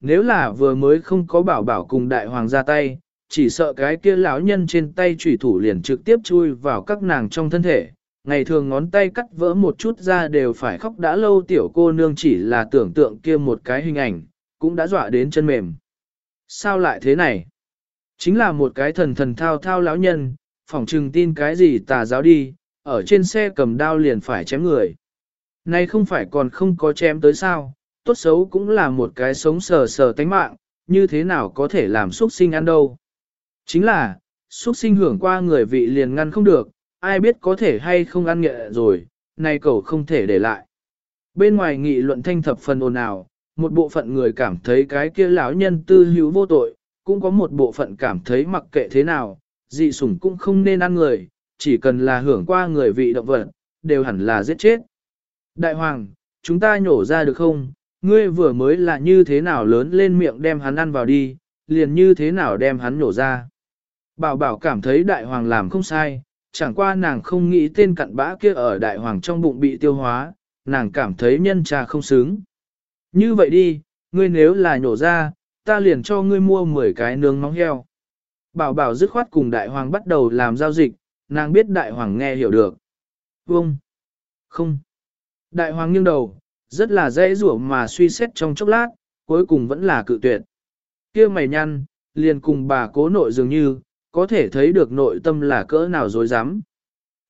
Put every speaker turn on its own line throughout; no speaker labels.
nếu là vừa mới không có bảo bảo cùng đại hoàng ra tay, chỉ sợ cái kia lão nhân trên tay chủy thủ liền trực tiếp chui vào các nàng trong thân thể. Ngày thường ngón tay cắt vỡ một chút ra đều phải khóc đã lâu tiểu cô nương chỉ là tưởng tượng kia một cái hình ảnh, cũng đã dọa đến chân mềm. Sao lại thế này? Chính là một cái thần thần thao thao lão nhân, phỏng trừng tin cái gì tà giáo đi, ở trên xe cầm đao liền phải chém người. Nay không phải còn không có chém tới sao, tốt xấu cũng là một cái sống sờ sờ tánh mạng, như thế nào có thể làm xuất sinh ăn đâu. Chính là, xuất sinh hưởng qua người vị liền ngăn không được, ai biết có thể hay không ăn nghệ rồi, này cậu không thể để lại. Bên ngoài nghị luận thanh thập phần ồn ào, một bộ phận người cảm thấy cái kia lão nhân tư hữu vô tội, cũng có một bộ phận cảm thấy mặc kệ thế nào, dị sủng cũng không nên ăn người, chỉ cần là hưởng qua người vị động vật, đều hẳn là giết chết. Đại hoàng, chúng ta nhổ ra được không? Ngươi vừa mới là như thế nào lớn lên miệng đem hắn ăn vào đi, liền như thế nào đem hắn nổ ra. Bảo bảo cảm thấy đại hoàng làm không sai, chẳng qua nàng không nghĩ tên cặn bã kia ở đại hoàng trong bụng bị tiêu hóa, nàng cảm thấy nhân trà không xứng. Như vậy đi, ngươi nếu là nhổ ra, ta liền cho ngươi mua 10 cái nướng móng heo. Bảo bảo dứt khoát cùng đại hoàng bắt đầu làm giao dịch, nàng biết đại hoàng nghe hiểu được. Vông! Không! Đại hoàng nghiêng đầu, rất là dễ rủa mà suy xét trong chốc lát, cuối cùng vẫn là cự tuyệt. kia mày nhăn, liền cùng bà cố nội dường như, có thể thấy được nội tâm là cỡ nào dối rắm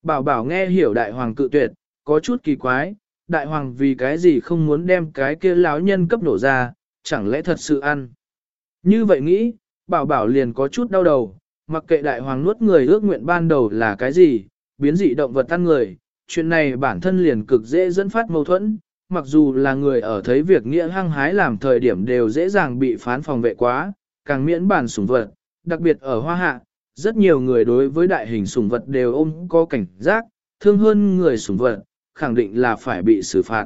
Bảo bảo nghe hiểu đại hoàng cự tuyệt, có chút kỳ quái, đại hoàng vì cái gì không muốn đem cái kia lão nhân cấp nổ ra, chẳng lẽ thật sự ăn. Như vậy nghĩ, bảo bảo liền có chút đau đầu, mặc kệ đại hoàng nuốt người ước nguyện ban đầu là cái gì, biến dị động vật ăn người, chuyện này bản thân liền cực dễ dẫn phát mâu thuẫn, mặc dù là người ở thấy việc nghĩa hăng hái làm thời điểm đều dễ dàng bị phán phòng vệ quá, càng miễn bản sủng vật, đặc biệt ở hoa hạ, rất nhiều người đối với đại hình sủng vật đều ôm có cảnh giác, thương hơn người sủng vật, khẳng định là phải bị xử phạt.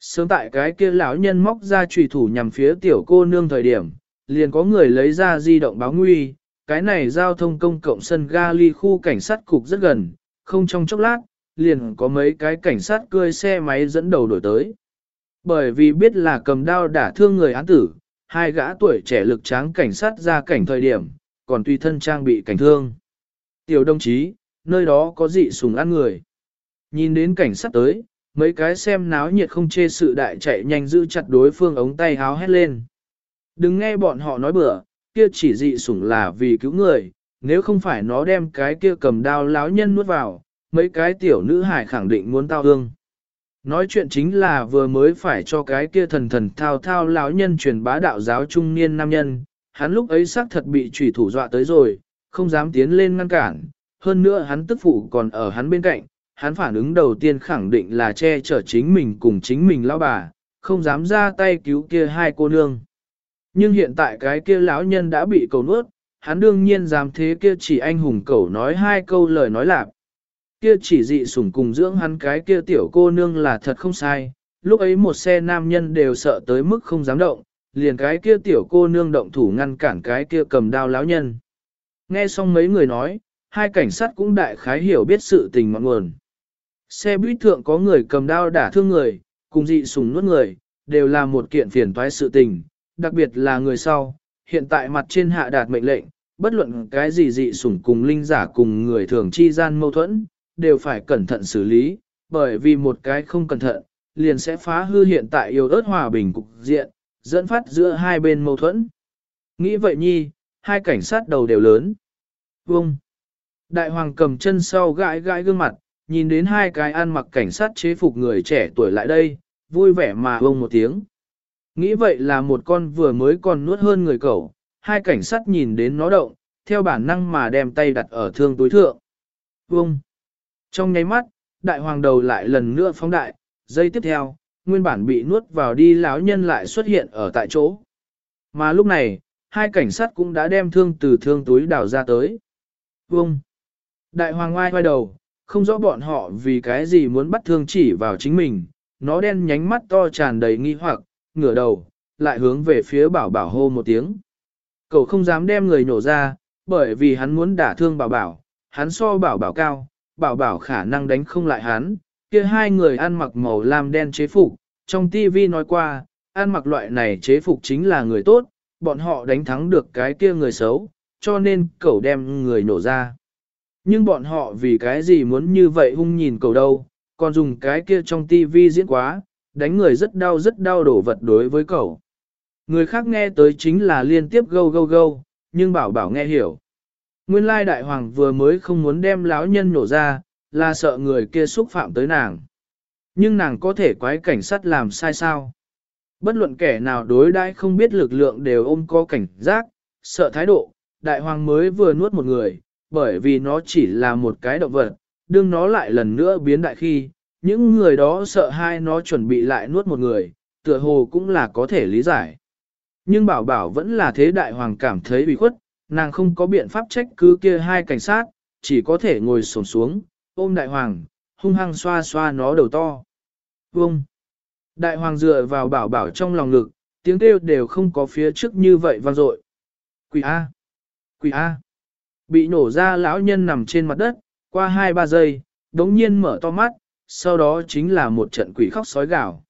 Sớm tại cái kia lão nhân móc ra trùy thủ nhằm phía tiểu cô nương thời điểm, liền có người lấy ra di động báo nguy, cái này giao thông công cộng sân ga ly khu cảnh sát cục rất gần, không trong chốc lát, liền có mấy cái cảnh sát cơi xe máy dẫn đầu đổi tới. Bởi vì biết là cầm đao đả thương người án tử, hai gã tuổi trẻ lực tráng cảnh sát ra cảnh thời điểm, còn tùy thân trang bị cảnh thương. Tiểu đồng chí, nơi đó có dị sùng ăn người. Nhìn đến cảnh sát tới, mấy cái xem náo nhiệt không chê sự đại chạy nhanh giữ chặt đối phương ống tay háo hét lên. Đừng nghe bọn họ nói bừa, kia chỉ dị sủng là vì cứu người, nếu không phải nó đem cái kia cầm đao láo nhân nuốt vào, mấy cái tiểu nữ hải khẳng định muốn tao hương. Nói chuyện chính là vừa mới phải cho cái kia thần thần thao thao lão nhân truyền bá đạo giáo trung niên nam nhân, hắn lúc ấy xác thật bị trùy thủ dọa tới rồi, không dám tiến lên ngăn cản, hơn nữa hắn tức phụ còn ở hắn bên cạnh, hắn phản ứng đầu tiên khẳng định là che chở chính mình cùng chính mình lão bà, không dám ra tay cứu kia hai cô nương. Nhưng hiện tại cái kia lão nhân đã bị cầu nuốt, hắn đương nhiên dám thế kia chỉ anh hùng cầu nói hai câu lời nói lạc. Kia chỉ dị sủng cùng dưỡng hắn cái kia tiểu cô nương là thật không sai, lúc ấy một xe nam nhân đều sợ tới mức không dám động, liền cái kia tiểu cô nương động thủ ngăn cản cái kia cầm đao lão nhân. Nghe xong mấy người nói, hai cảnh sát cũng đại khái hiểu biết sự tình mọi nguồn. Xe buýt thượng có người cầm đao đả thương người, cùng dị sủng nuốt người, đều là một kiện phiền toái sự tình, đặc biệt là người sau, hiện tại mặt trên hạ đạt mệnh lệnh, bất luận cái gì dị sủng cùng linh giả cùng người thường chi gian mâu thuẫn, đều phải cẩn thận xử lý, bởi vì một cái không cẩn thận, liền sẽ phá hư hiện tại yêu ớt hòa bình cục diện, dẫn phát giữa hai bên mâu thuẫn. Nghĩ vậy nhi, hai cảnh sát đầu đều lớn. Vông! Đại hoàng cầm chân sau gãi gãi gương mặt, nhìn đến hai cái ăn mặc cảnh sát chế phục người trẻ tuổi lại đây, vui vẻ mà vông một tiếng. Nghĩ vậy là một con vừa mới còn nuốt hơn người cẩu, hai cảnh sát nhìn đến nó động, theo bản năng mà đem tay đặt ở thương túi thượng. Vông! Trong nháy mắt, đại hoàng đầu lại lần nữa phóng đại, giây tiếp theo, nguyên bản bị nuốt vào đi lão nhân lại xuất hiện ở tại chỗ. Mà lúc này, hai cảnh sát cũng đã đem thương từ thương túi đào ra tới. Vông! Đại hoàng ngoai quay đầu, không rõ bọn họ vì cái gì muốn bắt thương chỉ vào chính mình, nó đen nhánh mắt to tràn đầy nghi hoặc, ngửa đầu, lại hướng về phía bảo bảo hô một tiếng. Cậu không dám đem người nổ ra, bởi vì hắn muốn đả thương bảo bảo, hắn so bảo bảo cao, bảo bảo khả năng đánh không lại hắn, kia hai người ăn mặc màu lam đen chế phục, trong TV nói qua, ăn mặc loại này chế phục chính là người tốt, bọn họ đánh thắng được cái kia người xấu, cho nên cậu đem người nổ ra. Nhưng bọn họ vì cái gì muốn như vậy hung nhìn cậu đâu, còn dùng cái kia trong TV diễn quá, đánh người rất đau rất đau đổ vật đối với cậu. Người khác nghe tới chính là liên tiếp gâu gâu gâu, nhưng bảo bảo nghe hiểu. Nguyên lai đại hoàng vừa mới không muốn đem lão nhân nổ ra, là sợ người kia xúc phạm tới nàng. Nhưng nàng có thể quái cảnh sát làm sai sao? Bất luận kẻ nào đối đãi không biết lực lượng đều ôm có cảnh giác, sợ thái độ, đại hoàng mới vừa nuốt một người, bởi vì nó chỉ là một cái động vật, đương nó lại lần nữa biến đại khi, những người đó sợ hai nó chuẩn bị lại nuốt một người, tựa hồ cũng là có thể lý giải. Nhưng bảo bảo vẫn là thế đại hoàng cảm thấy bị khuất, nàng không có biện pháp trách cứ kia hai cảnh sát, chỉ có thể ngồi xổm xuống, ôm đại hoàng, hung hăng xoa xoa nó đầu to. Vông! Đại hoàng dựa vào bảo bảo trong lòng ngực, tiếng kêu đều không có phía trước như vậy vang dội. Quỷ A! Quỷ A! Bị nổ ra lão nhân nằm trên mặt đất, qua 2-3 giây, đống nhiên mở to mắt, sau đó chính là một trận quỷ khóc sói gào.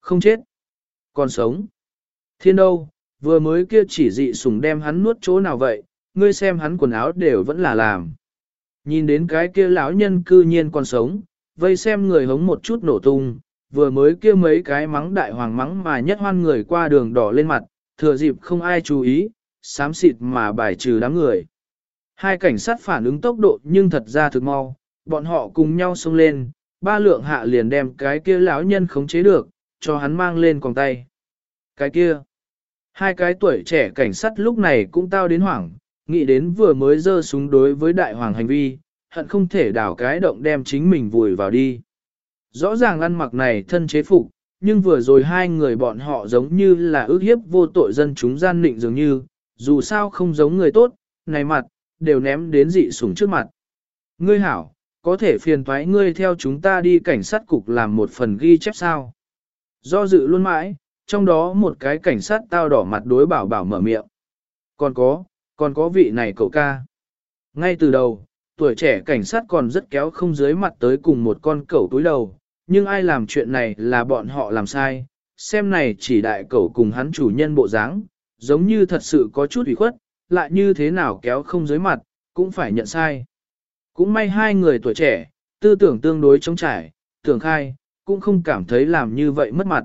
Không chết! Còn sống! Thiên đâu, vừa mới kia chỉ dị sùng đem hắn nuốt chỗ nào vậy, ngươi xem hắn quần áo đều vẫn là làm. Nhìn đến cái kia lão nhân cư nhiên còn sống, vây xem người hống một chút nổ tung, vừa mới kia mấy cái mắng đại hoàng mắng mà nhất hoan người qua đường đỏ lên mặt, thừa dịp không ai chú ý, xám xịt mà bài trừ đám người. Hai cảnh sát phản ứng tốc độ nhưng thật ra thực mau, bọn họ cùng nhau xông lên, ba lượng hạ liền đem cái kia lão nhân khống chế được, cho hắn mang lên còng tay. Cái kia, hai cái tuổi trẻ cảnh sát lúc này cũng tao đến hoảng, nghĩ đến vừa mới giơ súng đối với đại hoàng hành vi, hận không thể đảo cái động đem chính mình vùi vào đi. Rõ ràng ăn mặc này thân chế phục, nhưng vừa rồi hai người bọn họ giống như là ước hiếp vô tội dân chúng gian nịnh dường như, dù sao không giống người tốt, này mặt, đều ném đến dị sủng trước mặt. Ngươi hảo, có thể phiền thoái ngươi theo chúng ta đi cảnh sát cục làm một phần ghi chép sao. Do dự luôn mãi, trong đó một cái cảnh sát tao đỏ mặt đối bảo bảo mở miệng. Còn có, còn có vị này cậu ca. Ngay từ đầu, tuổi trẻ cảnh sát còn rất kéo không dưới mặt tới cùng một con cẩu túi đầu, nhưng ai làm chuyện này là bọn họ làm sai, xem này chỉ đại cẩu cùng hắn chủ nhân bộ dáng, giống như thật sự có chút ủy khuất, lại như thế nào kéo không dưới mặt, cũng phải nhận sai. Cũng may hai người tuổi trẻ, tư tưởng tương đối chống trải, tưởng khai, cũng không cảm thấy làm như vậy mất mặt.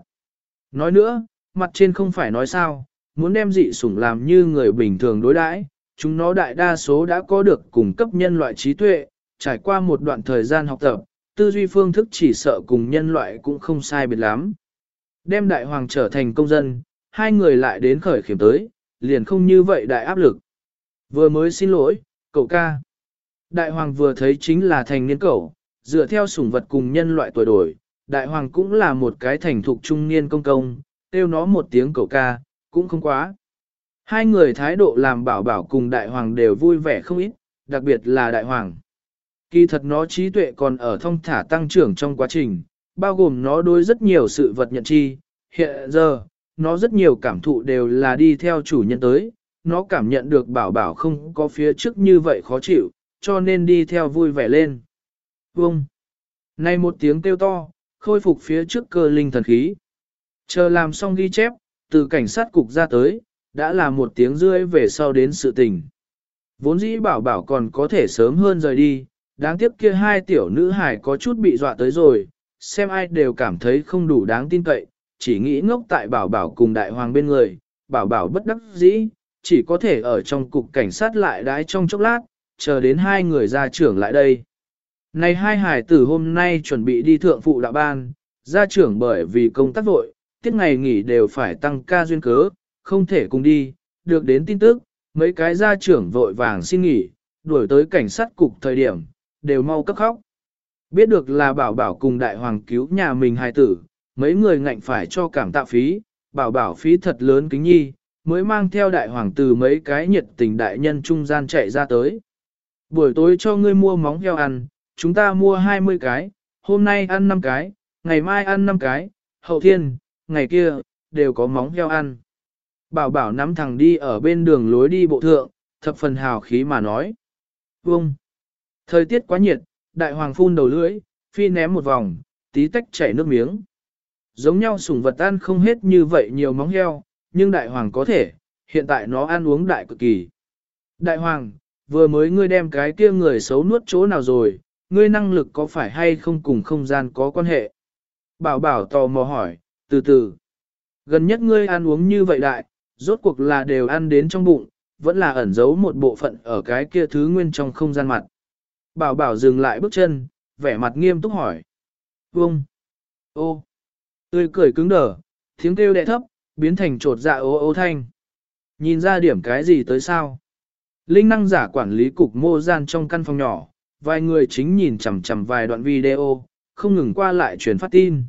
Nói nữa, mặt trên không phải nói sao, muốn đem dị sủng làm như người bình thường đối đãi, chúng nó đại đa số đã có được cung cấp nhân loại trí tuệ, trải qua một đoạn thời gian học tập, tư duy phương thức chỉ sợ cùng nhân loại cũng không sai biệt lắm. Đem đại hoàng trở thành công dân, hai người lại đến khởi khiểm tới, liền không như vậy đại áp lực. Vừa mới xin lỗi, cậu ca. Đại hoàng vừa thấy chính là thành niên cậu, dựa theo sủng vật cùng nhân loại tuổi đổi, đại hoàng cũng là một cái thành thục trung niên công công, kêu nó một tiếng cậu ca, cũng không quá. Hai người thái độ làm bảo bảo cùng đại hoàng đều vui vẻ không ít, đặc biệt là đại hoàng. Kỳ thật nó trí tuệ còn ở thông thả tăng trưởng trong quá trình, bao gồm nó đối rất nhiều sự vật nhận chi. Hiện giờ, nó rất nhiều cảm thụ đều là đi theo chủ nhân tới, nó cảm nhận được bảo bảo không có phía trước như vậy khó chịu, cho nên đi theo vui vẻ lên. Vông! Này một tiếng kêu to, khôi phục phía trước cơ linh thần khí. Chờ làm xong ghi chép, từ cảnh sát cục ra tới, đã là một tiếng rưỡi về sau đến sự tình. Vốn dĩ bảo bảo còn có thể sớm hơn rời đi, đáng tiếc kia hai tiểu nữ hải có chút bị dọa tới rồi, xem ai đều cảm thấy không đủ đáng tin cậy, chỉ nghĩ ngốc tại bảo bảo cùng đại hoàng bên người, bảo bảo bất đắc dĩ, chỉ có thể ở trong cục cảnh sát lại đái trong chốc lát, chờ đến hai người ra trưởng lại đây. Này hai hải tử hôm nay chuẩn bị đi thượng phụ đạo ban, gia trưởng bởi vì công tác vội, tiết ngày nghỉ đều phải tăng ca duyên cớ, không thể cùng đi, được đến tin tức, mấy cái gia trưởng vội vàng xin nghỉ, đuổi tới cảnh sát cục thời điểm, đều mau cấp khóc. Biết được là bảo bảo cùng đại hoàng cứu nhà mình hài tử, mấy người ngạnh phải cho cảm tạ phí, bảo bảo phí thật lớn kính nhi, mới mang theo đại hoàng từ mấy cái nhiệt tình đại nhân trung gian chạy ra tới. Buổi tối cho ngươi mua móng heo ăn, chúng ta mua 20 cái, hôm nay ăn 5 cái, ngày mai ăn 5 cái, hậu thiên, ngày kia, đều có móng heo ăn. Bảo bảo nắm thằng đi ở bên đường lối đi bộ thượng, thập phần hào khí mà nói. Vông! Thời tiết quá nhiệt, đại hoàng phun đầu lưỡi, phi ném một vòng, tí tách chảy nước miếng. giống nhau sủng vật ăn không hết như vậy nhiều móng heo, nhưng đại hoàng có thể, hiện tại nó ăn uống đại cực kỳ. Đại hoàng, vừa mới ngươi đem cái kia người xấu nuốt chỗ nào rồi, ngươi năng lực có phải hay không cùng không gian có quan hệ? Bảo bảo tò mò hỏi, từ từ. Gần nhất ngươi ăn uống như vậy đại, rốt cuộc là đều ăn đến trong bụng, vẫn là ẩn giấu một bộ phận ở cái kia thứ nguyên trong không gian mặt. Bảo bảo dừng lại bước chân, vẻ mặt nghiêm túc hỏi. Vông! Ô! Tươi cười cứng đờ, tiếng kêu đẹ thấp, biến thành trột dạ ô ô thanh. Nhìn ra điểm cái gì tới sao? Linh năng giả quản lý cục mô gian trong căn phòng nhỏ, vài người chính nhìn chằm chằm vài đoạn video, không ngừng qua lại truyền phát tin.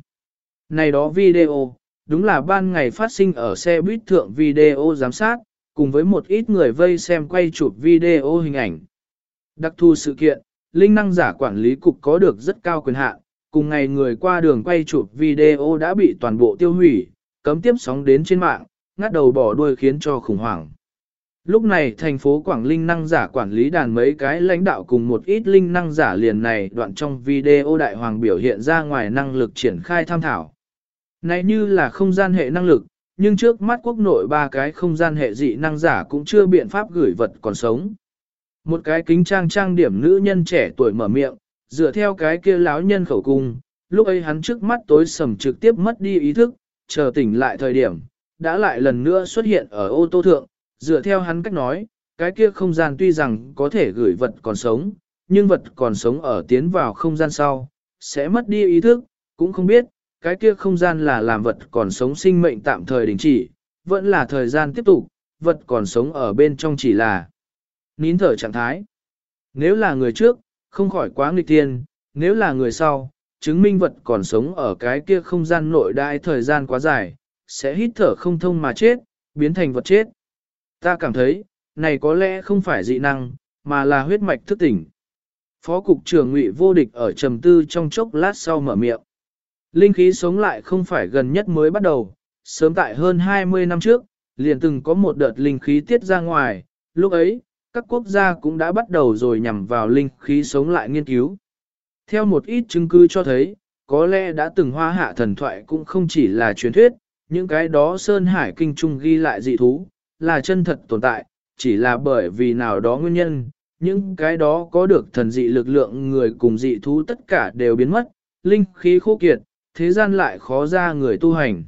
Này đó video, đúng là ban ngày phát sinh ở xe buýt thượng video giám sát, cùng với một ít người vây xem quay chụp video hình ảnh. Đặc thù sự kiện, linh năng giả quản lý cục có được rất cao quyền hạn, cùng ngày người qua đường quay chụp video đã bị toàn bộ tiêu hủy, cấm tiếp sóng đến trên mạng, ngắt đầu bỏ đuôi khiến cho khủng hoảng. Lúc này thành phố Quảng Linh năng giả quản lý đàn mấy cái lãnh đạo cùng một ít linh năng giả liền này đoạn trong video đại hoàng biểu hiện ra ngoài năng lực triển khai tham thảo. Này như là không gian hệ năng lực, nhưng trước mắt quốc nội ba cái không gian hệ dị năng giả cũng chưa biện pháp gửi vật còn sống. Một cái kính trang trang điểm nữ nhân trẻ tuổi mở miệng, dựa theo cái kia láo nhân khẩu cung, lúc ấy hắn trước mắt tối sầm trực tiếp mất đi ý thức, chờ tỉnh lại thời điểm, đã lại lần nữa xuất hiện ở ô tô thượng, dựa theo hắn cách nói, cái kia không gian tuy rằng có thể gửi vật còn sống, nhưng vật còn sống ở tiến vào không gian sau, sẽ mất đi ý thức, cũng không biết, cái kia không gian là làm vật còn sống sinh mệnh tạm thời đình chỉ, vẫn là thời gian tiếp tục, vật còn sống ở bên trong chỉ là nín thở trạng thái. Nếu là người trước, không khỏi quá nghịch tiên, nếu là người sau, chứng minh vật còn sống ở cái kia không gian nội đại thời gian quá dài, sẽ hít thở không thông mà chết, biến thành vật chết. Ta cảm thấy, này có lẽ không phải dị năng, mà là huyết mạch thức tỉnh. Phó cục trưởng Ngụy Vô Địch ở trầm tư trong chốc lát sau mở miệng. Linh khí sống lại không phải gần nhất mới bắt đầu, sớm tại hơn 20 năm trước, liền từng có một đợt linh khí tiết ra ngoài, lúc ấy, các quốc gia cũng đã bắt đầu rồi nhằm vào linh khí sống lại nghiên cứu. Theo một ít chứng cứ cho thấy, có lẽ đã từng hoa hạ thần thoại cũng không chỉ là truyền thuyết, những cái đó Sơn Hải Kinh Trung ghi lại dị thú, là chân thật tồn tại, chỉ là bởi vì nào đó nguyên nhân, những cái đó có được thần dị lực lượng người cùng dị thú tất cả đều biến mất, linh khí khô kiệt, thế gian lại khó ra người tu hành.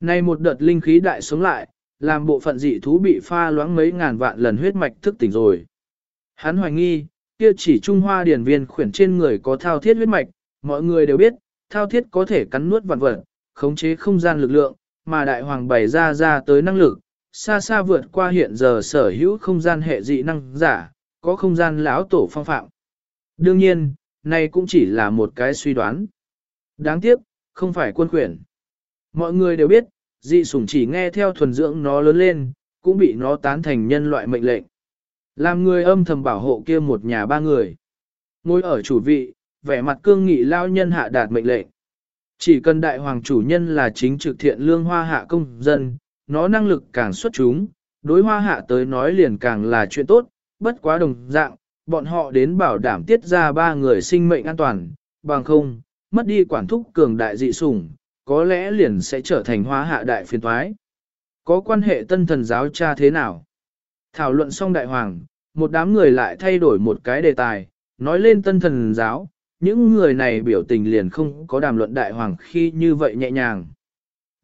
Nay một đợt linh khí đại sống lại, làm bộ phận dị thú bị pha loãng mấy ngàn vạn lần huyết mạch thức tỉnh rồi. Hắn hoài nghi, kia chỉ Trung Hoa điển viên khuyển trên người có thao thiết huyết mạch, mọi người đều biết, thao thiết có thể cắn nuốt vạn vật, khống chế không gian lực lượng, mà đại hoàng bày ra ra tới năng lực, xa xa vượt qua hiện giờ sở hữu không gian hệ dị năng giả, có không gian lão tổ phong phạm. Đương nhiên, này cũng chỉ là một cái suy đoán. Đáng tiếc, không phải quân quyển. Mọi người đều biết, dị sủng chỉ nghe theo thuần dưỡng nó lớn lên, cũng bị nó tán thành nhân loại mệnh lệnh. Làm người âm thầm bảo hộ kia một nhà ba người. Ngồi ở chủ vị, vẻ mặt cương nghị lao nhân hạ đạt mệnh lệnh. Chỉ cần đại hoàng chủ nhân là chính trực thiện lương hoa hạ công dân, nó năng lực càng xuất chúng, đối hoa hạ tới nói liền càng là chuyện tốt, bất quá đồng dạng, bọn họ đến bảo đảm tiết ra ba người sinh mệnh an toàn, bằng không, mất đi quản thúc cường đại dị sủng, có lẽ liền sẽ trở thành hoa hạ đại phiền toái. Có quan hệ tân thần giáo cha thế nào? Thảo luận xong đại hoàng, một đám người lại thay đổi một cái đề tài, nói lên tân thần giáo, những người này biểu tình liền không có đàm luận đại hoàng khi như vậy nhẹ nhàng.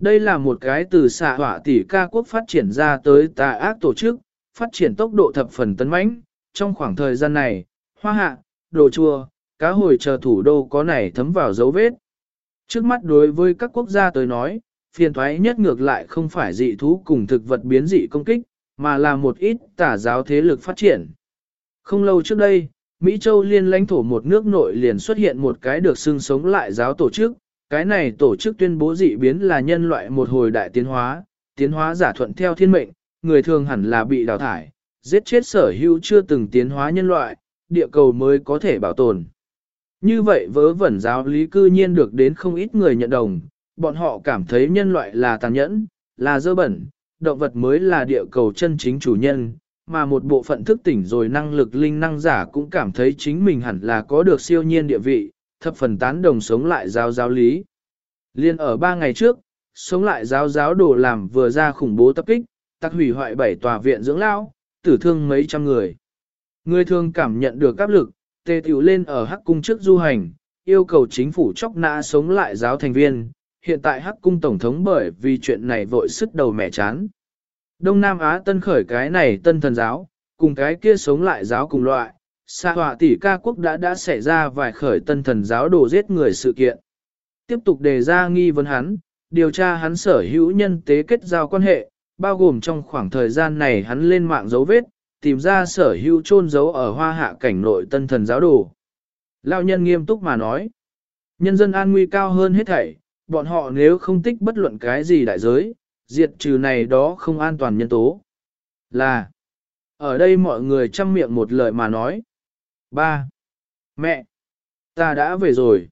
Đây là một cái từ xạ hỏa tỷ ca quốc phát triển ra tới tà ác tổ chức, phát triển tốc độ thập phần tấn mãnh. Trong khoảng thời gian này, hoa hạ, đồ chua, cá hồi chờ thủ đô có này thấm vào dấu vết. Trước mắt đối với các quốc gia tới nói, phiền thoái nhất ngược lại không phải dị thú cùng thực vật biến dị công kích, mà là một ít tà giáo thế lực phát triển. Không lâu trước đây, Mỹ Châu liên lãnh thổ một nước nội liền xuất hiện một cái được xưng sống lại giáo tổ chức, cái này tổ chức tuyên bố dị biến là nhân loại một hồi đại tiến hóa, tiến hóa giả thuận theo thiên mệnh, người thường hẳn là bị đào thải, giết chết sở hữu chưa từng tiến hóa nhân loại, địa cầu mới có thể bảo tồn. Như vậy vớ vẩn giáo lý cư nhiên được đến không ít người nhận đồng, bọn họ cảm thấy nhân loại là tàn nhẫn, là dơ bẩn, động vật mới là địa cầu chân chính chủ nhân, mà một bộ phận thức tỉnh rồi năng lực linh năng giả cũng cảm thấy chính mình hẳn là có được siêu nhiên địa vị, thập phần tán đồng sống lại giáo giáo lý. Liên ở ba ngày trước, sống lại giáo giáo đồ làm vừa ra khủng bố tập kích, tắc hủy hoại bảy tòa viện dưỡng lão, tử thương mấy trăm người. Người thường cảm nhận được áp lực, tê tiểu lên ở hắc cung trước du hành, yêu cầu chính phủ chóc nã sống lại giáo thành viên. Hiện tại hắc cung tổng thống bởi vì chuyện này vội sức đầu mẹ chán. Đông Nam Á tân khởi cái này tân thần giáo, cùng cái kia sống lại giáo cùng loại, xa họa tỷ ca quốc đã đã xảy ra vài khởi tân thần giáo đồ giết người sự kiện. Tiếp tục đề ra nghi vấn hắn, điều tra hắn sở hữu nhân tế kết giao quan hệ, bao gồm trong khoảng thời gian này hắn lên mạng dấu vết, tìm ra sở hữu chôn giấu ở hoa hạ cảnh nội tân thần giáo đồ. Lão nhân nghiêm túc mà nói, nhân dân an nguy cao hơn hết thảy, bọn họ nếu không tích bất luận cái gì đại giới, diệt trừ này đó không an toàn nhân tố. Là, ở đây mọi người chăm miệng một lời mà nói. Ba, mẹ, ta đã về rồi.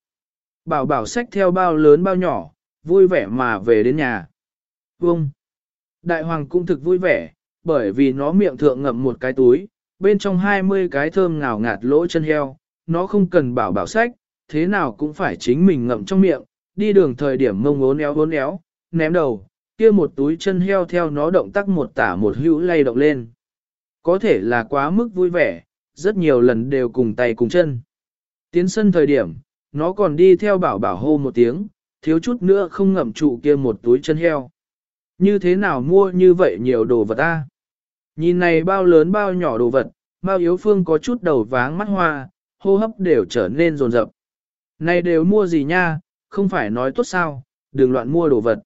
Bảo bảo sách theo bao lớn bao nhỏ, vui vẻ mà về đến nhà. Vông. Đại hoàng cũng thực vui vẻ, bởi vì nó miệng thượng ngậm một cái túi, bên trong 20 cái thơm ngào ngạt lỗ chân heo, nó không cần bảo bảo sách, thế nào cũng phải chính mình ngậm trong miệng, đi đường thời điểm mông ốn éo ốn éo, ném đầu, kia một túi chân heo theo nó động tác một tả một hữu lay động lên. Có thể là quá mức vui vẻ, rất nhiều lần đều cùng tay cùng chân. Tiến sân thời điểm, nó còn đi theo bảo bảo hô một tiếng, thiếu chút nữa không ngậm trụ kia một túi chân heo. Như thế nào mua như vậy nhiều đồ vật ta? Nhìn này bao lớn bao nhỏ đồ vật, bao Yếu Phương có chút đầu váng mắt hoa, hô hấp đều trở nên rồn rập. Này đều mua gì nha, không phải nói tốt sao, đừng loạn mua đồ vật.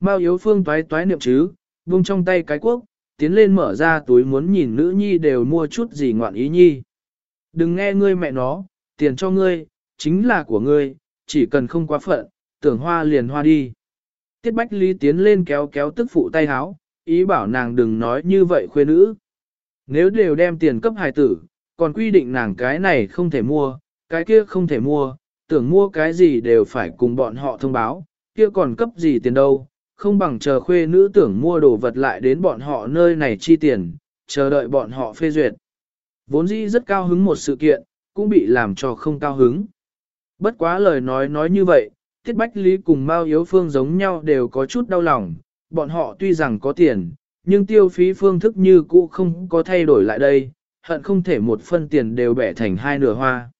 bao Yếu Phương toái toái niệm chứ, vung trong tay cái quốc, tiến lên mở ra túi muốn nhìn nữ nhi đều mua chút gì ngoạn ý nhi. Đừng nghe ngươi mẹ nó, tiền cho ngươi, chính là của ngươi, chỉ cần không quá phận, tưởng hoa liền hoa đi. Tiết Bách Lý tiến lên kéo kéo tức phụ tay háo, ý bảo nàng đừng nói như vậy khuê nữ. Nếu đều đem tiền cấp hài tử, còn quy định nàng cái này không thể mua, cái kia không thể mua, tưởng mua cái gì đều phải cùng bọn họ thông báo, kia còn cấp gì tiền đâu, không bằng chờ khuê nữ tưởng mua đồ vật lại đến bọn họ nơi này chi tiền, chờ đợi bọn họ phê duyệt. Vốn dĩ rất cao hứng một sự kiện, cũng bị làm cho không cao hứng. Bất quá lời nói nói như vậy, Tiết Bách Lý cùng Mao Yếu Phương giống nhau đều có chút đau lòng, bọn họ tuy rằng có tiền, nhưng tiêu phí phương thức như cũ không có thay đổi lại đây, hận không thể một phân tiền đều bẻ thành hai nửa hoa.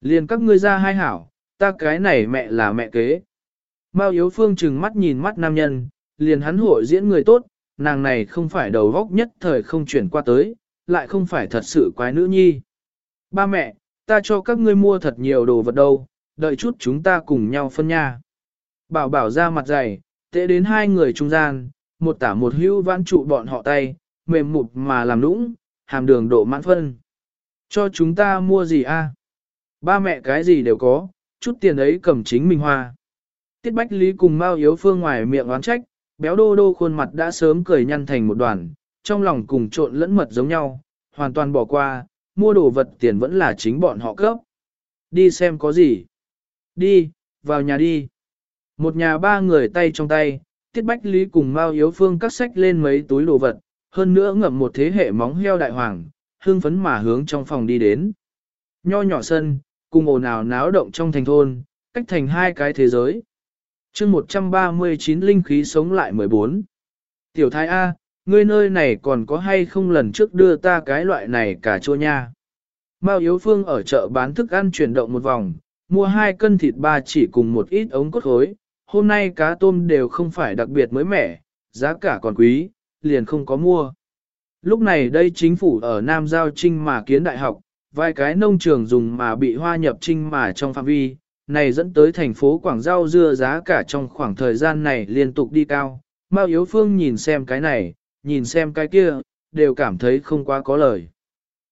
Liền các ngươi ra hai hảo, ta cái này mẹ là mẹ kế. Mao Yếu Phương trừng mắt nhìn mắt nam nhân, liền hắn hội diễn người tốt, nàng này không phải đầu góc nhất thời không chuyển qua tới, lại không phải thật sự quái nữ nhi. Ba mẹ, ta cho các ngươi mua thật nhiều đồ vật đâu, đợi chút chúng ta cùng nhau phân nha. Bảo bảo ra mặt dày, tệ đến hai người trung gian, một tả một hưu vãn trụ bọn họ tay, mềm mụt mà làm nũng, hàm đường độ mãn phân. Cho chúng ta mua gì a? Ba mẹ cái gì đều có, chút tiền ấy cầm chính mình hoa. Tiết Bách Lý cùng Mao Yếu Phương ngoài miệng oán trách, béo đô đô khuôn mặt đã sớm cười nhăn thành một đoàn, trong lòng cùng trộn lẫn mật giống nhau, hoàn toàn bỏ qua, mua đồ vật tiền vẫn là chính bọn họ cấp. Đi xem có gì. Đi, vào nhà đi. Một nhà ba người tay trong tay, Tiết Bách Lý cùng Mao Yếu Phương cắt sách lên mấy túi đồ vật, hơn nữa ngậm một thế hệ móng heo đại hoàng, hương phấn mà hướng trong phòng đi đến. Nho nhỏ sân, cùng ồn ào náo động trong thành thôn, cách thành hai cái thế giới chương 139 linh khí sống lại 14. Tiểu thái A, ngươi nơi này còn có hay không lần trước đưa ta cái loại này cả chua nha. Mao Yếu Phương ở chợ bán thức ăn chuyển động một vòng, mua hai cân thịt ba chỉ cùng một ít ống cốt khối, hôm nay cá tôm đều không phải đặc biệt mới mẻ, giá cả còn quý, liền không có mua. Lúc này đây chính phủ ở Nam Giao Trinh mà kiến đại học, vài cái nông trường dùng mà bị hoa nhập trinh mà trong phạm vi, này dẫn tới thành phố Quảng Giao dưa giá cả trong khoảng thời gian này liên tục đi cao. Mao Yếu Phương nhìn xem cái này, nhìn xem cái kia, đều cảm thấy không quá có lời.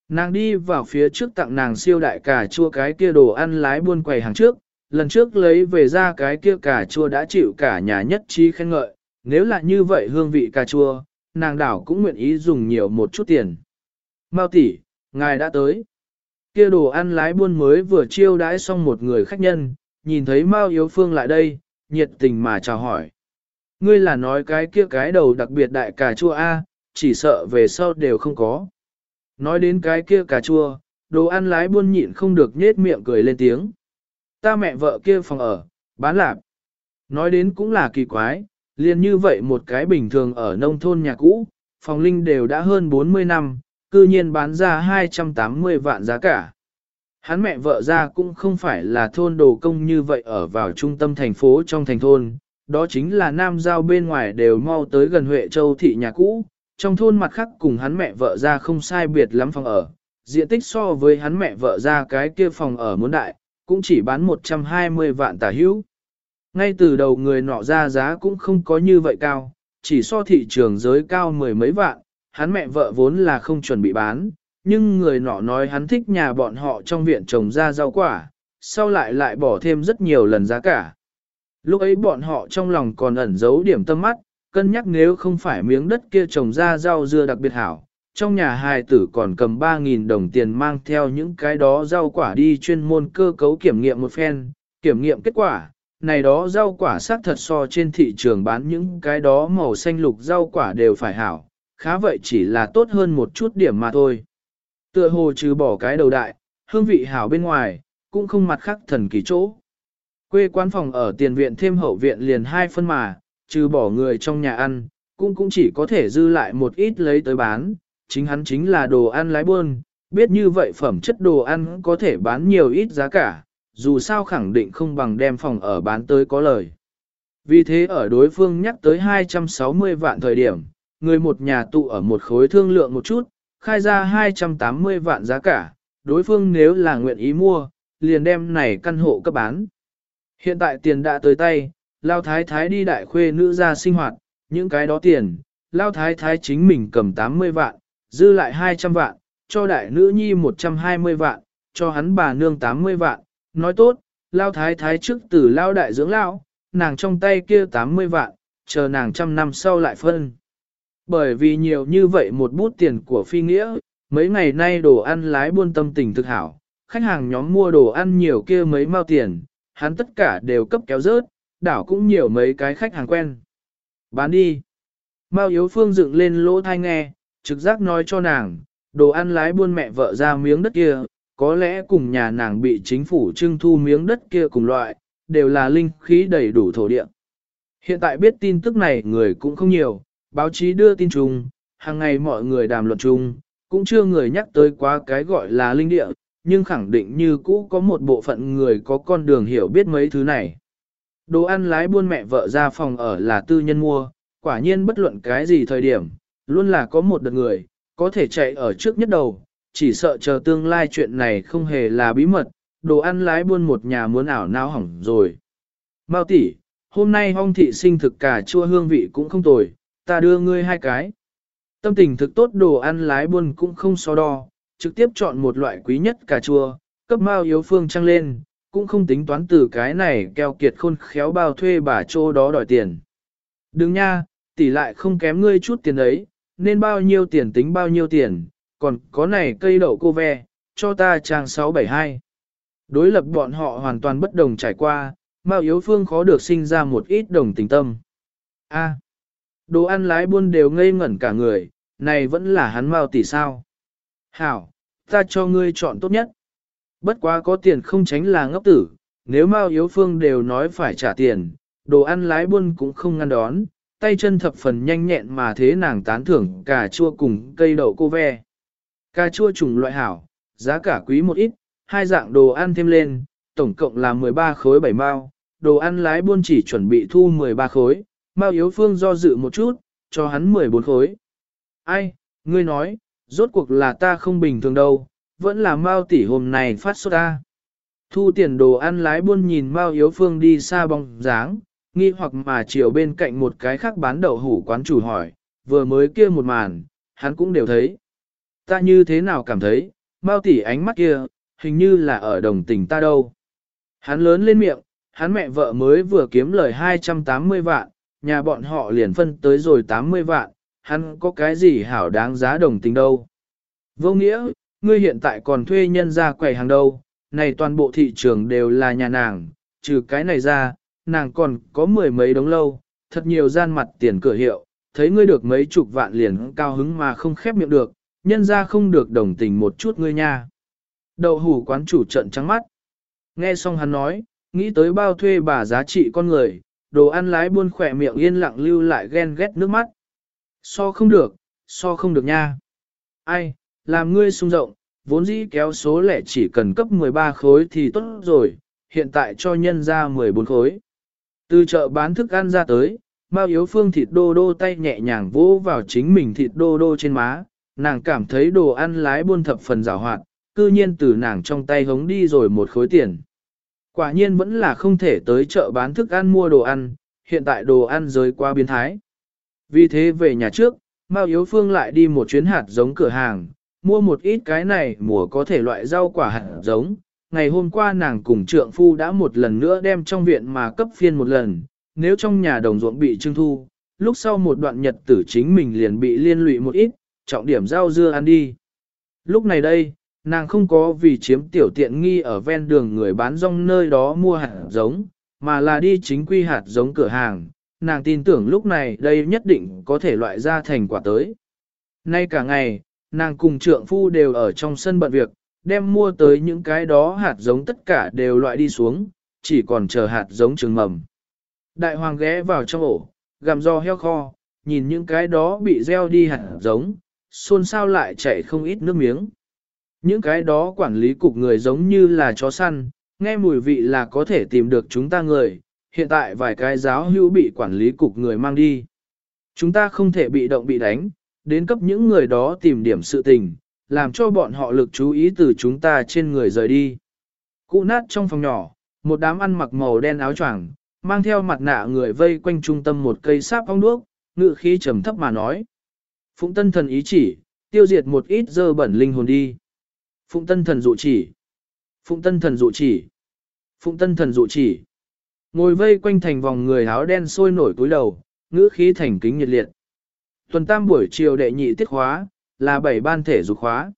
Nàng đi vào phía trước tặng nàng siêu đại cà chua cái kia đồ ăn lái buôn quầy hàng trước, lần trước lấy về ra cái kia cà chua đã chịu cả nhà nhất trí khen ngợi, nếu là như vậy hương vị cà chua, nàng đảo cũng nguyện ý dùng nhiều một chút tiền. Mao tỷ, ngài đã tới. Kia đồ ăn lái buôn mới vừa chiêu đãi xong một người khách nhân, nhìn thấy Mao Yếu Phương lại đây, nhiệt tình mà chào hỏi. Ngươi là nói cái kia cái đầu đặc biệt đại cà chua A, chỉ sợ về sau đều không có. Nói đến cái kia cà chua, đồ ăn lái buôn nhịn không được nhết miệng cười lên tiếng. Ta mẹ vợ kia phòng ở, bán lạp. Nói đến cũng là kỳ quái, liền như vậy một cái bình thường ở nông thôn nhà cũ, phòng linh đều đã hơn 40 năm, cư nhiên bán ra 280 vạn giá cả. Hắn mẹ vợ ra cũng không phải là thôn đồ công như vậy ở vào trung tâm thành phố trong thành thôn, đó chính là nam giao bên ngoài đều mau tới gần Huệ Châu thị nhà cũ, trong thôn mặt khác cùng hắn mẹ vợ ra không sai biệt lắm phòng ở, diện tích so với hắn mẹ vợ ra cái kia phòng ở muốn đại, cũng chỉ bán 120 vạn tả hữu. Ngay từ đầu người nọ ra giá cũng không có như vậy cao, chỉ so thị trường giới cao mười mấy vạn, hắn mẹ vợ vốn là không chuẩn bị bán, nhưng người nọ nói hắn thích nhà bọn họ trong viện trồng ra rau quả, sau lại lại bỏ thêm rất nhiều lần giá cả. Lúc ấy bọn họ trong lòng còn ẩn giấu điểm tâm mắt, cân nhắc nếu không phải miếng đất kia trồng ra rau dưa đặc biệt hảo, trong nhà hài tử còn cầm 3.000 đồng tiền mang theo những cái đó rau quả đi chuyên môn cơ cấu kiểm nghiệm một phen, kiểm nghiệm kết quả, này đó rau quả xác thật so trên thị trường bán những cái đó màu xanh lục rau quả đều phải hảo, khá vậy chỉ là tốt hơn một chút điểm mà thôi. Tựa hồ trừ bỏ cái đầu đại, hương vị hảo bên ngoài, cũng không mặt khác thần kỳ chỗ. Quê quán phòng ở tiền viện thêm hậu viện liền hai phân mà, trừ bỏ người trong nhà ăn, cũng cũng chỉ có thể dư lại một ít lấy tới bán, chính hắn chính là đồ ăn lái buôn, biết như vậy phẩm chất đồ ăn có thể bán nhiều ít giá cả, dù sao khẳng định không bằng đem phòng ở bán tới có lời. Vì thế ở đối phương nhắc tới 260 vạn thời điểm, người một nhà tụ ở một khối thương lượng một chút, khai ra 280 vạn giá cả, đối phương nếu là nguyện ý mua, liền đem này căn hộ cấp bán. Hiện tại tiền đã tới tay, Lao Thái Thái đi đại khuê nữ ra sinh hoạt, những cái đó tiền, Lao Thái Thái chính mình cầm 80 vạn, dư lại 200 vạn, cho đại nữ nhi 120 vạn, cho hắn bà nương 80 vạn, nói tốt, Lao Thái Thái trước từ Lao Đại dưỡng Lao, nàng trong tay kia 80 vạn, chờ nàng trăm năm sau lại phân. Bởi vì nhiều như vậy một bút tiền của phi nghĩa, mấy ngày nay đồ ăn lái buôn tâm tình thực hảo, khách hàng nhóm mua đồ ăn nhiều kia mấy mao tiền, hắn tất cả đều cấp kéo rớt, đảo cũng nhiều mấy cái khách hàng quen. Bán đi. Mao Yếu Phương dựng lên lỗ thai nghe, trực giác nói cho nàng, đồ ăn lái buôn mẹ vợ ra miếng đất kia, có lẽ cùng nhà nàng bị chính phủ trưng thu miếng đất kia cùng loại, đều là linh khí đầy đủ thổ địa. Hiện tại biết tin tức này người cũng không nhiều, báo chí đưa tin chung, hàng ngày mọi người đàm luận chung, cũng chưa người nhắc tới quá cái gọi là linh địa, nhưng khẳng định như cũ có một bộ phận người có con đường hiểu biết mấy thứ này. Đồ ăn lái buôn mẹ vợ ra phòng ở là tư nhân mua, quả nhiên bất luận cái gì thời điểm, luôn là có một đợt người, có thể chạy ở trước nhất đầu, chỉ sợ chờ tương lai chuyện này không hề là bí mật, đồ ăn lái buôn một nhà muốn ảo nao hỏng rồi. Mao tỷ, hôm nay hong thị sinh thực cả chua hương vị cũng không tồi, ta đưa ngươi hai cái. Tâm tình thực tốt đồ ăn lái buôn cũng không so đo, trực tiếp chọn một loại quý nhất cà chua, cấp Mao yếu phương trăng lên, cũng không tính toán từ cái này keo kiệt khôn khéo bao thuê bà trô đó đòi tiền. Đừng nha, tỷ lại không kém ngươi chút tiền ấy, nên bao nhiêu tiền tính bao nhiêu tiền, còn có này cây đậu cô ve, cho ta trang 672. Đối lập bọn họ hoàn toàn bất đồng trải qua, Mao Yếu Phương khó được sinh ra một ít đồng tình tâm. A, đồ ăn lái buôn đều ngây ngẩn cả người, này vẫn là hắn mau tỷ sao. Hảo, ta cho ngươi chọn tốt nhất. Bất quá có tiền không tránh là ngốc tử, nếu mau Yếu Phương đều nói phải trả tiền, đồ ăn lái buôn cũng không ngăn đón, tay chân thập phần nhanh nhẹn mà thế nàng tán thưởng cà chua cùng cây đậu cô ve. Cà chua trùng loại hảo, giá cả quý một ít, hai dạng đồ ăn thêm lên, tổng cộng là 13 khối 7 mao, đồ ăn lái buôn chỉ chuẩn bị thu 13 khối, Mao Yếu Phương do dự một chút, cho hắn 14 khối. Ai, ngươi nói, rốt cuộc là ta không bình thường đâu, vẫn là Mao tỷ hôm nay phát sốt ta. Thu tiền đồ ăn lái buôn nhìn Mao Yếu Phương đi xa bóng dáng, nghi hoặc mà chiều bên cạnh một cái khác bán đậu hủ quán chủ hỏi, vừa mới kia một màn, hắn cũng đều thấy. Ta như thế nào cảm thấy, Mao tỷ ánh mắt kia, hình như là ở đồng tình ta đâu. Hắn lớn lên miệng, hắn mẹ vợ mới vừa kiếm lời 280 vạn, nhà bọn họ liền phân tới rồi 80 vạn, hắn có cái gì hảo đáng giá đồng tình đâu. Vô nghĩa, ngươi hiện tại còn thuê nhân ra quầy hàng đâu, này toàn bộ thị trường đều là nhà nàng, trừ cái này ra, nàng còn có mười mấy đống lâu, thật nhiều gian mặt tiền cửa hiệu, thấy ngươi được mấy chục vạn liền cao hứng mà không khép miệng được, nhân ra không được đồng tình một chút ngươi nha. Đậu hủ quán chủ trận trắng mắt. Nghe xong hắn nói, nghĩ tới bao thuê bà giá trị con người, đồ ăn lái buôn khỏe miệng yên lặng lưu lại ghen ghét nước mắt. So không được, so không được nha. Ai, làm ngươi sung rộng, vốn dĩ kéo số lẻ chỉ cần cấp 13 khối thì tốt rồi, hiện tại cho nhân ra 14 khối. Từ chợ bán thức ăn ra tới, Mao Yếu Phương thịt đô đô tay nhẹ nhàng vỗ vào chính mình thịt đô đô trên má, nàng cảm thấy đồ ăn lái buôn thập phần rào hoạt, cư nhiên từ nàng trong tay hống đi rồi một khối tiền. Quả nhiên vẫn là không thể tới chợ bán thức ăn mua đồ ăn, hiện tại đồ ăn rơi qua biến thái. Vì thế về nhà trước, Mao Yếu Phương lại đi một chuyến hạt giống cửa hàng, mua một ít cái này mùa có thể loại rau quả hạt giống. Ngày hôm qua nàng cùng trượng phu đã một lần nữa đem trong viện mà cấp phiên một lần, nếu trong nhà đồng ruộng bị trưng thu, lúc sau một đoạn nhật tử chính mình liền bị liên lụy một ít, trọng điểm rau dưa ăn đi. Lúc này đây, nàng không có vì chiếm tiểu tiện nghi ở ven đường người bán rong nơi đó mua hạt giống, mà là đi chính quy hạt giống cửa hàng, nàng tin tưởng lúc này đây nhất định có thể loại ra thành quả tới. Nay cả ngày, nàng cùng trượng phu đều ở trong sân bận việc, đem mua tới những cái đó hạt giống tất cả đều loại đi xuống, chỉ còn chờ hạt giống trường mầm. Đại hoàng ghé vào trong ổ, gặm do heo kho, nhìn những cái đó bị gieo đi hạt giống, xôn xao lại chảy không ít nước miếng. Những cái đó quản lý cục người giống như là chó săn, nghe mùi vị là có thể tìm được chúng ta người, hiện tại vài cái giáo hữu bị quản lý cục người mang đi. Chúng ta không thể bị động bị đánh, đến cấp những người đó tìm điểm sự tình, làm cho bọn họ lực chú ý từ chúng ta trên người rời đi. Cụ nát trong phòng nhỏ, một đám ăn mặc màu đen áo choàng, mang theo mặt nạ người vây quanh trung tâm một cây sáp ong đuốc, ngự khí trầm thấp mà nói. Phụng tân thần ý chỉ, tiêu diệt một ít dơ bẩn linh hồn đi. Phụng tân thần dụ chỉ. Phụng tân thần dụ chỉ. Phụng tân thần dụ chỉ. Ngồi vây quanh thành vòng người áo đen sôi nổi túi đầu, ngữ khí thành kính nhiệt liệt. Tuần tam buổi chiều đệ nhị tiết khóa, là bảy ban thể dục khóa.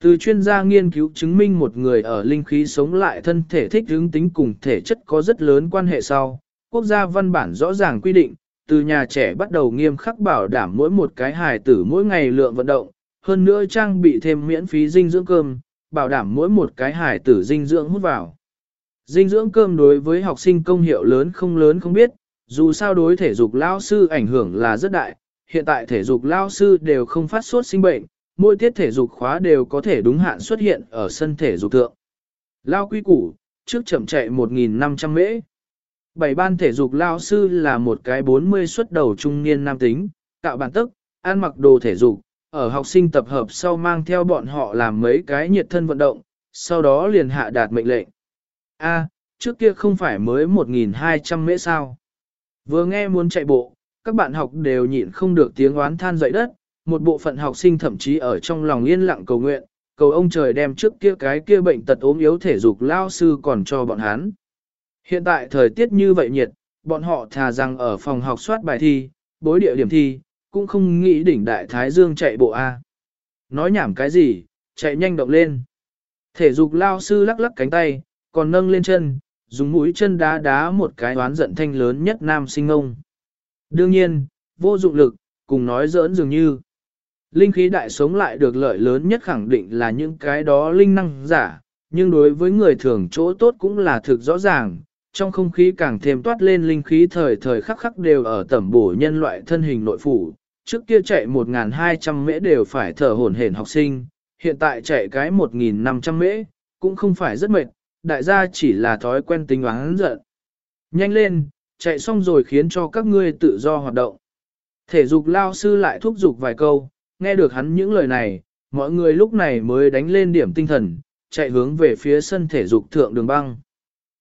Từ chuyên gia nghiên cứu chứng minh một người ở linh khí sống lại thân thể thích hướng tính cùng thể chất có rất lớn quan hệ sau. Quốc gia văn bản rõ ràng quy định, từ nhà trẻ bắt đầu nghiêm khắc bảo đảm mỗi một cái hài tử mỗi ngày lượng vận động, hơn nữa trang bị thêm miễn phí dinh dưỡng cơm, bảo đảm mỗi một cái hải tử dinh dưỡng hút vào. Dinh dưỡng cơm đối với học sinh công hiệu lớn không lớn không biết, dù sao đối thể dục lao sư ảnh hưởng là rất đại, hiện tại thể dục lao sư đều không phát sốt sinh bệnh, mỗi tiết thể dục khóa đều có thể đúng hạn xuất hiện ở sân thể dục thượng. Lao quy củ, trước chậm chạy 1.500 mễ. Bảy ban thể dục lao sư là một cái 40 xuất đầu trung niên nam tính, cạo bản tức, ăn mặc đồ thể dục, ở học sinh tập hợp sau mang theo bọn họ làm mấy cái nhiệt thân vận động, sau đó liền hạ đạt mệnh lệnh. A, trước kia không phải mới 1.200 mễ sao. Vừa nghe muốn chạy bộ, các bạn học đều nhịn không được tiếng oán than dậy đất, một bộ phận học sinh thậm chí ở trong lòng yên lặng cầu nguyện, cầu ông trời đem trước kia cái kia bệnh tật ốm yếu thể dục lao sư còn cho bọn hắn. Hiện tại thời tiết như vậy nhiệt, bọn họ thà rằng ở phòng học soát bài thi, bối địa điểm thi, cũng không nghĩ đỉnh đại thái dương chạy bộ A. Nói nhảm cái gì, chạy nhanh động lên. Thể dục lao sư lắc lắc cánh tay, còn nâng lên chân, dùng mũi chân đá đá một cái đoán giận thanh lớn nhất nam sinh ông. Đương nhiên, vô dụng lực, cùng nói giỡn dường như. Linh khí đại sống lại được lợi lớn nhất khẳng định là những cái đó linh năng giả, nhưng đối với người thường chỗ tốt cũng là thực rõ ràng, trong không khí càng thêm toát lên linh khí thời thời khắc khắc đều ở tẩm bổ nhân loại thân hình nội phủ. Trước kia chạy 1.200 mễ đều phải thở hổn hển học sinh, hiện tại chạy cái 1.500 mễ, cũng không phải rất mệt, đại gia chỉ là thói quen tính oán giận. Nhanh lên, chạy xong rồi khiến cho các ngươi tự do hoạt động. Thể dục lao sư lại thúc giục vài câu, nghe được hắn những lời này, mọi người lúc này mới đánh lên điểm tinh thần, chạy hướng về phía sân thể dục thượng đường băng.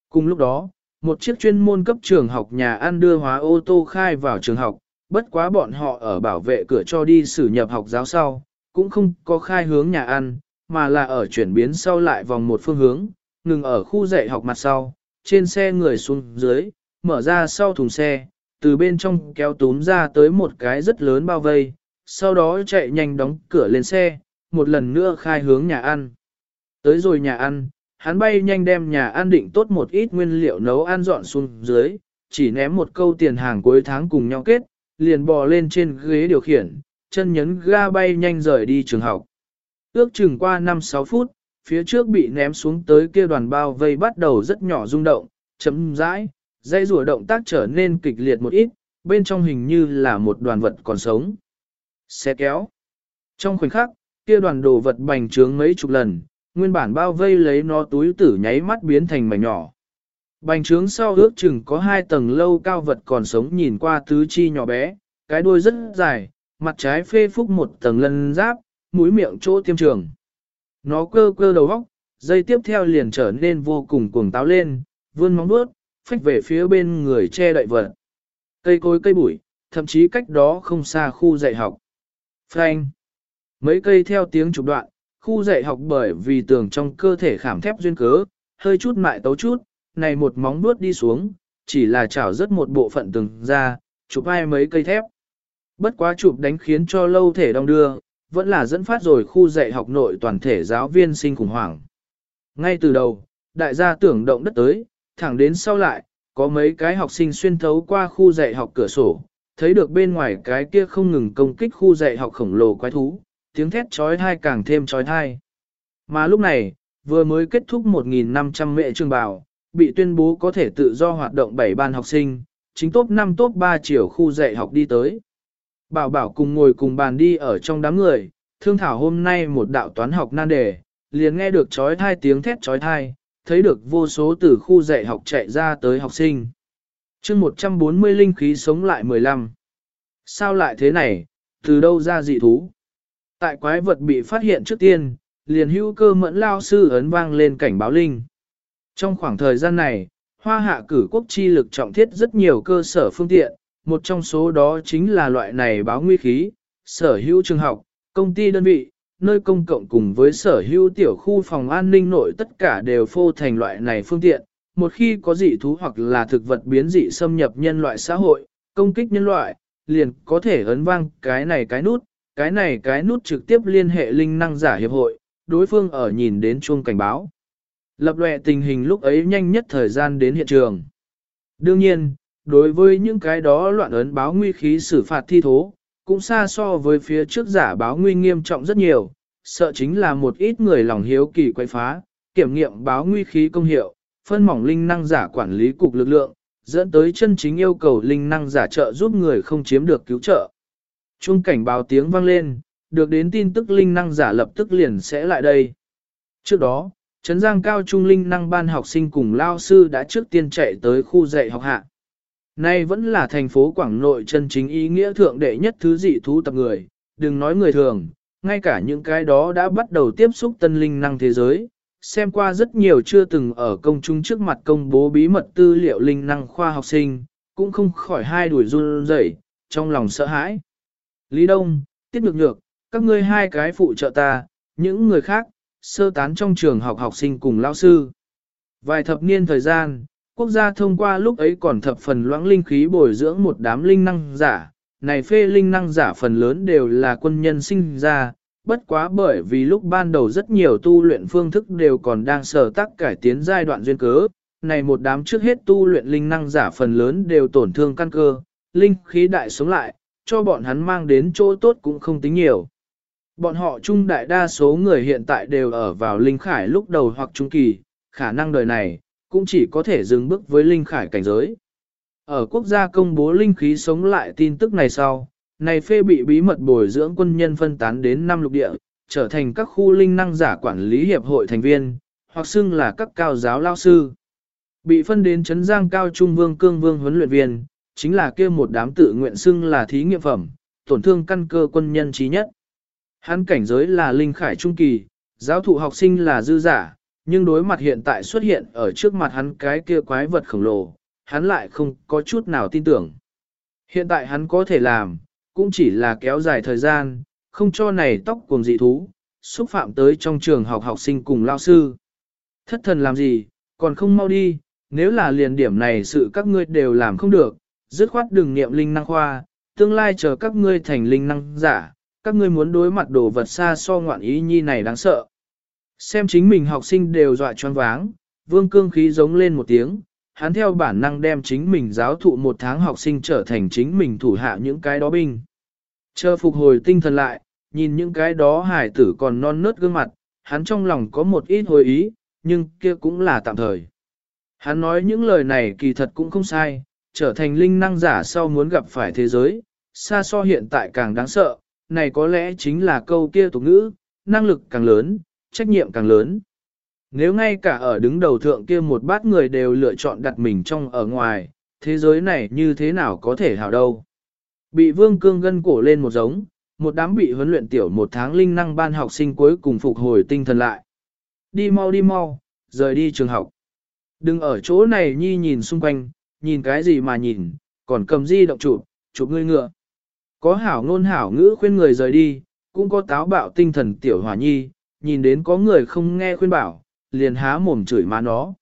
Cùng lúc đó, một chiếc chuyên môn cấp trường học nhà ăn đưa hóa ô tô khai vào trường học, bất quá bọn họ ở bảo vệ cửa cho đi xử nhập học giáo sau, cũng không có khai hướng nhà ăn, mà là ở chuyển biến sau lại vòng một phương hướng, ngừng ở khu dạy học mặt sau, trên xe người xuống dưới, mở ra sau thùng xe, từ bên trong kéo túm ra tới một cái rất lớn bao vây, sau đó chạy nhanh đóng cửa lên xe, một lần nữa khai hướng nhà ăn. Tới rồi nhà ăn, hắn bay nhanh đem nhà ăn định tốt một ít nguyên liệu nấu ăn dọn xuống dưới, chỉ ném một câu tiền hàng cuối tháng cùng nhau kết, liền bò lên trên ghế điều khiển, chân nhấn ga bay nhanh rời đi trường học. Ước chừng qua 5-6 phút, phía trước bị ném xuống tới kia đoàn bao vây bắt đầu rất nhỏ rung động, chấm rãi, Dây rùa động tác trở nên kịch liệt một ít, bên trong hình như là một đoàn vật còn sống. Xe kéo. Trong khoảnh khắc, kia đoàn đồ vật bành trướng mấy chục lần, nguyên bản bao vây lấy nó túi tử nháy mắt biến thành mảnh nhỏ. Bành trướng sau ước chừng có hai tầng lâu cao vật còn sống nhìn qua tứ chi nhỏ bé, cái đuôi rất dài, mặt trái phê phúc một tầng lân giáp, mũi miệng chỗ tiêm trường. Nó cơ cơ đầu góc, dây tiếp theo liền trở nên vô cùng cuồng táo lên, vươn móng vuốt, phách về phía bên người che đậy vật. Cây cối cây bụi, thậm chí cách đó không xa khu dạy học. Frank. Mấy cây theo tiếng chụp đoạn, khu dạy học bởi vì tường trong cơ thể khảm thép duyên cớ, hơi chút mại tấu chút, này một móng vuốt đi xuống, chỉ là chảo rất một bộ phận từng ra, chụp hai mấy cây thép. Bất quá chụp đánh khiến cho lâu thể đong đưa, vẫn là dẫn phát rồi khu dạy học nội toàn thể giáo viên sinh khủng hoảng. Ngay từ đầu, đại gia tưởng động đất tới, thẳng đến sau lại, có mấy cái học sinh xuyên thấu qua khu dạy học cửa sổ, thấy được bên ngoài cái kia không ngừng công kích khu dạy học khổng lồ quái thú, tiếng thét trói thai càng thêm trói thai. Mà lúc này, vừa mới kết thúc 1.500 mệ trường bào, bị tuyên bố có thể tự do hoạt động 7 ban học sinh, chính top 5 top 3 chiều khu dạy học đi tới. Bảo bảo cùng ngồi cùng bàn đi ở trong đám người, thương thảo hôm nay một đạo toán học nan đề, liền nghe được trói thai tiếng thét trói thai, thấy được vô số từ khu dạy học chạy ra tới học sinh. chương 140 linh khí sống lại 15. Sao lại thế này, từ đâu ra dị thú? Tại quái vật bị phát hiện trước tiên, liền hữu cơ mẫn lao sư ấn vang lên cảnh báo linh. Trong khoảng thời gian này, hoa hạ cử quốc chi lực trọng thiết rất nhiều cơ sở phương tiện, một trong số đó chính là loại này báo nguy khí, sở hữu trường học, công ty đơn vị, nơi công cộng cùng với sở hữu tiểu khu phòng an ninh nội tất cả đều phô thành loại này phương tiện. Một khi có dị thú hoặc là thực vật biến dị xâm nhập nhân loại xã hội, công kích nhân loại, liền có thể ấn vang cái này cái nút, cái này cái nút trực tiếp liên hệ linh năng giả hiệp hội, đối phương ở nhìn đến chuông cảnh báo. Lập lệ tình hình lúc ấy nhanh nhất thời gian đến hiện trường. Đương nhiên, đối với những cái đó loạn ấn báo nguy khí xử phạt thi thố, cũng xa so với phía trước giả báo nguy nghiêm trọng rất nhiều, sợ chính là một ít người lòng hiếu kỳ quay phá, kiểm nghiệm báo nguy khí công hiệu, phân mỏng linh năng giả quản lý cục lực lượng, dẫn tới chân chính yêu cầu linh năng giả trợ giúp người không chiếm được cứu trợ. Chuông cảnh báo tiếng vang lên, được đến tin tức linh năng giả lập tức liền sẽ lại đây. Trước đó, Trấn Giang Cao Trung Linh năng ban học sinh cùng lao sư đã trước tiên chạy tới khu dạy học hạ. Nay vẫn là thành phố Quảng Nội chân chính ý nghĩa thượng đệ nhất thứ dị thú tập người, đừng nói người thường, ngay cả những cái đó đã bắt đầu tiếp xúc tân linh năng thế giới, xem qua rất nhiều chưa từng ở công chúng trước mặt công bố bí mật tư liệu linh năng khoa học sinh, cũng không khỏi hai đuổi run rẩy, trong lòng sợ hãi. Lý Đông, Tiết Nhược Nhược, các ngươi hai cái phụ trợ ta, những người khác, sơ tán trong trường học học sinh cùng lao sư. Vài thập niên thời gian, quốc gia thông qua lúc ấy còn thập phần loãng linh khí bồi dưỡng một đám linh năng giả, này phê linh năng giả phần lớn đều là quân nhân sinh ra, bất quá bởi vì lúc ban đầu rất nhiều tu luyện phương thức đều còn đang sở tác cải tiến giai đoạn duyên cớ, này một đám trước hết tu luyện linh năng giả phần lớn đều tổn thương căn cơ, linh khí đại sống lại, cho bọn hắn mang đến chỗ tốt cũng không tính nhiều. Bọn họ trung đại đa số người hiện tại đều ở vào linh khải lúc đầu hoặc trung kỳ, khả năng đời này, cũng chỉ có thể dừng bước với linh khải cảnh giới. Ở quốc gia công bố linh khí sống lại tin tức này sau, này phê bị bí mật bồi dưỡng quân nhân phân tán đến năm lục địa, trở thành các khu linh năng giả quản lý hiệp hội thành viên, hoặc xưng là các cao giáo lao sư. Bị phân đến chấn giang cao trung vương cương vương huấn luyện viên, chính là kia một đám tự nguyện xưng là thí nghiệm phẩm, tổn thương căn cơ quân nhân trí nhất. Hắn cảnh giới là linh khải trung kỳ, giáo thụ học sinh là dư giả, nhưng đối mặt hiện tại xuất hiện ở trước mặt hắn cái kia quái vật khổng lồ, hắn lại không có chút nào tin tưởng. Hiện tại hắn có thể làm, cũng chỉ là kéo dài thời gian, không cho này tóc cuồng dị thú, xúc phạm tới trong trường học học sinh cùng lao sư. Thất thần làm gì, còn không mau đi, nếu là liền điểm này sự các ngươi đều làm không được, dứt khoát đừng niệm linh năng khoa, tương lai chờ các ngươi thành linh năng giả, các ngươi muốn đối mặt đồ vật xa so ngoạn ý nhi này đáng sợ. Xem chính mình học sinh đều dọa choáng váng, vương cương khí giống lên một tiếng, hắn theo bản năng đem chính mình giáo thụ một tháng học sinh trở thành chính mình thủ hạ những cái đó binh. Chờ phục hồi tinh thần lại, nhìn những cái đó hải tử còn non nớt gương mặt, hắn trong lòng có một ít hồi ý, nhưng kia cũng là tạm thời. Hắn nói những lời này kỳ thật cũng không sai, trở thành linh năng giả sau muốn gặp phải thế giới, xa so hiện tại càng đáng sợ, này có lẽ chính là câu kia tục ngữ, năng lực càng lớn, trách nhiệm càng lớn. Nếu ngay cả ở đứng đầu thượng kia một bát người đều lựa chọn đặt mình trong ở ngoài, thế giới này như thế nào có thể hảo đâu. Bị vương cương gân cổ lên một giống, một đám bị huấn luyện tiểu một tháng linh năng ban học sinh cuối cùng phục hồi tinh thần lại. Đi mau đi mau, rời đi trường học. Đừng ở chỗ này nhi nhìn xung quanh, nhìn cái gì mà nhìn, còn cầm di động chụp, chụp ngươi ngựa. Có hảo ngôn hảo ngữ khuyên người rời đi, cũng có táo bạo tinh thần tiểu hòa nhi, nhìn đến có người không nghe khuyên bảo, liền há mồm chửi má nó.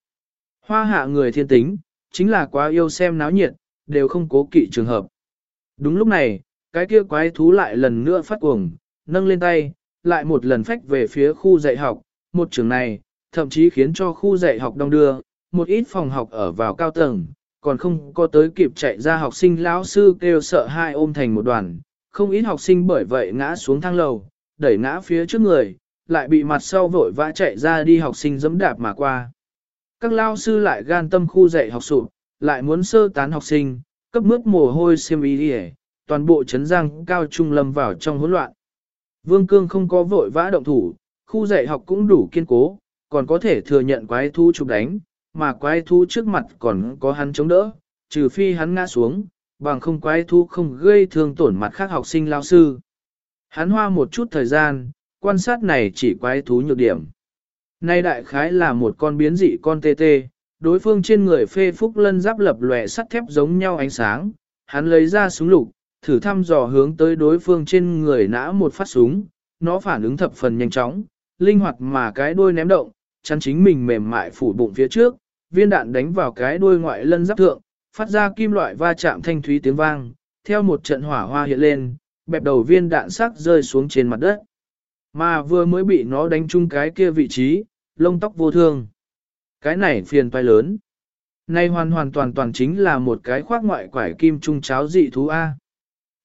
Hoa hạ người thiên tính, chính là quá yêu xem náo nhiệt, đều không cố kỵ trường hợp. Đúng lúc này, cái kia quái thú lại lần nữa phát cuồng, nâng lên tay, lại một lần phách về phía khu dạy học, một trường này, thậm chí khiến cho khu dạy học đông đưa, một ít phòng học ở vào cao tầng, còn không có tới kịp chạy ra học sinh lão sư kêu sợ hai ôm thành một đoàn, không ít học sinh bởi vậy ngã xuống thang lầu, đẩy ngã phía trước người, lại bị mặt sau vội vã chạy ra đi học sinh dẫm đạp mà qua. Các lao sư lại gan tâm khu dạy học sụp, lại muốn sơ tán học sinh, cấp mướt mồ hôi xiêm ý đi toàn bộ chấn giang cao trung lâm vào trong hỗn loạn. Vương Cương không có vội vã động thủ, khu dạy học cũng đủ kiên cố, còn có thể thừa nhận quái thu chụp đánh, mà quái thú trước mặt còn có hắn chống đỡ, trừ phi hắn ngã xuống, bằng không quái thú không gây thương tổn mặt khác học sinh lao sư. Hắn hoa một chút thời gian, quan sát này chỉ quái thú nhược điểm. Nay đại khái là một con biến dị con tê tê, đối phương trên người phê phúc lân giáp lập lòe sắt thép giống nhau ánh sáng, hắn lấy ra súng lục, thử thăm dò hướng tới đối phương trên người nã một phát súng, nó phản ứng thập phần nhanh chóng, linh hoạt mà cái đuôi ném động, chắn chính mình mềm mại phủ bụng phía trước, viên đạn đánh vào cái đuôi ngoại lân giáp thượng, phát ra kim loại va chạm thanh thúy tiếng vang, theo một trận hỏa hoa hiện lên, bẹp đầu viên đạn sắc rơi xuống trên mặt đất. Mà vừa mới bị nó đánh trúng cái kia vị trí, lông tóc vô thương. Cái này phiền toái lớn. Nay hoàn hoàn toàn toàn chính là một cái khoác ngoại quải kim trung cháo dị thú A.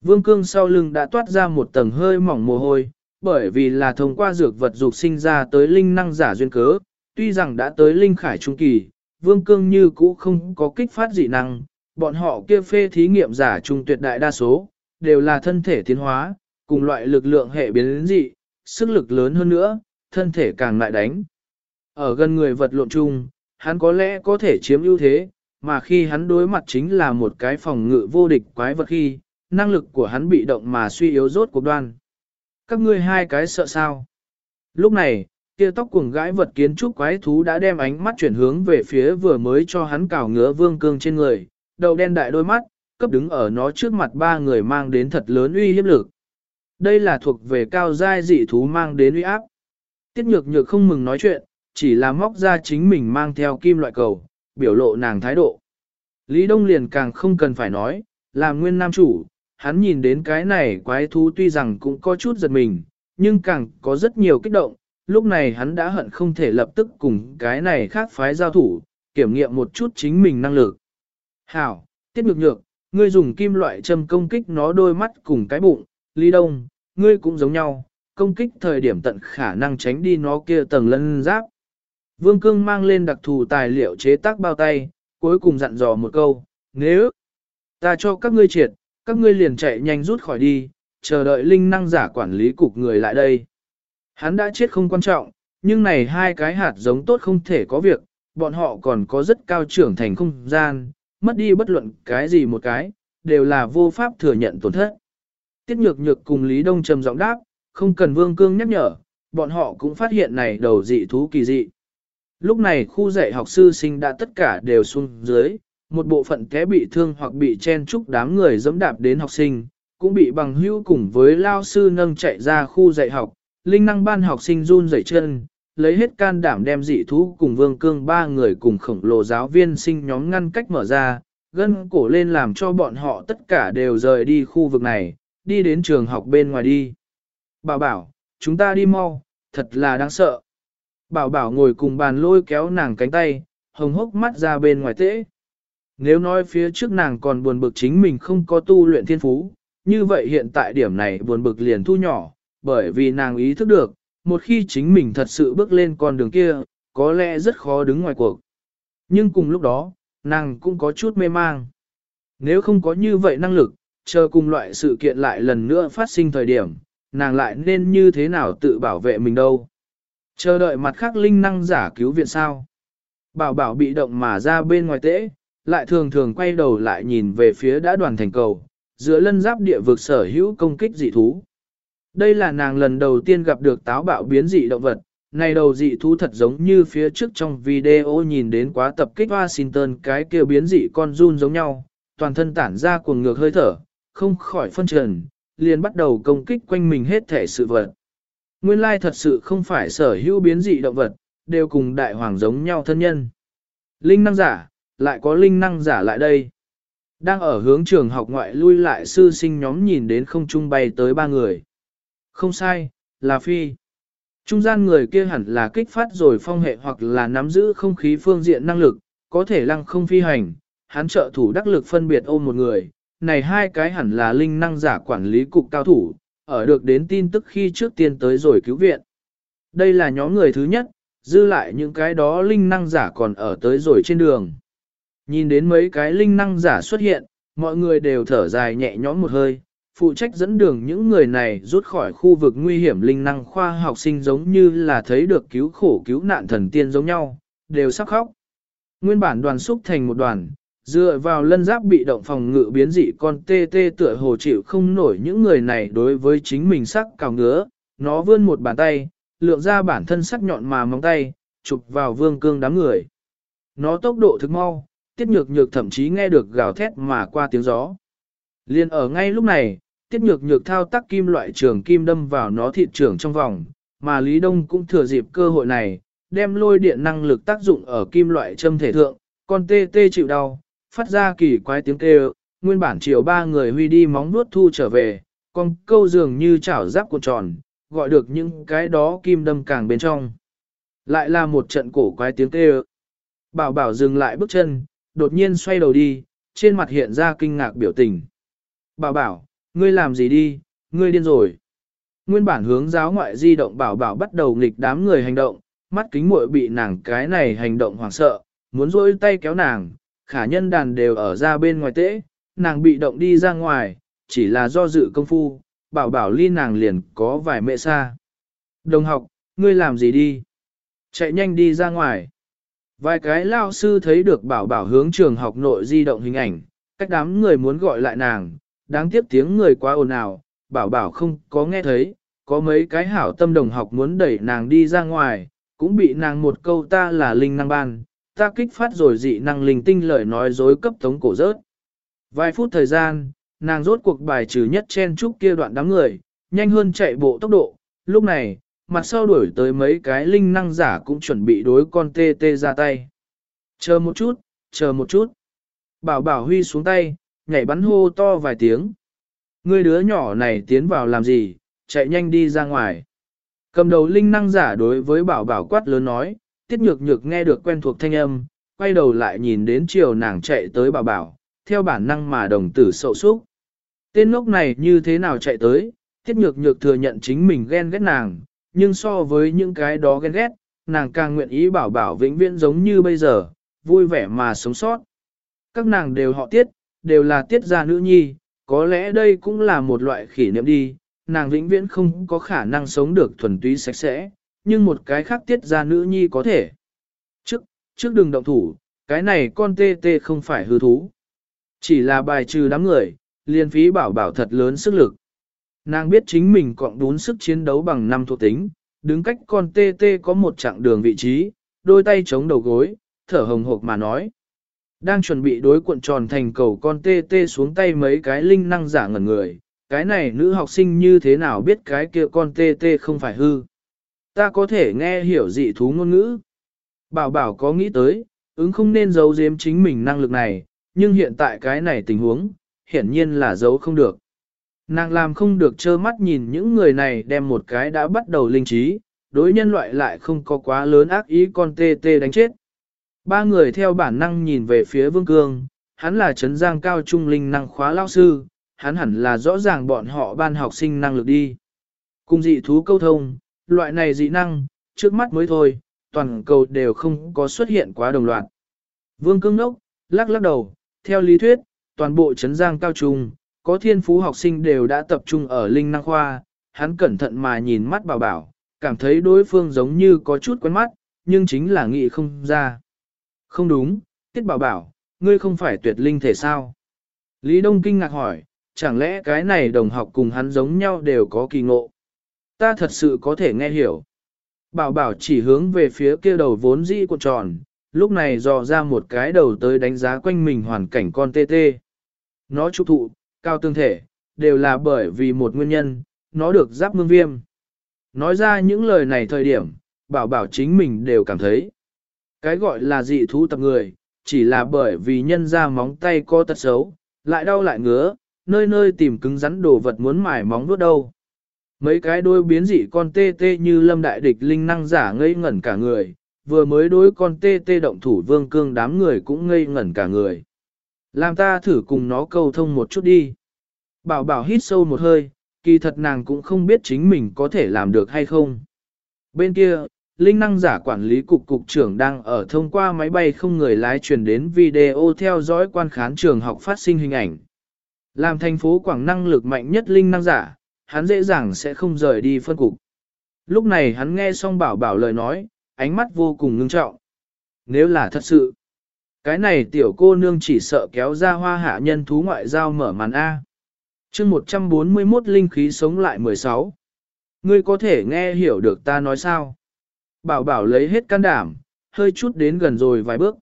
Vương cương sau lưng đã toát ra một tầng hơi mỏng mồ hôi, bởi vì là thông qua dược vật dục sinh ra tới linh năng giả duyên cớ, tuy rằng đã tới linh khải trung kỳ, vương cương như cũ không có kích phát dị năng, bọn họ kia phê thí nghiệm giả trung tuyệt đại đa số, đều là thân thể tiến hóa, cùng loại lực lượng hệ biến dị, sức lực lớn hơn nữa, thân thể càng lại đánh. Ở gần người vật lộn chung, hắn có lẽ có thể chiếm ưu thế, mà khi hắn đối mặt chính là một cái phòng ngự vô địch quái vật khi, năng lực của hắn bị động mà suy yếu rốt cuộc đoan. Các ngươi hai cái sợ sao? Lúc này, kia tóc cuồng gãi vật kiến trúc quái thú đã đem ánh mắt chuyển hướng về phía vừa mới cho hắn cào ngứa vương cương trên người, đầu đen đại đôi mắt, cấp đứng ở nó trước mặt ba người mang đến thật lớn uy hiếp lực. Đây là thuộc về cao giai dị thú mang đến uy áp. Tiết nhược nhược không mừng nói chuyện, chỉ là móc ra chính mình mang theo kim loại cầu, biểu lộ nàng thái độ. Lý Đông liền càng không cần phải nói, làm nguyên nam chủ, hắn nhìn đến cái này quái thú tuy rằng cũng có chút giật mình, nhưng càng có rất nhiều kích động, lúc này hắn đã hận không thể lập tức cùng cái này khác phái giao thủ, kiểm nghiệm một chút chính mình năng lực. Hảo, tiết nhược nhược, ngươi dùng kim loại châm công kích nó đôi mắt cùng cái bụng, ly đông, ngươi cũng giống nhau, công kích thời điểm tận khả năng tránh đi nó kia tầng lân giáp. Vương Cương mang lên đặc thù tài liệu chế tác bao tay, cuối cùng dặn dò một câu, nếu ta cho các ngươi triệt, các ngươi liền chạy nhanh rút khỏi đi, chờ đợi linh năng giả quản lý cục người lại đây. Hắn đã chết không quan trọng, nhưng này hai cái hạt giống tốt không thể có việc, bọn họ còn có rất cao trưởng thành không gian, mất đi bất luận cái gì một cái, đều là vô pháp thừa nhận tổn thất. Tiết nhược nhược cùng Lý Đông trầm giọng đáp, không cần vương cương nhắc nhở, bọn họ cũng phát hiện này đầu dị thú kỳ dị. Lúc này khu dạy học sư sinh đã tất cả đều xuống dưới, một bộ phận té bị thương hoặc bị chen chúc đám người dẫm đạp đến học sinh, cũng bị bằng hữu cùng với lao sư nâng chạy ra khu dạy học, linh năng ban học sinh run rẩy chân, lấy hết can đảm đem dị thú cùng vương cương ba người cùng khổng lồ giáo viên sinh nhóm ngăn cách mở ra, gân cổ lên làm cho bọn họ tất cả đều rời đi khu vực này, đi đến trường học bên ngoài đi. Bảo bảo, chúng ta đi mau, thật là đáng sợ. Bảo bảo ngồi cùng bàn lôi kéo nàng cánh tay, hồng hốc mắt ra bên ngoài tễ. Nếu nói phía trước nàng còn buồn bực chính mình không có tu luyện thiên phú, như vậy hiện tại điểm này buồn bực liền thu nhỏ, bởi vì nàng ý thức được, một khi chính mình thật sự bước lên con đường kia, có lẽ rất khó đứng ngoài cuộc. Nhưng cùng lúc đó, nàng cũng có chút mê mang. Nếu không có như vậy năng lực, chờ cùng loại sự kiện lại lần nữa phát sinh thời điểm, nàng lại nên như thế nào tự bảo vệ mình đâu. Chờ đợi mặt khác linh năng giả cứu viện sao. Bảo bảo bị động mà ra bên ngoài tễ, lại thường thường quay đầu lại nhìn về phía đã đoàn thành cầu, giữa lân giáp địa vực sở hữu công kích dị thú. Đây là nàng lần đầu tiên gặp được táo bạo biến dị động vật, này đầu dị thú thật giống như phía trước trong video nhìn đến quá tập kích Washington cái kia biến dị con run giống nhau, toàn thân tản ra cuồng ngược hơi thở, không khỏi phân trần, liền bắt đầu công kích quanh mình hết thể sự vật. Nguyên lai thật sự không phải sở hữu biến dị động vật, đều cùng đại hoàng giống nhau thân nhân. Linh năng giả, lại có linh năng giả lại đây. Đang ở hướng trường học ngoại lui lại sư sinh nhóm nhìn đến không trung bay tới ba người. Không sai, là phi. Trung gian người kia hẳn là kích phát rồi phong hệ hoặc là nắm giữ không khí phương diện năng lực, có thể lăng không phi hành, hắn trợ thủ đắc lực phân biệt ôm một người, này hai cái hẳn là linh năng giả quản lý cục cao thủ, ở được đến tin tức khi trước tiên tới rồi cứu viện. Đây là nhóm người thứ nhất, dư lại những cái đó linh năng giả còn ở tới rồi trên đường. Nhìn đến mấy cái linh năng giả xuất hiện, mọi người đều thở dài nhẹ nhõm một hơi, phụ trách dẫn đường những người này rút khỏi khu vực nguy hiểm linh năng khoa học sinh giống như là thấy được cứu khổ cứu nạn thần tiên giống nhau, đều sắc khóc. Nguyên bản đoàn xúc thành một đoàn, dựa vào lân giáp bị động phòng ngự biến dị con tê tê tựa hồ chịu không nổi những người này đối với chính mình sắc cào ngứa, nó vươn một bàn tay, lượng ra bản thân sắc nhọn mà móng tay, chụp vào vương cương đám người. Nó tốc độ thực mau, tiết nhược nhược thậm chí nghe được gào thét mà qua tiếng gió. Liên ở ngay lúc này, tiết nhược nhược thao tác kim loại trường kim đâm vào nó thịt trưởng trong vòng, mà Lý Đông cũng thừa dịp cơ hội này, đem lôi điện năng lực tác dụng ở kim loại châm thể thượng, con tê tê chịu đau, phát ra kỳ quái tiếng kêu, nguyên bản chiều ba người huy đi móng nuốt thu trở về, con câu dường như chảo giáp cuộn tròn, gọi được những cái đó kim đâm càng bên trong. Lại là một trận cổ quái tiếng kêu. Bảo bảo dừng lại bước chân, đột nhiên xoay đầu đi, trên mặt hiện ra kinh ngạc biểu tình. Bảo bảo, ngươi làm gì đi, ngươi điên rồi. Nguyên bản hướng giáo ngoại di động bảo bảo bắt đầu nghịch đám người hành động, mắt kính muội bị nàng cái này hành động hoảng sợ, muốn rôi tay kéo nàng, khả nhân đàn đều ở ra bên ngoài tễ, nàng bị động đi ra ngoài, chỉ là do dự công phu, bảo bảo ly nàng liền có vài mẹ xa. Đồng học, ngươi làm gì đi? Chạy nhanh đi ra ngoài. Vài cái lao sư thấy được bảo bảo hướng trường học nội di động hình ảnh, cách đám người muốn gọi lại nàng, đáng tiếc tiếng người quá ồn ào, bảo bảo không có nghe thấy, có mấy cái hảo tâm đồng học muốn đẩy nàng đi ra ngoài, cũng bị nàng một câu ta là linh năng ban, ta kích phát rồi dị năng linh tinh lời nói dối cấp tống cổ rớt. Vài phút thời gian, nàng rốt cuộc bài trừ nhất chen trúc kia đoạn đám người, nhanh hơn chạy bộ tốc độ, lúc này, mặt sau đuổi tới mấy cái linh năng giả cũng chuẩn bị đối con tê tê ra tay. Chờ một chút, chờ một chút. Bảo bảo huy xuống tay, nhảy bắn hô to vài tiếng. Người đứa nhỏ này tiến vào làm gì, chạy nhanh đi ra ngoài. Cầm đầu linh năng giả đối với bảo bảo quát lớn nói, tiết nhược nhược nghe được quen thuộc thanh âm, quay đầu lại nhìn đến chiều nàng chạy tới bảo bảo, theo bản năng mà đồng tử sậu súc. Tên ngốc này như thế nào chạy tới, tiết nhược nhược thừa nhận chính mình ghen ghét nàng, nhưng so với những cái đó ghen ghét, nàng càng nguyện ý bảo bảo vĩnh viễn giống như bây giờ, vui vẻ mà sống sót. Các nàng đều họ tiết, đều là tiết gia nữ nhi, có lẽ đây cũng là một loại khỉ niệm đi, nàng vĩnh viễn không có khả năng sống được thuần túy sạch sẽ, nhưng một cái khác tiết gia nữ nhi có thể. Trước, trước đừng động thủ, cái này con tê tê không phải hư thú. Chỉ là bài trừ đám người, liên phí bảo bảo thật lớn sức lực. Nàng biết chính mình cộng đún sức chiến đấu bằng năm thuộc tính, đứng cách con tê tê có một chặng đường vị trí, đôi tay chống đầu gối, thở hồng hộc mà nói. Đang chuẩn bị đối cuộn tròn thành cầu con tê tê xuống tay mấy cái linh năng giả ngẩn người, cái này nữ học sinh như thế nào biết cái kia con tê tê không phải hư. Ta có thể nghe hiểu dị thú ngôn ngữ. Bảo bảo có nghĩ tới, ứng không nên giấu giếm chính mình năng lực này, nhưng hiện tại cái này tình huống, hiển nhiên là giấu không được. Nàng làm không được trơ mắt nhìn những người này đem một cái đã bắt đầu linh trí, đối nhân loại lại không có quá lớn ác ý con tê tê đánh chết. Ba người theo bản năng nhìn về phía Vương Cương, hắn là trấn giang cao trung linh năng khóa lao sư, hắn hẳn là rõ ràng bọn họ ban học sinh năng lực đi. Cùng dị thú câu thông, loại này dị năng, trước mắt mới thôi, toàn cầu đều không có xuất hiện quá đồng loạt. Vương cương nốc, lắc lắc đầu, theo lý thuyết, toàn bộ trấn giang cao trung, có thiên phú học sinh đều đã tập trung ở linh năng khoa, hắn cẩn thận mà nhìn mắt bảo bảo, cảm thấy đối phương giống như có chút quen mắt, nhưng chính là nghĩ không ra. Không đúng, tiết bảo bảo, ngươi không phải tuyệt linh thể sao? Lý Đông kinh ngạc hỏi, chẳng lẽ cái này đồng học cùng hắn giống nhau đều có kỳ ngộ? Ta thật sự có thể nghe hiểu. Bảo bảo chỉ hướng về phía kia đầu vốn dĩ của tròn, lúc này dò ra một cái đầu tới đánh giá quanh mình hoàn cảnh con tê tê. Nó trúc thụ, cao tương thể, đều là bởi vì một nguyên nhân, nó được giáp mương viêm. Nói ra những lời này thời điểm, bảo bảo chính mình đều cảm thấy. Cái gọi là dị thú tập người, chỉ là bởi vì nhân ra móng tay có tật xấu, lại đau lại ngứa, nơi nơi tìm cứng rắn đồ vật muốn mài móng nuốt đâu. Mấy cái đôi biến dị con tê tê như lâm đại địch linh năng giả ngây ngẩn cả người, vừa mới đối con tê tê động thủ vương cương đám người cũng ngây ngẩn cả người. Làm ta thử cùng nó câu thông một chút đi. Bảo bảo hít sâu một hơi, kỳ thật nàng cũng không biết chính mình có thể làm được hay không. Bên kia, linh năng giả quản lý cục cục trưởng đang ở thông qua máy bay không người lái truyền đến video theo dõi quan khán trường học phát sinh hình ảnh. Làm thành phố Quảng năng lực mạnh nhất linh năng giả, hắn dễ dàng sẽ không rời đi phân cục. Lúc này hắn nghe xong bảo bảo lời nói, ánh mắt vô cùng ngưng trọng. Nếu là thật sự, cái này tiểu cô nương chỉ sợ kéo ra hoa hạ nhân thú ngoại giao mở màn A. chương 141 linh khí sống lại 16. Ngươi có thể nghe hiểu được ta nói sao? Bảo bảo lấy hết can đảm, hơi chút đến gần rồi vài bước.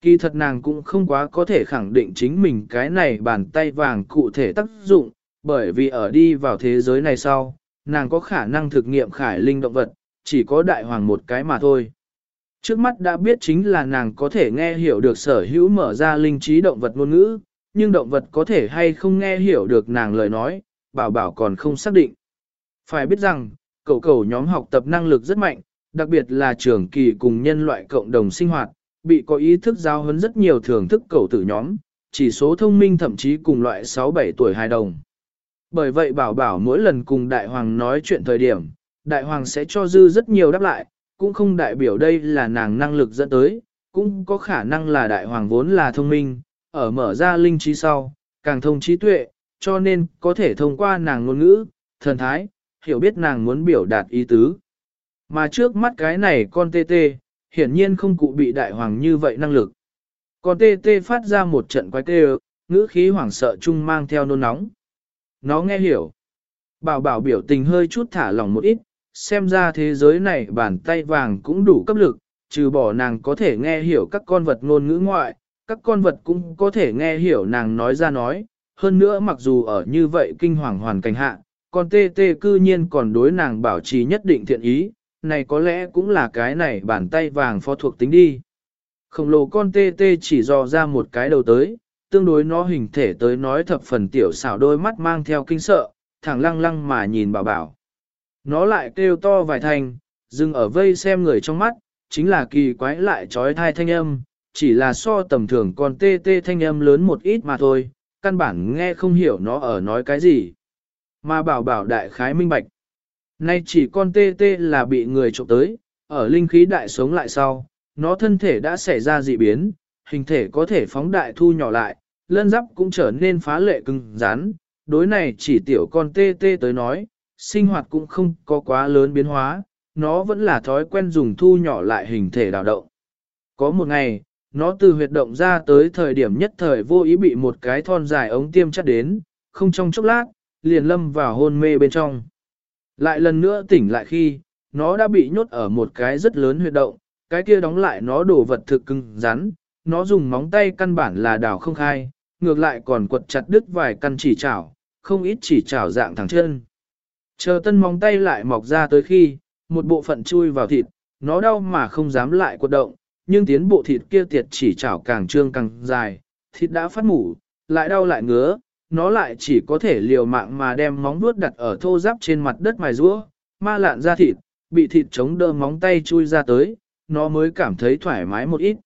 Kỳ thật nàng cũng không quá có thể khẳng định chính mình cái này bàn tay vàng cụ thể tác dụng, bởi vì ở đi vào thế giới này sau, nàng có khả năng thực nghiệm khải linh động vật, chỉ có đại hoàng một cái mà thôi. Trước mắt đã biết chính là nàng có thể nghe hiểu được sở hữu mở ra linh trí động vật ngôn ngữ, nhưng động vật có thể hay không nghe hiểu được nàng lời nói, bảo bảo còn không xác định. Phải biết rằng, cậu cầu nhóm học tập năng lực rất mạnh, đặc biệt là trường kỳ cùng nhân loại cộng đồng sinh hoạt, bị có ý thức giao huấn rất nhiều thưởng thức cầu tử nhóm, chỉ số thông minh thậm chí cùng loại 6-7 tuổi hài đồng. Bởi vậy bảo bảo mỗi lần cùng đại hoàng nói chuyện thời điểm, đại hoàng sẽ cho dư rất nhiều đáp lại, cũng không đại biểu đây là nàng năng lực dẫn tới, cũng có khả năng là đại hoàng vốn là thông minh, ở mở ra linh trí sau, càng thông trí tuệ, cho nên có thể thông qua nàng ngôn ngữ, thần thái, hiểu biết nàng muốn biểu đạt ý tứ. Mà trước mắt cái này con tê tê, hiển nhiên không cụ bị đại hoàng như vậy năng lực. Con tê tê phát ra một trận quái tê ngữ khí hoảng sợ chung mang theo nôn nóng. Nó nghe hiểu. Bảo bảo biểu tình hơi chút thả lỏng một ít, xem ra thế giới này bàn tay vàng cũng đủ cấp lực, trừ bỏ nàng có thể nghe hiểu các con vật ngôn ngữ ngoại, các con vật cũng có thể nghe hiểu nàng nói ra nói. Hơn nữa mặc dù ở như vậy kinh hoàng hoàn cảnh hạ, con tê tê cư nhiên còn đối nàng bảo trì nhất định thiện ý, này có lẽ cũng là cái này bàn tay vàng phó thuộc tính đi. Khổng lồ con tê tê chỉ dò ra một cái đầu tới, tương đối nó hình thể tới nói thập phần tiểu xảo đôi mắt mang theo kinh sợ, thẳng lăng lăng mà nhìn bảo bảo. Nó lại kêu to vài thành, dừng ở vây xem người trong mắt, chính là kỳ quái lại trói thai thanh âm, chỉ là so tầm thường con tê tê thanh âm lớn một ít mà thôi, căn bản nghe không hiểu nó ở nói cái gì. Mà bảo bảo đại khái minh bạch. Nay chỉ con tê tê là bị người trộm tới, ở linh khí đại sống lại sau, nó thân thể đã xảy ra dị biến, hình thể có thể phóng đại thu nhỏ lại, lân giáp cũng trở nên phá lệ cứng rắn. Đối này chỉ tiểu con tê tê tới nói, sinh hoạt cũng không có quá lớn biến hóa, nó vẫn là thói quen dùng thu nhỏ lại hình thể đào động. Có một ngày, nó từ huyệt động ra tới thời điểm nhất thời vô ý bị một cái thon dài ống tiêm chắt đến, không trong chốc lát, liền lâm vào hôn mê bên trong. Lại lần nữa tỉnh lại khi, nó đã bị nhốt ở một cái rất lớn huyệt động, cái kia đóng lại nó đổ vật thực cứng rắn, nó dùng móng tay căn bản là đào không khai, ngược lại còn quật chặt đứt vài căn chỉ chảo, không ít chỉ chảo dạng thẳng chân. Chờ tân móng tay lại mọc ra tới khi, một bộ phận chui vào thịt, nó đau mà không dám lại quật động, nhưng tiến bộ thịt kia tiệt chỉ chảo càng trương càng dài, thịt đã phát mủ, lại đau lại ngứa, nó lại chỉ có thể liều mạng mà đem móng vuốt đặt ở thô giáp trên mặt đất mài rũa, ma lạn ra thịt, bị thịt chống đỡ móng tay chui ra tới, nó mới cảm thấy thoải mái một ít.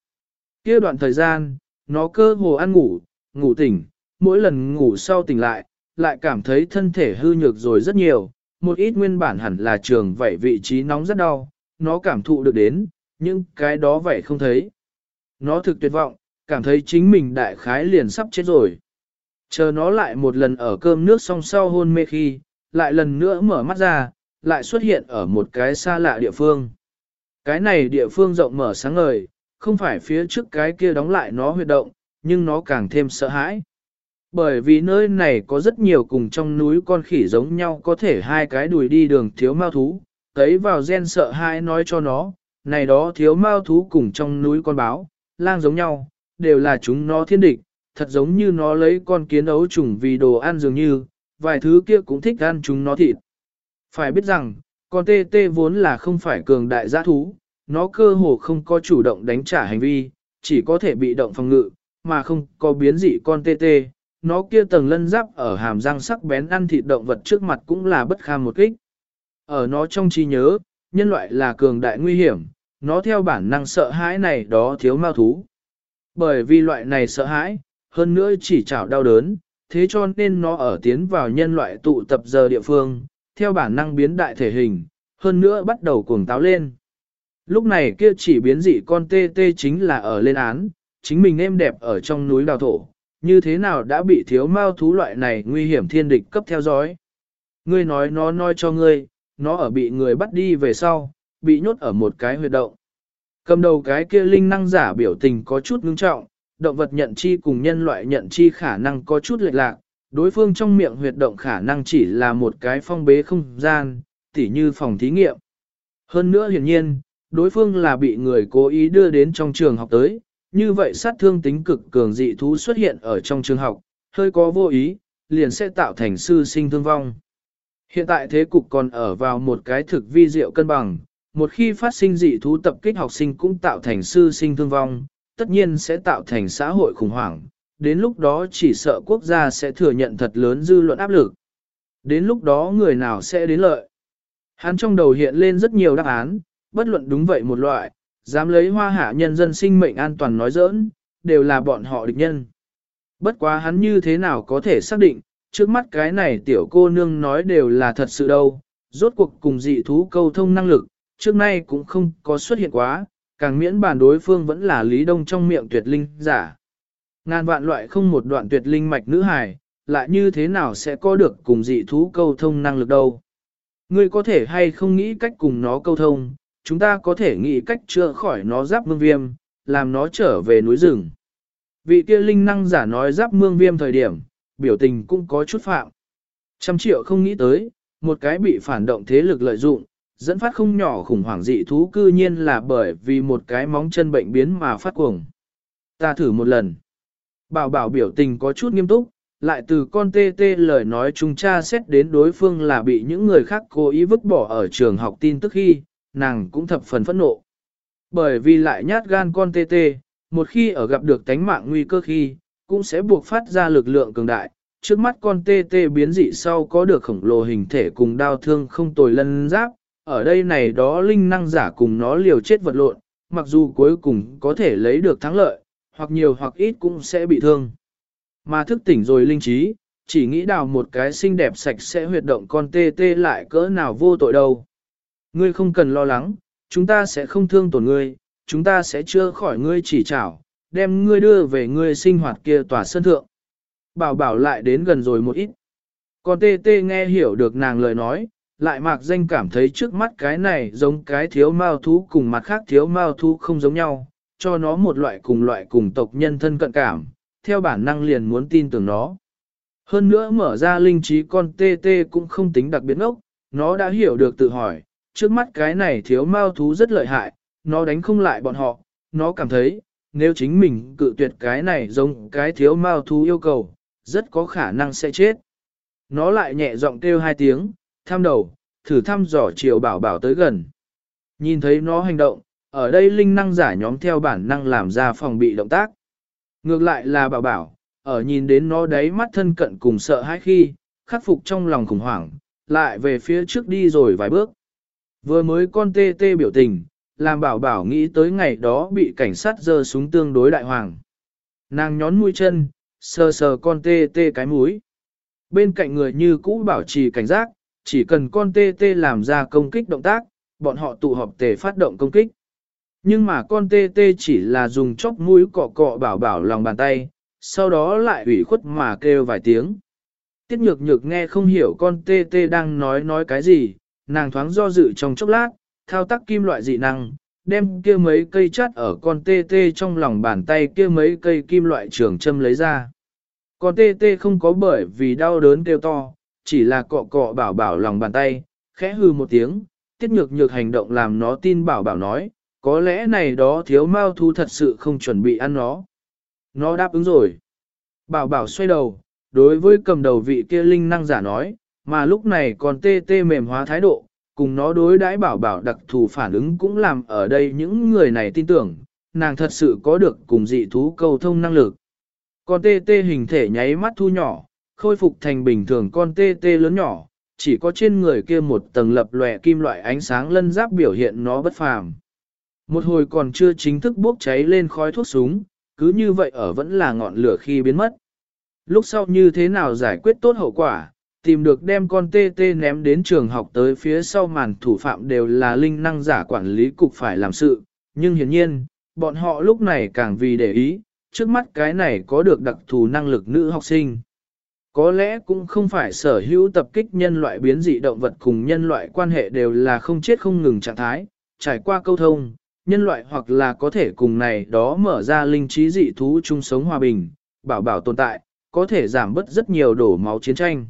Kia đoạn thời gian, nó cơ hồ ăn ngủ, ngủ tỉnh, mỗi lần ngủ sau tỉnh lại, lại cảm thấy thân thể hư nhược rồi rất nhiều, một ít nguyên bản hẳn là trường vậy vị trí nóng rất đau, nó cảm thụ được đến, nhưng cái đó vậy không thấy. nó thực tuyệt vọng, cảm thấy chính mình đại khái liền sắp chết rồi. Chờ nó lại một lần ở cơm nước song sau hôn mê khi, lại lần nữa mở mắt ra, lại xuất hiện ở một cái xa lạ địa phương. Cái này địa phương rộng mở sáng ngời, không phải phía trước cái kia đóng lại nó huyệt động, nhưng nó càng thêm sợ hãi. Bởi vì nơi này có rất nhiều cùng trong núi con khỉ giống nhau có thể hai cái đùi đi đường thiếu mao thú, thấy vào gen sợ hãi nói cho nó, này đó thiếu mao thú cùng trong núi con báo, lang giống nhau, đều là chúng nó thiên địch, thật giống như nó lấy con kiến ấu trùng vì đồ ăn dường như, vài thứ kia cũng thích ăn chúng nó thịt. Phải biết rằng, con tê tê vốn là không phải cường đại giã thú, nó cơ hồ không có chủ động đánh trả hành vi, chỉ có thể bị động phòng ngự, mà không có biến dị con tê tê. Nó kia tầng lân giáp ở hàm răng sắc bén ăn thịt động vật trước mặt cũng là bất kham một kích. Ở nó trong trí nhớ, nhân loại là cường đại nguy hiểm, nó theo bản năng sợ hãi này đó thiếu mao thú. Bởi vì loại này sợ hãi, hơn nữa chỉ chảo đau đớn, thế cho nên nó ở tiến vào nhân loại tụ tập giờ địa phương, theo bản năng biến đại thể hình, hơn nữa bắt đầu cuồng táo lên. Lúc này kia chỉ biến dị con tê tê chính là ở lên án, chính mình êm đẹp ở trong núi đào thổ, như thế nào đã bị thiếu mao thú loại này nguy hiểm thiên địch cấp theo dõi. Ngươi nói nó nói cho ngươi, nó ở bị người bắt đi về sau, bị nhốt ở một cái huyệt động. Cầm đầu cái kia linh năng giả biểu tình có chút ngưng trọng, động vật nhận chi cùng nhân loại nhận chi khả năng có chút lệch lạc, đối phương trong miệng huyệt động khả năng chỉ là một cái phong bế không gian, tỉ như phòng thí nghiệm. Hơn nữa hiển nhiên, đối phương là bị người cố ý đưa đến trong trường học tới, như vậy sát thương tính cực cường dị thú xuất hiện ở trong trường học, hơi có vô ý, liền sẽ tạo thành sư sinh thương vong. Hiện tại thế cục còn ở vào một cái thực vi diệu cân bằng, một khi phát sinh dị thú tập kích học sinh cũng tạo thành sư sinh thương vong, tất nhiên sẽ tạo thành xã hội khủng hoảng, đến lúc đó chỉ sợ quốc gia sẽ thừa nhận thật lớn dư luận áp lực. Đến lúc đó người nào sẽ đến lợi. Hắn trong đầu hiện lên rất nhiều đáp án, bất luận đúng vậy một loại, dám lấy hoa hạ nhân dân sinh mệnh an toàn nói giỡn, đều là bọn họ địch nhân. Bất quá hắn như thế nào có thể xác định, trước mắt cái này tiểu cô nương nói đều là thật sự đâu, rốt cuộc cùng dị thú câu thông năng lực, trước nay cũng không có xuất hiện quá, càng miễn bàn đối phương vẫn là Lý Đông trong miệng tuyệt linh giả. Ngàn vạn loại không một đoạn tuyệt linh mạch nữ hài, lại như thế nào sẽ có được cùng dị thú câu thông năng lực đâu. Ngươi có thể hay không nghĩ cách cùng nó câu thông, chúng ta có thể nghĩ cách chữa khỏi nó giáp mương viêm, làm nó trở về núi rừng. Vị kia linh năng giả nói giáp mương viêm thời điểm, biểu tình cũng có chút phạm. Trăm triệu không nghĩ tới, một cái bị phản động thế lực lợi dụng, dẫn phát không nhỏ khủng hoảng dị thú cư nhiên là bởi vì một cái móng chân bệnh biến mà phát cuồng. Ta thử một lần. Bảo bảo biểu tình có chút nghiêm túc, lại từ con tê tê lời nói chúng cha xét đến đối phương là bị những người khác cố ý vứt bỏ ở trường học tin tức khi, nàng cũng thập phần phẫn nộ. Bởi vì lại nhát gan con tê tê, một khi ở gặp được tánh mạng nguy cơ khi, cũng sẽ buộc phát ra lực lượng cường đại. Trước mắt con tê tê biến dị sau có được khổng lồ hình thể cùng đau thương không tồi lân giáp, ở đây này đó linh năng giả cùng nó liều chết vật lộn, mặc dù cuối cùng có thể lấy được thắng lợi, hoặc nhiều hoặc ít cũng sẽ bị thương. Mà thức tỉnh rồi linh trí, chỉ nghĩ đào một cái xinh đẹp sạch sẽ huyệt động con tê tê lại cỡ nào vô tội đâu. Ngươi không cần lo lắng, chúng ta sẽ không thương tổn ngươi, chúng ta sẽ chưa khỏi ngươi chỉ trảo, đem ngươi đưa về ngươi sinh hoạt kia tòa sân thượng. Bảo bảo lại đến gần rồi một ít. Con tê tê nghe hiểu được nàng lời nói, lại mạc danh cảm thấy trước mắt cái này giống cái thiếu mao thú cùng mặt khác thiếu mao thú không giống nhau, cho nó một loại cùng loại cùng tộc nhân thân cận cảm, theo bản năng liền muốn tin tưởng nó. Hơn nữa mở ra linh trí con tê tê cũng không tính đặc biệt ngốc, nó đã hiểu được tự hỏi, trước mắt cái này thiếu mao thú rất lợi hại, nó đánh không lại bọn họ, nó cảm thấy, nếu chính mình cự tuyệt cái này giống cái thiếu mao thú yêu cầu, rất có khả năng sẽ chết. Nó lại nhẹ giọng kêu hai tiếng, tham đầu, thử thăm dò chiều bảo bảo tới gần. Nhìn thấy nó hành động, ở đây linh năng giả nhóm theo bản năng làm ra phòng bị động tác. Ngược lại là bảo bảo, ở nhìn đến nó đáy mắt thân cận cùng sợ hãi khi, khắc phục trong lòng khủng hoảng, lại về phía trước đi rồi vài bước. Vừa mới con tê tê biểu tình, làm bảo bảo nghĩ tới ngày đó bị cảnh sát giơ súng tương đối đại hoàng. Nàng nhón mũi chân, sờ sờ con tê tê cái mũi. Bên cạnh người như cũ bảo trì cảnh giác, chỉ cần con tê tê làm ra công kích động tác, bọn họ tụ họp tề phát động công kích. Nhưng mà con tê tê chỉ là dùng chóc mũi cọ cọ bảo bảo lòng bàn tay, sau đó lại ủy khuất mà kêu vài tiếng. Tiết nhược nhược nghe không hiểu con tê tê đang nói nói cái gì, nàng thoáng do dự trong chốc lát, thao tác kim loại dị năng, đem kia mấy cây chắt ở con tê tê trong lòng bàn tay kia mấy cây kim loại trường châm lấy ra. Con tê tê không có bởi vì đau đớn kêu to, chỉ là cọ cọ bảo bảo lòng bàn tay, khẽ hư một tiếng, tiết nhược nhược hành động làm nó tin bảo bảo nói, có lẽ này đó thiếu mao thú thật sự không chuẩn bị ăn nó. Nó đáp ứng rồi. Bảo bảo xoay đầu, đối với cầm đầu vị kia linh năng giả nói, mà lúc này còn tê tê mềm hóa thái độ, cùng nó đối đãi bảo bảo đặc thù phản ứng cũng làm ở đây những người này tin tưởng, nàng thật sự có được cùng dị thú cầu thông năng lực. còn tê tê hình thể nháy mắt thu nhỏ, khôi phục thành bình thường con tê tê lớn nhỏ, chỉ có trên người kia một tầng lập lòe kim loại ánh sáng lân giáp biểu hiện nó bất phàm. Một hồi còn chưa chính thức bốc cháy lên khói thuốc súng, cứ như vậy ở vẫn là ngọn lửa khi biến mất. Lúc sau như thế nào giải quyết tốt hậu quả, tìm được đem con tê tê ném đến trường học tới phía sau màn thủ phạm đều là linh năng giả quản lý cục phải làm sự, nhưng hiển nhiên, bọn họ lúc này càng vì để ý, trước mắt cái này có được đặc thù năng lực nữ học sinh. Có lẽ cũng không phải sở hữu tập kích nhân loại biến dị động vật cùng nhân loại quan hệ đều là không chết không ngừng trạng thái, trải qua câu thông, nhân loại hoặc là có thể cùng này đó mở ra linh trí dị thú chung sống hòa bình, bảo bảo tồn tại, có thể giảm bớt rất nhiều đổ máu chiến tranh.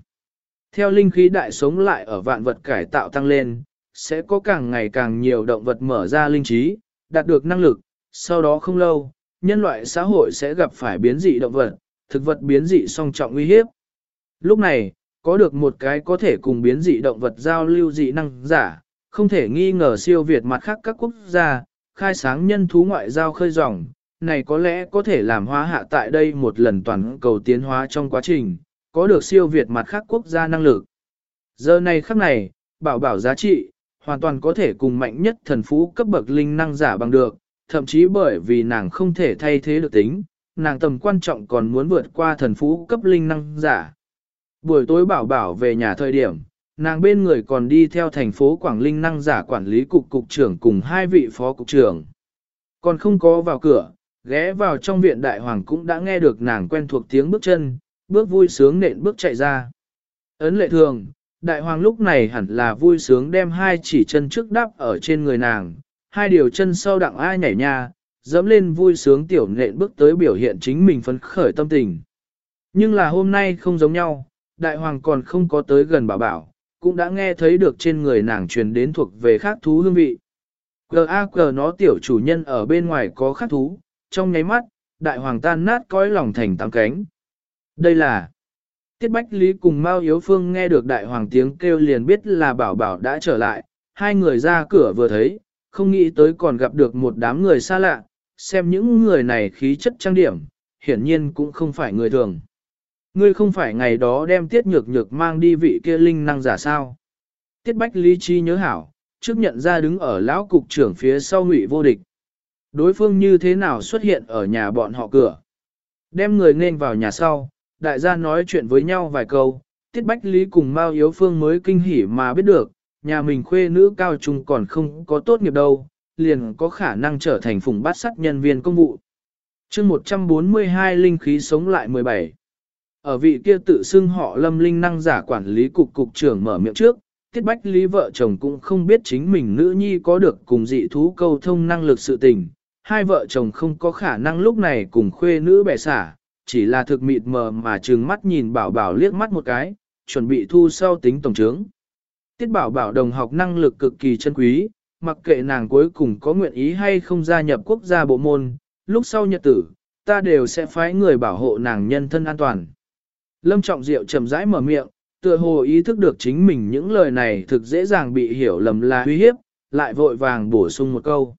Theo linh khí đại sống lại ở vạn vật cải tạo tăng lên, sẽ có càng ngày càng nhiều động vật mở ra linh trí, đạt được năng lực, sau đó không lâu, nhân loại xã hội sẽ gặp phải biến dị động vật, thực vật biến dị song trọng nguy hiếp. Lúc này, có được một cái có thể cùng biến dị động vật giao lưu dị năng giả, không thể nghi ngờ siêu việt mặt khác các quốc gia, khai sáng nhân thú ngoại giao khơi ròng, này có lẽ có thể làm hóa hạ tại đây một lần toàn cầu tiến hóa trong quá trình, có được siêu việt mặt khác quốc gia năng lực. Giờ này khắc này, bảo bảo giá trị, hoàn toàn có thể cùng mạnh nhất thần phú cấp bậc linh năng giả bằng được, thậm chí bởi vì nàng không thể thay thế được tính, nàng tầm quan trọng còn muốn vượt qua thần phú cấp linh năng giả. Buổi tối bảo bảo về nhà thời điểm, nàng bên người còn đi theo thành phố Quảng Linh năng giả quản lý cục cục trưởng cùng hai vị phó cục trưởng. Còn không có vào cửa, ghé vào trong viện đại hoàng cũng đã nghe được nàng quen thuộc tiếng bước chân, bước vui sướng nện bước chạy ra. Ấn lệ thường, đại hoàng lúc này hẳn là vui sướng đem hai chỉ chân trước đắp ở trên người nàng, hai điều chân sau đặng ai nhảy nha, dẫm lên vui sướng tiểu nện bước tới biểu hiện chính mình phấn khởi tâm tình. Nhưng là hôm nay không giống nhau, đại hoàng còn không có tới gần bảo bảo, cũng đã nghe thấy được trên người nàng truyền đến thuộc về khác thú hương vị. G.A.G. nó tiểu chủ nhân ở bên ngoài có khác thú, trong nháy mắt, đại hoàng tan nát cõi lòng thành tám cánh. Đây là Tiết Bách Lý cùng Mao Yếu Phương nghe được đại hoàng tiếng kêu liền biết là bảo bảo đã trở lại, hai người ra cửa vừa thấy, không nghĩ tới còn gặp được một đám người xa lạ, xem những người này khí chất trang điểm, hiển nhiên cũng không phải người thường. Ngươi không phải ngày đó đem tiết nhược nhược mang đi vị kia linh năng giả sao. Tiết Bách Lý Chi nhớ hảo, trước nhận ra đứng ở lão cục trưởng phía sau ngụy vô địch. Đối phương như thế nào xuất hiện ở nhà bọn họ cửa. Đem người nên vào nhà sau, đại gia nói chuyện với nhau vài câu, Tiết Bách Lý cùng Mao Yếu Phương mới kinh hỉ mà biết được, nhà mình khuê nữ cao trung còn không có tốt nghiệp đâu, liền có khả năng trở thành phùng bát sắt nhân viên công vụ. chương 142 linh khí sống lại 17. Ở vị kia tự xưng họ lâm linh năng giả quản lý cục cục trưởng mở miệng trước, Tiết Bách Lý vợ chồng cũng không biết chính mình nữ nhi có được cùng dị thú câu thông năng lực sự tình. Hai vợ chồng không có khả năng lúc này cùng khuê nữ bẻ xả, chỉ là thực mịt mờ mà trừng mắt nhìn bảo bảo liếc mắt một cái, chuẩn bị thu sau tính tổng trướng. Tiết bảo bảo đồng học năng lực cực kỳ chân quý, mặc kệ nàng cuối cùng có nguyện ý hay không gia nhập quốc gia bộ môn, lúc sau nhật tử, ta đều sẽ phái người bảo hộ nàng nhân thân an toàn. Lâm Trọng Diệu chậm rãi mở miệng, tựa hồ ý thức được chính mình những lời này thực dễ dàng bị hiểu lầm là uy hiếp, lại vội vàng bổ sung một câu.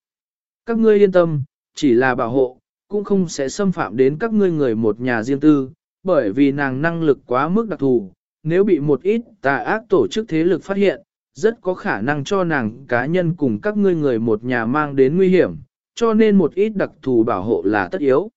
Các ngươi yên tâm, chỉ là bảo hộ, cũng không sẽ xâm phạm đến các ngươi người một nhà riêng tư, bởi vì nàng năng lực quá mức đặc thù, nếu bị một ít tà ác tổ chức thế lực phát hiện, rất có khả năng cho nàng cá nhân cùng các ngươi người một nhà mang đến nguy hiểm, cho nên một ít đặc thù bảo hộ là tất yếu.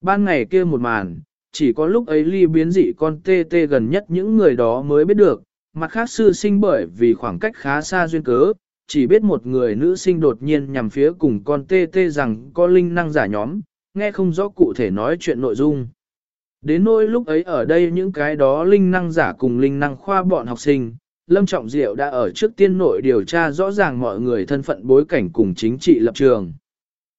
Ban ngày kia một màn, chỉ có lúc ấy ly biến dị con tê tê gần nhất những người đó mới biết được, mặt khác sư sinh bởi vì khoảng cách khá xa duyên cớ, chỉ biết một người nữ sinh đột nhiên nhằm phía cùng con tê tê rằng có linh năng giả nhóm, nghe không rõ cụ thể nói chuyện nội dung. Đến nỗi lúc ấy ở đây những cái đó linh năng giả cùng linh năng khoa bọn học sinh, Lâm Trọng Diệu đã ở trước tiên nội điều tra rõ ràng mọi người thân phận bối cảnh cùng chính trị lập trường.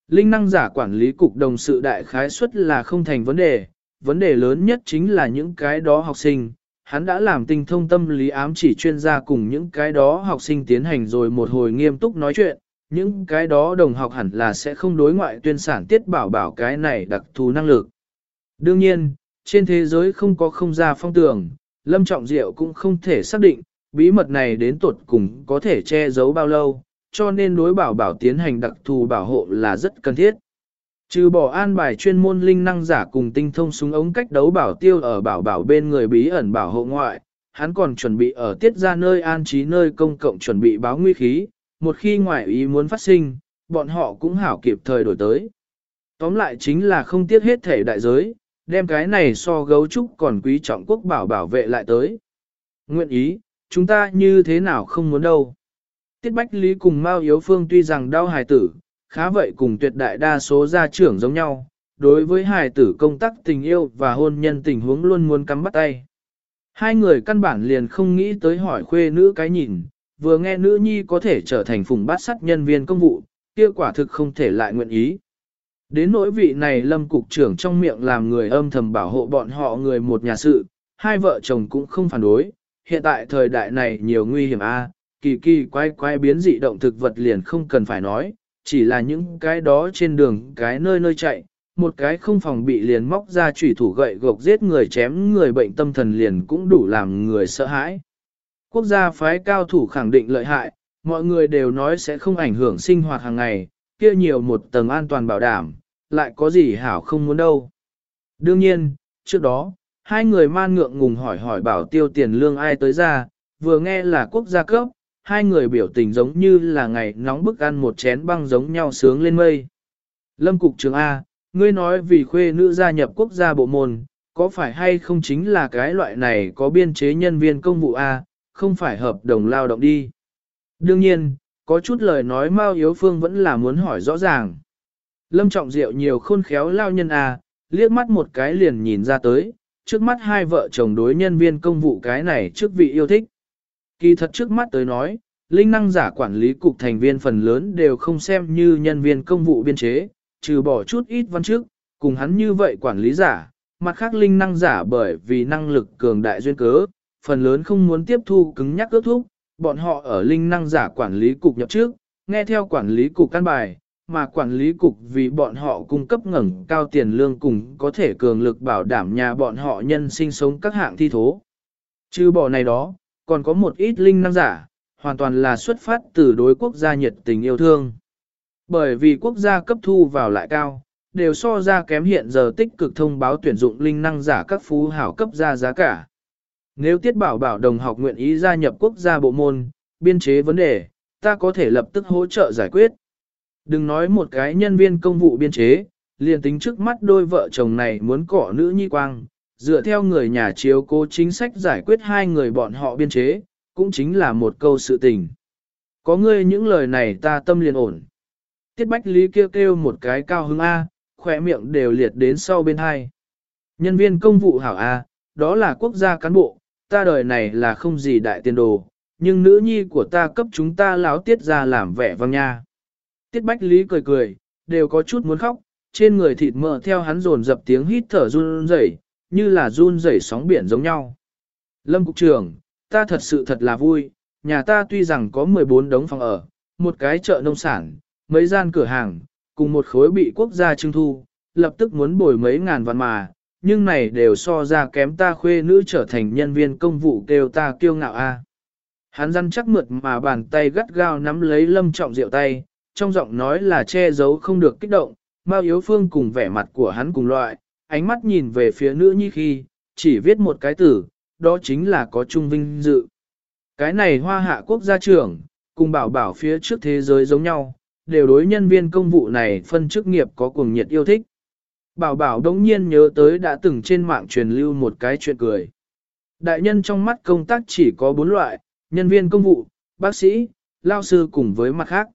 Linh năng giả quản lý cục đồng sự đại khái suất là không thành vấn đề, vấn đề lớn nhất chính là những cái đó học sinh. Hắn đã làm tinh thông tâm lý ám chỉ chuyên gia cùng những cái đó học sinh tiến hành rồi một hồi nghiêm túc nói chuyện, những cái đó đồng học hẳn là sẽ không đối ngoại tuyên sản tiết bảo bảo cái này đặc thù năng lực. Đương nhiên, trên thế giới không có không ra phong tường, Lâm Trọng Diệu cũng không thể xác định, bí mật này đến tuột cùng có thể che giấu bao lâu, cho nên đối bảo bảo tiến hành đặc thù bảo hộ là rất cần thiết. Trừ bỏ an bài chuyên môn linh năng giả cùng tinh thông súng ống cách đấu bảo tiêu ở bảo bảo bên người bí ẩn bảo hộ ngoại, hắn còn chuẩn bị ở tiết ra nơi an trí nơi công cộng chuẩn bị báo nguy khí, một khi ngoại ý muốn phát sinh, bọn họ cũng hảo kịp thời đổi tới. Tóm lại chính là không tiếc hết thể đại giới, đem cái này so gấu trúc còn quý trọng quốc bảo bảo vệ lại tới. Nguyện ý, chúng ta như thế nào không muốn đâu. Tiết Bách Lý cùng Mao Yếu Phương tuy rằng đau hài tử, khá vậy cùng tuyệt đại đa số gia trưởng giống nhau, đối với hài tử công tác tình yêu và hôn nhân tình huống luôn muốn cắm bắt tay. Hai người căn bản liền không nghĩ tới hỏi khuê nữ cái nhìn, vừa nghe nữ nhi có thể trở thành phùng bát sắt nhân viên công vụ, kia quả thực không thể lại nguyện ý. Đến nỗi vị này lâm cục trưởng trong miệng làm người âm thầm bảo hộ bọn họ người một nhà sự, hai vợ chồng cũng không phản đối, hiện tại thời đại này nhiều nguy hiểm a, kỳ kỳ quay quay biến dị động thực vật liền không cần phải nói, chỉ là những cái đó trên đường cái nơi nơi chạy, một cái không phòng bị liền móc ra chủy thủ gậy gộc giết người chém người bệnh tâm thần liền cũng đủ làm người sợ hãi. Quốc gia phái cao thủ khẳng định lợi hại, mọi người đều nói sẽ không ảnh hưởng sinh hoạt hàng ngày, kia nhiều một tầng an toàn bảo đảm, lại có gì hảo không muốn đâu. Đương nhiên, trước đó, hai người man ngượng ngùng hỏi hỏi bảo tiêu tiền lương ai tới ra, vừa nghe là quốc gia cấp, hai người biểu tình giống như là ngày nóng bức ăn một chén băng giống nhau sướng lên mây. Lâm Cục Trường A, ngươi nói vì khuê nữ gia nhập quốc gia bộ môn, có phải hay không chính là cái loại này có biên chế nhân viên công vụ A, không phải hợp đồng lao động đi. Đương nhiên, có chút lời nói Mao Yếu Phương vẫn là muốn hỏi rõ ràng. Lâm Trọng Diệu nhiều khôn khéo lao nhân A, liếc mắt một cái liền nhìn ra tới, trước mắt hai vợ chồng đối nhân viên công vụ cái này trước vị yêu thích. Kỳ thật trước mắt tới nói, linh năng giả quản lý cục thành viên phần lớn đều không xem như nhân viên công vụ biên chế, trừ bỏ chút ít văn trước, cùng hắn như vậy quản lý giả, mặt khác linh năng giả bởi vì năng lực cường đại duyên cớ, phần lớn không muốn tiếp thu cứng nhắc ước thúc, bọn họ ở linh năng giả quản lý cục nhập trước, nghe theo quản lý cục căn bài, mà quản lý cục vì bọn họ cung cấp ngẩng cao tiền lương cùng có thể cường lực bảo đảm nhà bọn họ nhân sinh sống các hạng thi thố. Trừ bỏ này đó, còn có một ít linh năng giả, hoàn toàn là xuất phát từ đối quốc gia nhiệt tình yêu thương. Bởi vì quốc gia cấp thu vào lại cao, đều so ra kém hiện giờ tích cực thông báo tuyển dụng linh năng giả các phú hảo cấp ra giá cả. Nếu tiết bảo bảo đồng học nguyện ý gia nhập quốc gia bộ môn, biên chế vấn đề, ta có thể lập tức hỗ trợ giải quyết. Đừng nói một cái nhân viên công vụ biên chế, liền tính trước mắt đôi vợ chồng này muốn cỏ nữ nhi quang, dựa theo người nhà chiếu cố chính sách giải quyết hai người bọn họ biên chế, cũng chính là một câu sự tình. Có ngươi những lời này ta tâm liền ổn. Tiết Bách Lý kêu kêu một cái cao hứng A, khỏe miệng đều liệt đến sau bên hai. Nhân viên công vụ hảo A, đó là quốc gia cán bộ, ta đời này là không gì đại tiền đồ, nhưng nữ nhi của ta cấp chúng ta láo tiết ra làm vẻ vang nha. Tiết Bách Lý cười cười, đều có chút muốn khóc, trên người thịt mỡ theo hắn dồn dập tiếng hít thở run rẩy, như là run rẩy sóng biển giống nhau. Lâm Cục trưởng, ta thật sự thật là vui, nhà ta tuy rằng có 14 đống phòng ở, một cái chợ nông sản, mấy gian cửa hàng, cùng một khối bị quốc gia trưng thu, lập tức muốn bồi mấy ngàn vạn mà, nhưng này đều so ra kém ta khuê nữ trở thành nhân viên công vụ kêu ta kiêu ngạo a. Hắn răn chắc mượt mà bàn tay gắt gao nắm lấy lâm trọng rượu tay, trong giọng nói là che giấu không được kích động, Mao Yếu Phương cùng vẻ mặt của hắn cùng loại, ánh mắt nhìn về phía nữ nhi khi, chỉ viết một cái tử, đó chính là có trung vinh dự. Cái này hoa hạ quốc gia trưởng, cùng bảo bảo phía trước thế giới giống nhau, đều đối nhân viên công vụ này phân chức nghiệp có cuồng nhiệt yêu thích. Bảo bảo đống nhiên nhớ tới đã từng trên mạng truyền lưu một cái chuyện cười. Đại nhân trong mắt công tác chỉ có bốn loại, nhân viên công vụ, bác sĩ, lao sư cùng với mặt khác.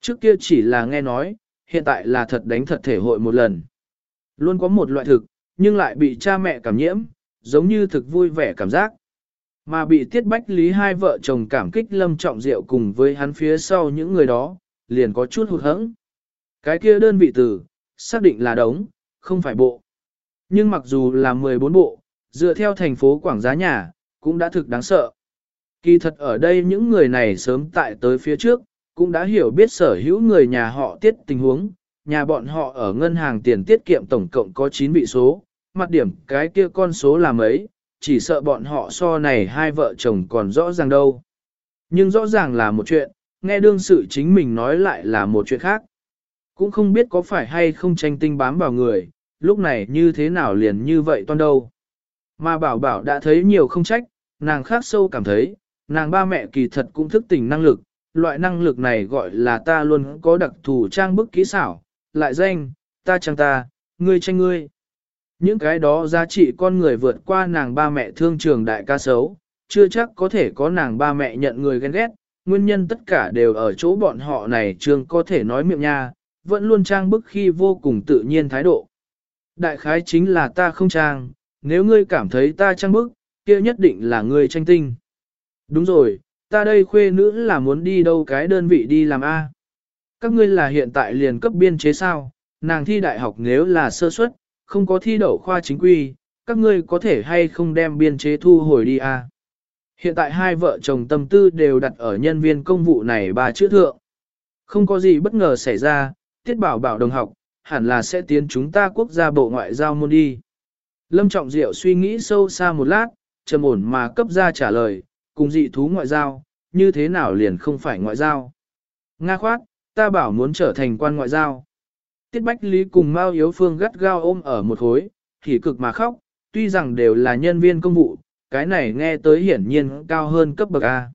Trước kia chỉ là nghe nói, hiện tại là thật đánh thật thể hội một lần. Luôn có một loại thực, nhưng lại bị cha mẹ cảm nhiễm, giống như thực vui vẻ cảm giác. Mà bị tiết bách lý hai vợ chồng cảm kích lâm trọng diệu cùng với hắn phía sau những người đó, liền có chút hụt hẫng. Cái kia đơn vị từ, xác định là đống, không phải bộ. Nhưng mặc dù là 14 bộ, dựa theo thành phố Quảng Giá nhà, cũng đã thực đáng sợ. Kỳ thật ở đây những người này sớm tại tới phía trước, cũng đã hiểu biết sở hữu người nhà họ tiết tình huống, nhà bọn họ ở ngân hàng tiền tiết kiệm tổng cộng có 9 vị số, mặt điểm cái kia con số là mấy, chỉ sợ bọn họ so này hai vợ chồng còn rõ ràng đâu. Nhưng rõ ràng là một chuyện, nghe đương sự chính mình nói lại là một chuyện khác. Cũng không biết có phải hay không tranh tinh bám vào người, lúc này như thế nào liền như vậy toan đâu. Mà bảo bảo đã thấy nhiều không trách, nàng khác sâu cảm thấy, nàng ba mẹ kỳ thật cũng thức tỉnh năng lực, loại năng lực này gọi là ta luôn có đặc thù trang bức kỹ xảo, lại danh, ta chẳng ta, ngươi tranh ngươi. Những cái đó giá trị con người vượt qua nàng ba mẹ thương trường đại ca xấu, chưa chắc có thể có nàng ba mẹ nhận người ghen ghét, nguyên nhân tất cả đều ở chỗ bọn họ này trường có thể nói miệng nha, vẫn luôn trang bức khi vô cùng tự nhiên thái độ. Đại khái chính là ta không trang, nếu ngươi cảm thấy ta trang bức, kia nhất định là ngươi tranh tinh. Đúng rồi, ta đây khuê nữ là muốn đi đâu cái đơn vị đi làm A. Các ngươi là hiện tại liền cấp biên chế sao, nàng thi đại học nếu là sơ suất, không có thi đậu khoa chính quy, các ngươi có thể hay không đem biên chế thu hồi đi à? Hiện tại hai vợ chồng tâm tư đều đặt ở nhân viên công vụ này bà chữ thượng. Không có gì bất ngờ xảy ra, tiết bảo bảo đồng học, hẳn là sẽ tiến chúng ta quốc gia bộ ngoại giao môn đi. Lâm Trọng Diệu suy nghĩ sâu xa một lát, trầm ổn mà cấp ra trả lời, cùng dị thú ngoại giao, như thế nào liền không phải ngoại giao. Nga khoát, ta bảo muốn trở thành quan ngoại giao. Tiết Bách Lý cùng Mao Yếu Phương gắt gao ôm ở một hối, thì cực mà khóc, tuy rằng đều là nhân viên công vụ, cái này nghe tới hiển nhiên cao hơn cấp bậc A.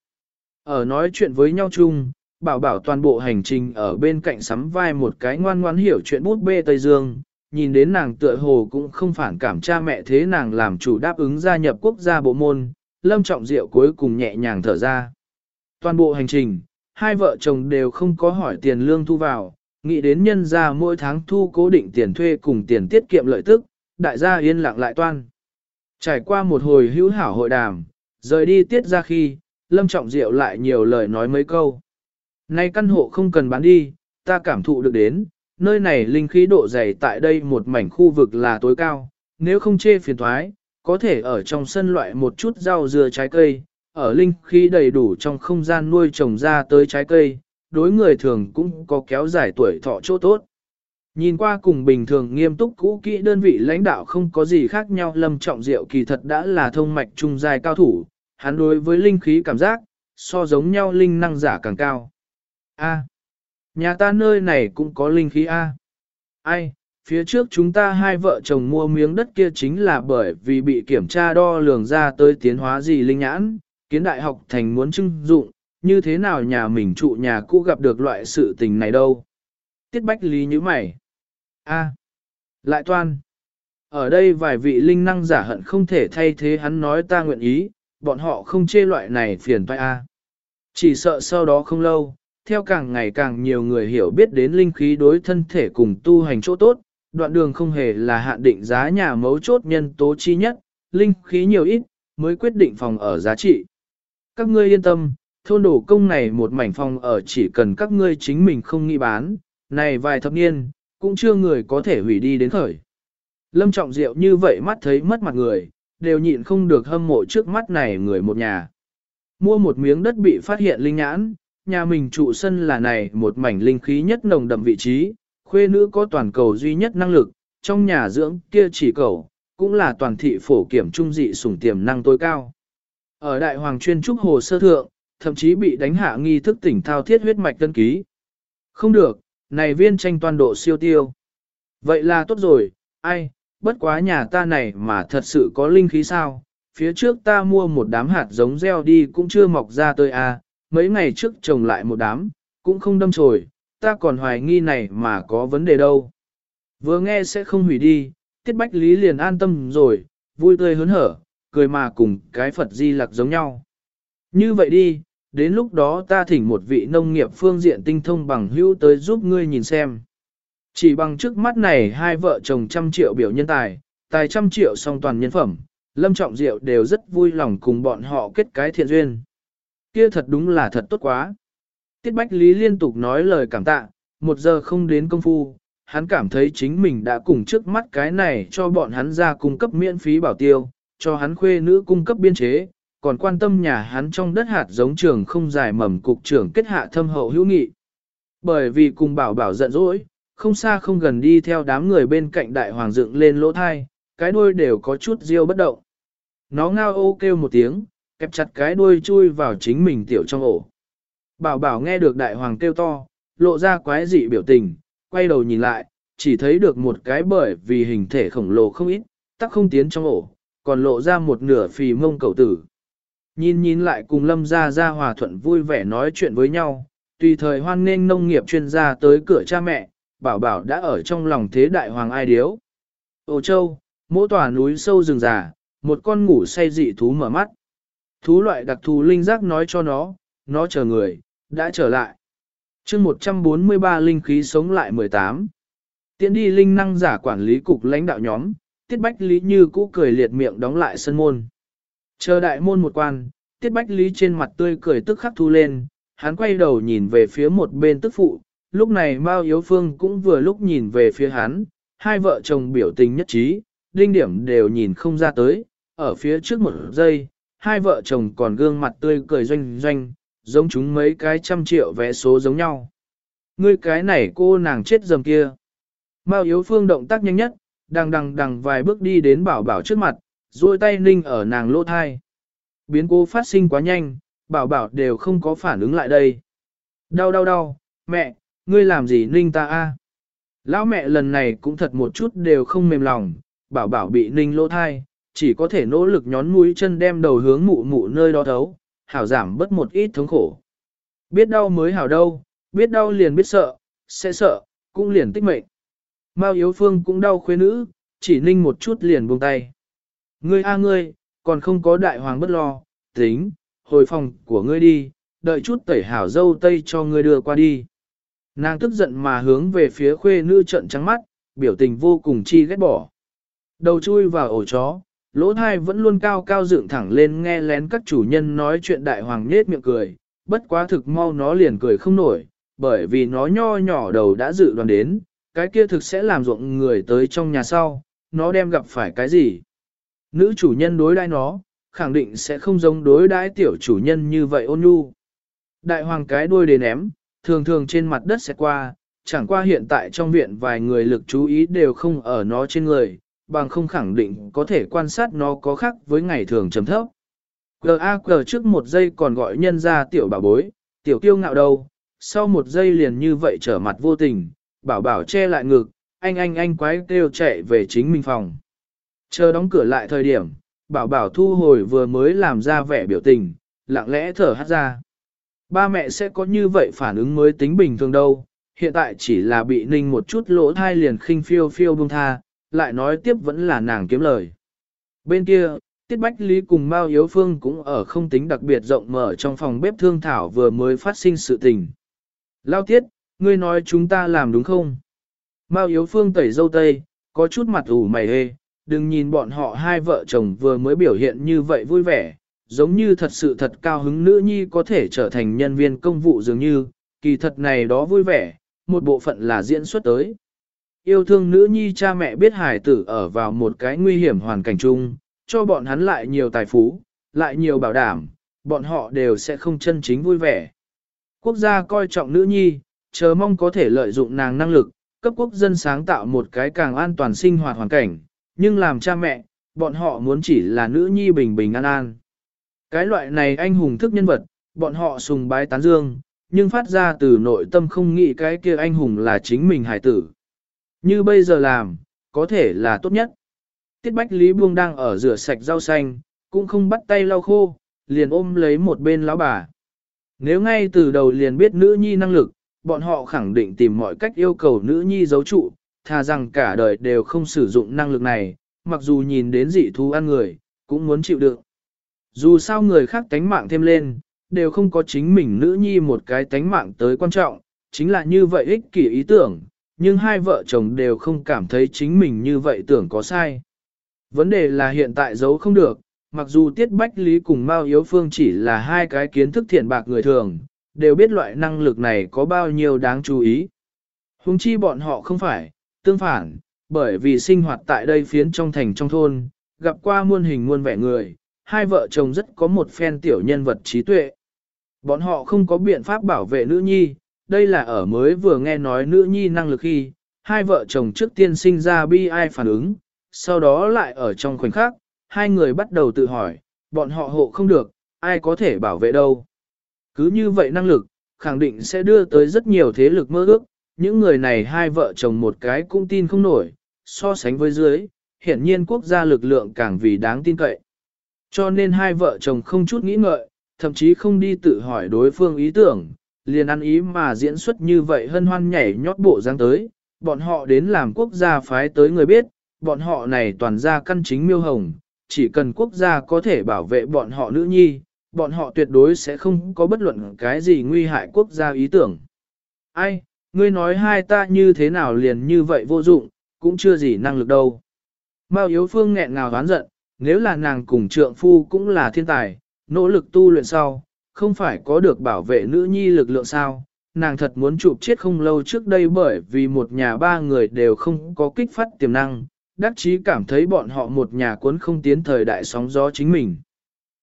Ở nói chuyện với nhau chung, bảo bảo toàn bộ hành trình ở bên cạnh sắm vai một cái ngoan ngoan hiểu chuyện bút bê Tây Dương, nhìn đến nàng tựa hồ cũng không phản cảm cha mẹ thế nàng làm chủ đáp ứng gia nhập quốc gia bộ môn, lâm trọng diệu cuối cùng nhẹ nhàng thở ra. Toàn bộ hành trình, hai vợ chồng đều không có hỏi tiền lương thu vào, nghĩ đến nhân ra mỗi tháng thu cố định tiền thuê cùng tiền tiết kiệm lợi tức, đại gia yên lặng lại toan. Trải qua một hồi hữu hảo hội đàm, rời đi tiết ra khi, lâm trọng diệu lại nhiều lời nói mấy câu. Nay căn hộ không cần bán đi, ta cảm thụ được đến, nơi này linh khí độ dày tại đây một mảnh khu vực là tối cao, nếu không chê phiền thoái, có thể ở trong sân loại một chút rau dưa trái cây, ở linh khí đầy đủ trong không gian nuôi trồng ra tới trái cây, đối người thường cũng có kéo dài tuổi thọ chỗ tốt. Nhìn qua cùng bình thường nghiêm túc cũ kỹ đơn vị lãnh đạo không có gì khác nhau lâm trọng diệu kỳ thật đã là thông mạch trung dài cao thủ, hắn đối với linh khí cảm giác, so giống nhau linh năng giả càng cao. A. nhà ta nơi này cũng có linh khí A. Ai, phía trước chúng ta hai vợ chồng mua miếng đất kia chính là bởi vì bị kiểm tra đo lường ra tới tiến hóa gì linh nhãn, kiến đại học thành muốn trưng dụng, như thế nào nhà mình trụ nhà cũ gặp được loại sự tình này đâu. Tiết Bách Lý như mày. A. lại toan. Ở đây vài vị linh năng giả hận không thể thay thế hắn nói ta nguyện ý, bọn họ không chê loại này phiền phải A. Chỉ sợ sau đó không lâu, theo càng ngày càng nhiều người hiểu biết đến linh khí đối thân thể cùng tu hành chỗ tốt, đoạn đường không hề là hạn định giá nhà mấu chốt nhân tố chi nhất, linh khí nhiều ít, mới quyết định phòng ở giá trị. Các ngươi yên tâm, thôn đổ công này một mảnh phòng ở chỉ cần các ngươi chính mình không nghĩ bán, này vài thập niên, cũng chưa người có thể hủy đi đến khởi. Lâm Trọng Diệu như vậy mắt thấy mất mặt người, đều nhịn không được hâm mộ trước mắt này người một nhà. Mua một miếng đất bị phát hiện linh nhãn, nhà mình trụ sân là này một mảnh linh khí nhất nồng đậm vị trí, khuê nữ có toàn cầu duy nhất năng lực, trong nhà dưỡng kia chỉ cầu, cũng là toàn thị phổ kiểm trung dị sủng tiềm năng tối cao. Ở đại hoàng chuyên trúc hồ sơ thượng, thậm chí bị đánh hạ nghi thức tỉnh thao thiết huyết mạch tân ký. Không được, này viên tranh toàn độ siêu tiêu. Vậy là tốt rồi, ai, bất quá nhà ta này mà thật sự có linh khí sao, phía trước ta mua một đám hạt giống gieo đi cũng chưa mọc ra tới à, mấy ngày trước trồng lại một đám, cũng không đâm chồi, ta còn hoài nghi này mà có vấn đề đâu. Vừa nghe sẽ không hủy đi, tiết bách lý liền an tâm rồi, vui tươi hớn hở, cười mà cùng cái Phật di lặc giống nhau. Như vậy đi, đến lúc đó ta thỉnh một vị nông nghiệp phương diện tinh thông bằng hữu tới giúp ngươi nhìn xem. Chỉ bằng trước mắt này hai vợ chồng trăm triệu biểu nhân tài, tài trăm triệu song toàn nhân phẩm, Lâm Trọng Diệu đều rất vui lòng cùng bọn họ kết cái thiện duyên. Kia thật đúng là thật tốt quá. Tiết Bách Lý liên tục nói lời cảm tạ, một giờ không đến công phu, hắn cảm thấy chính mình đã cùng trước mắt cái này cho bọn hắn ra cung cấp miễn phí bảo tiêu, cho hắn khuê nữ cung cấp biên chế, còn quan tâm nhà hắn trong đất hạt giống trường không dài mầm cục trưởng kết hạ thâm hậu hữu nghị. Bởi vì cùng bảo bảo giận dỗi, không xa không gần đi theo đám người bên cạnh đại hoàng dựng lên lỗ thai, cái đuôi đều có chút riêu bất động. Nó ngao ô kêu một tiếng, kẹp chặt cái đuôi chui vào chính mình tiểu trong ổ. Bảo bảo nghe được đại hoàng kêu to, lộ ra quái dị biểu tình, quay đầu nhìn lại, chỉ thấy được một cái bởi vì hình thể khổng lồ không ít, tắc không tiến trong ổ, còn lộ ra một nửa phì mông cầu tử. Nhìn nhìn lại cùng lâm gia gia hòa thuận vui vẻ nói chuyện với nhau, tùy thời hoan nghênh nông nghiệp chuyên gia tới cửa cha mẹ, bảo bảo đã ở trong lòng thế đại hoàng ai điếu. Ồ châu, mỗi tòa núi sâu rừng già, một con ngủ say dị thú mở mắt. Thú loại đặc thù linh giác nói cho nó, nó chờ người, đã trở lại. chương 143 linh khí sống lại 18. Tiến đi linh năng giả quản lý cục lãnh đạo nhóm, tiết bách lý như cũ cười liệt miệng đóng lại sân môn. Chờ đại môn một quan, tiết bách lý trên mặt tươi cười tức khắc thu lên, hắn quay đầu nhìn về phía một bên tức phụ, lúc này Mao Yếu Phương cũng vừa lúc nhìn về phía hắn, hai vợ chồng biểu tình nhất trí, đinh điểm đều nhìn không ra tới, ở phía trước một giây, hai vợ chồng còn gương mặt tươi cười doanh doanh, giống chúng mấy cái trăm triệu vé số giống nhau. Ngươi cái này cô nàng chết dầm kia. Mao Yếu Phương động tác nhanh nhất, đằng đằng đằng vài bước đi đến bảo bảo trước mặt, duỗi tay ninh ở nàng lỗ thai. Biến cố phát sinh quá nhanh, bảo bảo đều không có phản ứng lại đây. Đau đau đau, mẹ, ngươi làm gì ninh ta a? Lão mẹ lần này cũng thật một chút đều không mềm lòng, bảo bảo bị ninh lỗ thai, chỉ có thể nỗ lực nhón mũi chân đem đầu hướng mụ mụ nơi đó thấu, hảo giảm bớt một ít thống khổ. Biết đau mới hảo đâu, biết đau liền biết sợ, sẽ sợ, cũng liền tích mệnh. Mao Yếu Phương cũng đau khuê nữ, chỉ ninh một chút liền buông tay. Ngươi a ngươi, còn không có đại hoàng bất lo, tính, hồi phòng của ngươi đi, đợi chút tẩy hảo dâu tây cho ngươi đưa qua đi. Nàng tức giận mà hướng về phía khuê nữ trận trắng mắt, biểu tình vô cùng chi ghét bỏ. Đầu chui vào ổ chó, lỗ thai vẫn luôn cao cao dựng thẳng lên nghe lén các chủ nhân nói chuyện đại hoàng nết miệng cười, bất quá thực mau nó liền cười không nổi, bởi vì nó nho nhỏ đầu đã dự đoán đến, cái kia thực sẽ làm ruộng người tới trong nhà sau, nó đem gặp phải cái gì. Nữ chủ nhân đối đãi nó, khẳng định sẽ không giống đối đãi tiểu chủ nhân như vậy ôn nhu. Đại hoàng cái đuôi để ném, thường thường trên mặt đất sẽ qua, chẳng qua hiện tại trong viện vài người lực chú ý đều không ở nó trên người, bằng không khẳng định có thể quan sát nó có khác với ngày thường chấm thấp. G.A.G. trước một giây còn gọi nhân ra tiểu bà bối, tiểu kiêu ngạo đâu, sau một giây liền như vậy trở mặt vô tình, bảo bảo che lại ngực, anh anh anh quái kêu chạy về chính mình phòng. Chờ đóng cửa lại thời điểm, bảo bảo thu hồi vừa mới làm ra vẻ biểu tình, lặng lẽ thở hát ra. Ba mẹ sẽ có như vậy phản ứng mới tính bình thường đâu, hiện tại chỉ là bị ninh một chút lỗ thai liền khinh phiêu phiêu buông tha, lại nói tiếp vẫn là nàng kiếm lời. Bên kia, Tiết Bách Lý cùng Mao Yếu Phương cũng ở không tính đặc biệt rộng mở trong phòng bếp thương thảo vừa mới phát sinh sự tình. Lao Tiết, ngươi nói chúng ta làm đúng không? Mao Yếu Phương tẩy dâu tây, có chút mặt ủ mày hê, đừng nhìn bọn họ hai vợ chồng vừa mới biểu hiện như vậy vui vẻ, giống như thật sự thật cao hứng nữ nhi có thể trở thành nhân viên công vụ dường như, kỳ thật này đó vui vẻ, một bộ phận là diễn xuất tới. Yêu thương nữ nhi cha mẹ biết hải tử ở vào một cái nguy hiểm hoàn cảnh chung, cho bọn hắn lại nhiều tài phú, lại nhiều bảo đảm, bọn họ đều sẽ không chân chính vui vẻ. Quốc gia coi trọng nữ nhi, chờ mong có thể lợi dụng nàng năng lực, cấp quốc dân sáng tạo một cái càng an toàn sinh hoạt hoàn cảnh, nhưng làm cha mẹ, bọn họ muốn chỉ là nữ nhi bình bình an an. Cái loại này anh hùng thức nhân vật, bọn họ sùng bái tán dương, nhưng phát ra từ nội tâm không nghĩ cái kia anh hùng là chính mình hải tử. Như bây giờ làm, có thể là tốt nhất. Tiết Bách Lý Buông đang ở rửa sạch rau xanh, cũng không bắt tay lau khô, liền ôm lấy một bên lão bà. Nếu ngay từ đầu liền biết nữ nhi năng lực, bọn họ khẳng định tìm mọi cách yêu cầu nữ nhi giấu trụ, thà rằng cả đời đều không sử dụng năng lực này, mặc dù nhìn đến dị thú ăn người, cũng muốn chịu đựng. Dù sao người khác tánh mạng thêm lên, đều không có chính mình nữ nhi một cái tánh mạng tới quan trọng, chính là như vậy ích kỷ ý tưởng, nhưng hai vợ chồng đều không cảm thấy chính mình như vậy tưởng có sai. Vấn đề là hiện tại giấu không được, mặc dù Tiết Bách Lý cùng Mao Yếu Phương chỉ là hai cái kiến thức thiện bạc người thường, đều biết loại năng lực này có bao nhiêu đáng chú ý. Hùng chi bọn họ không phải, tương phản, bởi vì sinh hoạt tại đây phiến trong thành trong thôn, gặp qua muôn hình muôn vẻ người, hai vợ chồng rất có một phen tiểu nhân vật trí tuệ. Bọn họ không có biện pháp bảo vệ nữ nhi, đây là ở mới vừa nghe nói nữ nhi năng lực khi, hai vợ chồng trước tiên sinh ra bi ai phản ứng, sau đó lại ở trong khoảnh khắc, hai người bắt đầu tự hỏi, bọn họ hộ không được, ai có thể bảo vệ đâu. Cứ như vậy năng lực, khẳng định sẽ đưa tới rất nhiều thế lực mơ ước, những người này hai vợ chồng một cái cũng tin không nổi, so sánh với dưới, hiển nhiên quốc gia lực lượng càng vì đáng tin cậy. Cho nên hai vợ chồng không chút nghĩ ngợi, thậm chí không đi tự hỏi đối phương ý tưởng, liền ăn ý mà diễn xuất như vậy hân hoan nhảy nhót bộ dáng tới, bọn họ đến làm quốc gia phái tới người biết, bọn họ này toàn ra căn chính miêu hồng, chỉ cần quốc gia có thể bảo vệ bọn họ nữ nhi, bọn họ tuyệt đối sẽ không có bất luận cái gì nguy hại quốc gia ý tưởng. Ai, ngươi nói hai ta như thế nào liền như vậy vô dụng, cũng chưa gì năng lực đâu. Mao Yếu Phương nghẹn ngào đoán giận, nếu là nàng cùng trượng phu cũng là thiên tài, nỗ lực tu luyện sau, không phải có được bảo vệ nữ nhi lực lượng sao, nàng thật muốn chụp chết không lâu trước đây bởi vì một nhà ba người đều không có kích phát tiềm năng, đắc chí cảm thấy bọn họ một nhà cuốn không tiến thời đại sóng gió chính mình.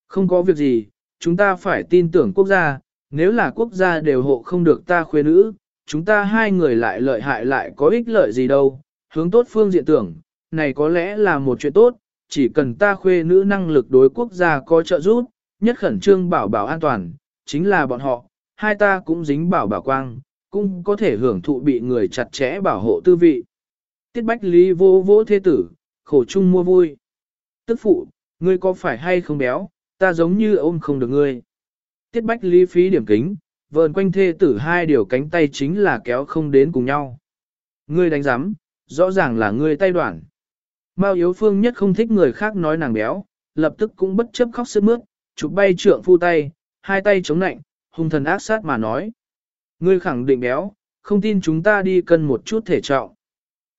Không có việc gì, chúng ta phải tin tưởng quốc gia, nếu là quốc gia đều hộ không được ta khuê nữ, chúng ta hai người lại lợi hại lại có ích lợi gì đâu, hướng tốt phương diện tưởng, này có lẽ là một chuyện tốt, chỉ cần ta khuê nữ năng lực đối quốc gia có trợ giúp, nhất khẩn trương bảo bảo an toàn, chính là bọn họ, hai ta cũng dính bảo bảo quang, cũng có thể hưởng thụ bị người chặt chẽ bảo hộ tư vị. Tiết Bách Lý vô vô thế tử, khổ chung mua vui. Tức phụ, ngươi có phải hay không béo, ta giống như ôm không được ngươi. Tiết Bách Lý phí điểm kính, vờn quanh thê tử hai điều cánh tay chính là kéo không đến cùng nhau. Ngươi đánh giám, rõ ràng là ngươi tay đoạn. Mao Yếu Phương nhất không thích người khác nói nàng béo, lập tức cũng bất chấp khóc sướt mướt, chụp bay trượng phu tay, hai tay chống nạnh, hung thần ác sát mà nói. Ngươi khẳng định béo, không tin chúng ta đi cân một chút thể trọng.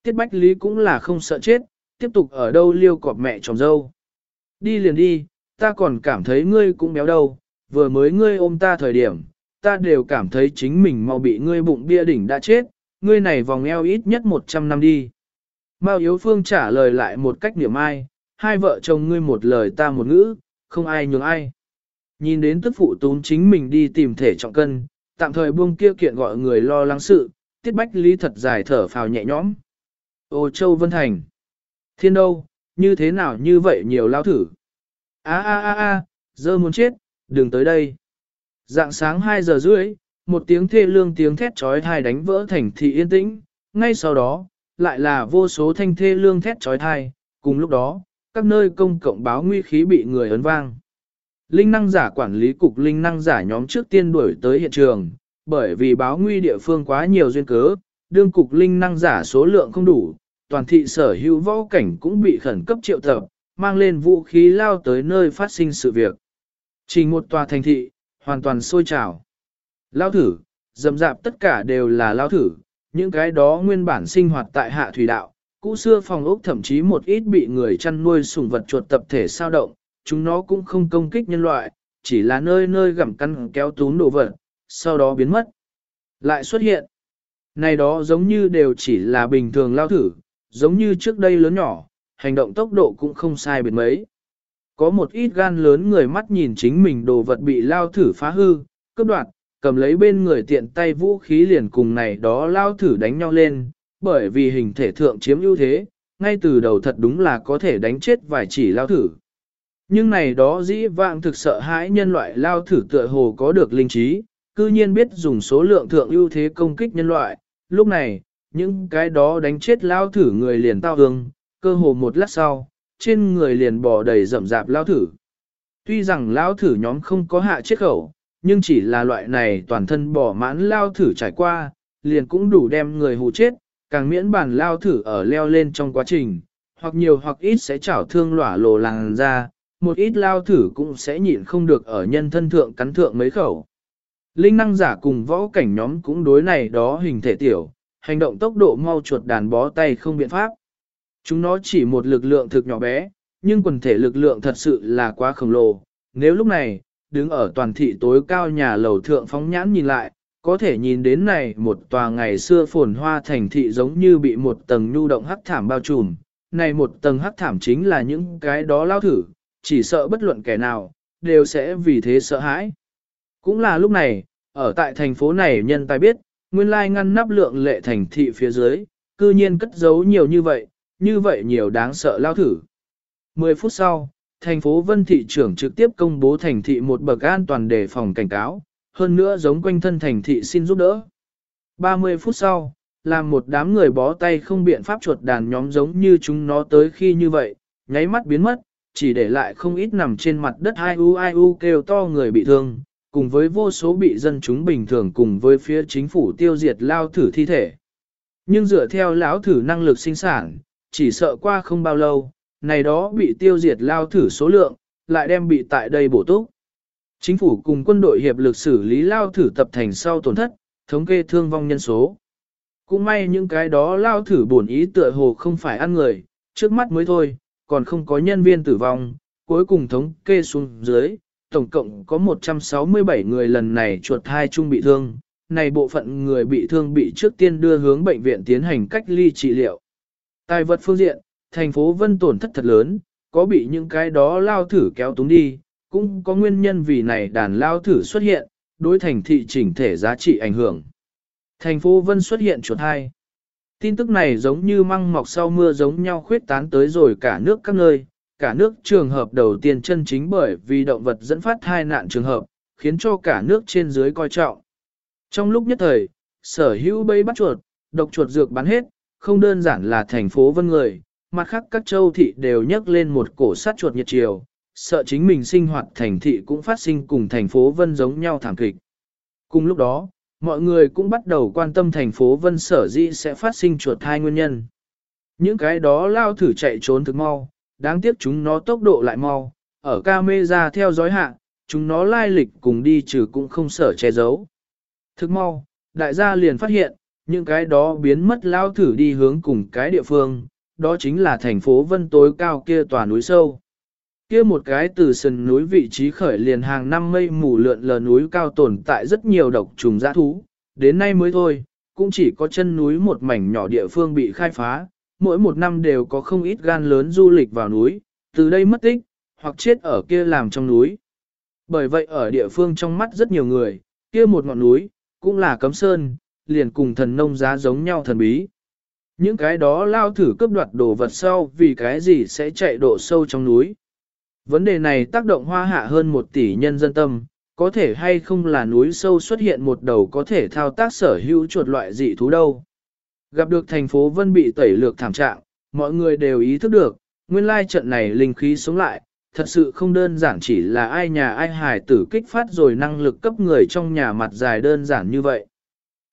Tiết Bách Lý cũng là không sợ chết, tiếp tục ở đâu liêu cọp mẹ chồng dâu. Đi liền đi, ta còn cảm thấy ngươi cũng béo đâu, vừa mới ngươi ôm ta thời điểm, ta đều cảm thấy chính mình mau bị ngươi bụng bia đỉnh đã chết, ngươi này vòng eo ít nhất 100 năm đi. Mao Yếu Phương trả lời lại một cách niệm ai, hai vợ chồng ngươi một lời ta một ngữ, không ai nhường ai. Nhìn đến tức phụ tún chính mình đi tìm thể trọng cân, tạm thời buông kia kiện gọi người lo lắng sự, tiết bách lý thật dài thở phào nhẹ nhõm. Ô Châu Vân Thành. Thiên đâu, như thế nào như vậy nhiều lao thử a a a a dơ muốn chết, đừng tới đây. Dạng sáng 2 giờ rưỡi, một tiếng thê lương tiếng thét trói thai đánh vỡ thành thị yên tĩnh, ngay sau đó, lại là vô số thanh thê lương thét trói thai, cùng lúc đó, các nơi công cộng báo nguy khí bị người ấn vang. Linh năng giả quản lý cục linh năng giả nhóm trước tiên đuổi tới hiện trường, bởi vì báo nguy địa phương quá nhiều duyên cớ, đương cục linh năng giả số lượng không đủ, toàn thị sở hữu võ cảnh cũng bị khẩn cấp triệu tập, mang lên vũ khí lao tới nơi phát sinh sự việc. Chỉ một tòa thành thị, hoàn toàn sôi trào. Lao thử, dầm dạp tất cả đều là lao thử, những cái đó nguyên bản sinh hoạt tại hạ thủy đạo, cũ xưa phòng ốc thậm chí một ít bị người chăn nuôi sủng vật chuột tập thể sao động, chúng nó cũng không công kích nhân loại, chỉ là nơi nơi gặm căn kéo tún đồ vật, sau đó biến mất. Lại xuất hiện. Này đó giống như đều chỉ là bình thường lao thử, giống như trước đây lớn nhỏ, hành động tốc độ cũng không sai biệt mấy. Có một ít gan lớn người mắt nhìn chính mình đồ vật bị lao thử phá hư, cướp đoạt, cầm lấy bên người tiện tay vũ khí liền cùng này đó lao thử đánh nhau lên, bởi vì hình thể thượng chiếm ưu thế, ngay từ đầu thật đúng là có thể đánh chết vài chỉ lao thử. Nhưng này đó dĩ vãng thực sợ hãi nhân loại lao thử tựa hồ có được linh trí, cư nhiên biết dùng số lượng thượng ưu thế công kích nhân loại. Lúc này, những cái đó đánh chết lao thử người liền tao hương, cơ hồ một lát sau, trên người liền bò đầy rậm rạp lao thử. Tuy rằng lao thử nhóm không có hạ chết khẩu, nhưng chỉ là loại này toàn thân bỏ mãn lao thử trải qua, liền cũng đủ đem người hù chết, càng miễn bản lao thử ở leo lên trong quá trình, hoặc nhiều hoặc ít sẽ chảo thương lỏa lồ làng ra, một ít lao thử cũng sẽ nhịn không được ở nhân thân thượng cắn thượng mấy khẩu. Linh năng giả cùng võ cảnh nhóm cũng đối này đó hình thể tiểu, hành động tốc độ mau chuột đàn bó tay không biện pháp. Chúng nó chỉ một lực lượng thực nhỏ bé, nhưng quần thể lực lượng thật sự là quá khổng lồ. Nếu lúc này, đứng ở toàn thị tối cao nhà lầu thượng phóng nhãn nhìn lại, có thể nhìn đến này một tòa ngày xưa phồn hoa thành thị giống như bị một tầng nhu động hắc thảm bao trùm. Này một tầng hắc thảm chính là những cái đó lao thử, chỉ sợ bất luận kẻ nào, đều sẽ vì thế sợ hãi. Cũng là lúc này, ở tại thành phố này nhân tài biết, nguyên lai ngăn nắp lượng lệ thành thị phía dưới, cư nhiên cất giấu nhiều như vậy, như vậy nhiều đáng sợ lao thử. 10 phút sau, thành phố Vân Thị trưởng trực tiếp công bố thành thị một bậc an toàn để phòng cảnh cáo, hơn nữa giống quanh thân thành thị xin giúp đỡ. 30 phút sau, làm một đám người bó tay không biện pháp chuột đàn nhóm giống như chúng nó tới khi như vậy, nháy mắt biến mất, chỉ để lại không ít nằm trên mặt đất ai u ai u kêu to người bị thương, cùng với vô số bị dân chúng bình thường cùng với phía chính phủ tiêu diệt lao thử thi thể. Nhưng dựa theo lão thử năng lực sinh sản, chỉ sợ qua không bao lâu, này đó bị tiêu diệt lao thử số lượng, lại đem bị tại đây bổ túc. Chính phủ cùng quân đội hiệp lực xử lý lao thử tập thành sau tổn thất, thống kê thương vong nhân số. Cũng may những cái đó lao thử bổn ý tựa hồ không phải ăn người, trước mắt mới thôi, còn không có nhân viên tử vong, cuối cùng thống kê xuống dưới, tổng cộng có 167 người lần này chuột hai chung bị thương, này bộ phận người bị thương bị trước tiên đưa hướng bệnh viện tiến hành cách ly trị liệu. Tài vật phương diện, thành phố Vân tổn thất thật lớn, có bị những cái đó lao thử kéo túng đi, cũng có nguyên nhân vì này đàn lao thử xuất hiện, đối thành thị chỉnh thể giá trị ảnh hưởng. Thành phố Vân xuất hiện chuột hai. Tin tức này giống như măng mọc sau mưa giống nhau khuyết tán tới rồi cả nước các nơi, cả nước trường hợp đầu tiên chân chính bởi vì động vật dẫn phát hai nạn trường hợp, khiến cho cả nước trên dưới coi trọng. Trong lúc nhất thời, sở hữu bấy bắt chuột, độc chuột dược bán hết, không đơn giản là thành phố vân người, mặt khác các châu thị đều nhấc lên một cổ sát chuột nhiệt chiều, sợ chính mình sinh hoạt thành thị cũng phát sinh cùng thành phố vân giống nhau thảm kịch. Cùng lúc đó, mọi người cũng bắt đầu quan tâm thành phố vân sở dĩ sẽ phát sinh chuột hai nguyên nhân. Những cái đó lao thử chạy trốn thực mau, đáng tiếc chúng nó tốc độ lại mau, ở camera theo dõi hạ, chúng nó lai lịch cùng đi trừ cũng không sở che giấu. Thực mau, đại gia liền phát hiện, những cái đó biến mất lao thử đi hướng cùng cái địa phương, đó chính là thành phố vân tối cao kia tòa núi sâu. Kia một cái từ sườn núi vị trí khởi liền hàng năm mây mù lượn lờ núi cao tồn tại rất nhiều độc trùng dã thú, đến nay mới thôi, cũng chỉ có chân núi một mảnh nhỏ địa phương bị khai phá, mỗi một năm đều có không ít gan lớn du lịch vào núi, từ đây mất tích, hoặc chết ở kia làm trong núi. Bởi vậy ở địa phương trong mắt rất nhiều người, kia một ngọn núi, cũng là cấm sơn, liền cùng thần nông giá giống nhau thần bí. Những cái đó lao thử cướp đoạt đồ vật sau vì cái gì sẽ chạy độ sâu trong núi. Vấn đề này tác động hoa hạ hơn một tỷ nhân dân tâm, có thể hay không là núi sâu xuất hiện một đầu có thể thao tác sở hữu chuột loại dị thú đâu. Gặp được thành phố Vân bị tẩy lược thảm trạng, mọi người đều ý thức được, nguyên lai trận này linh khí sống lại, thật sự không đơn giản chỉ là ai nhà ai hài tử kích phát rồi năng lực cấp người trong nhà mặt dài đơn giản như vậy.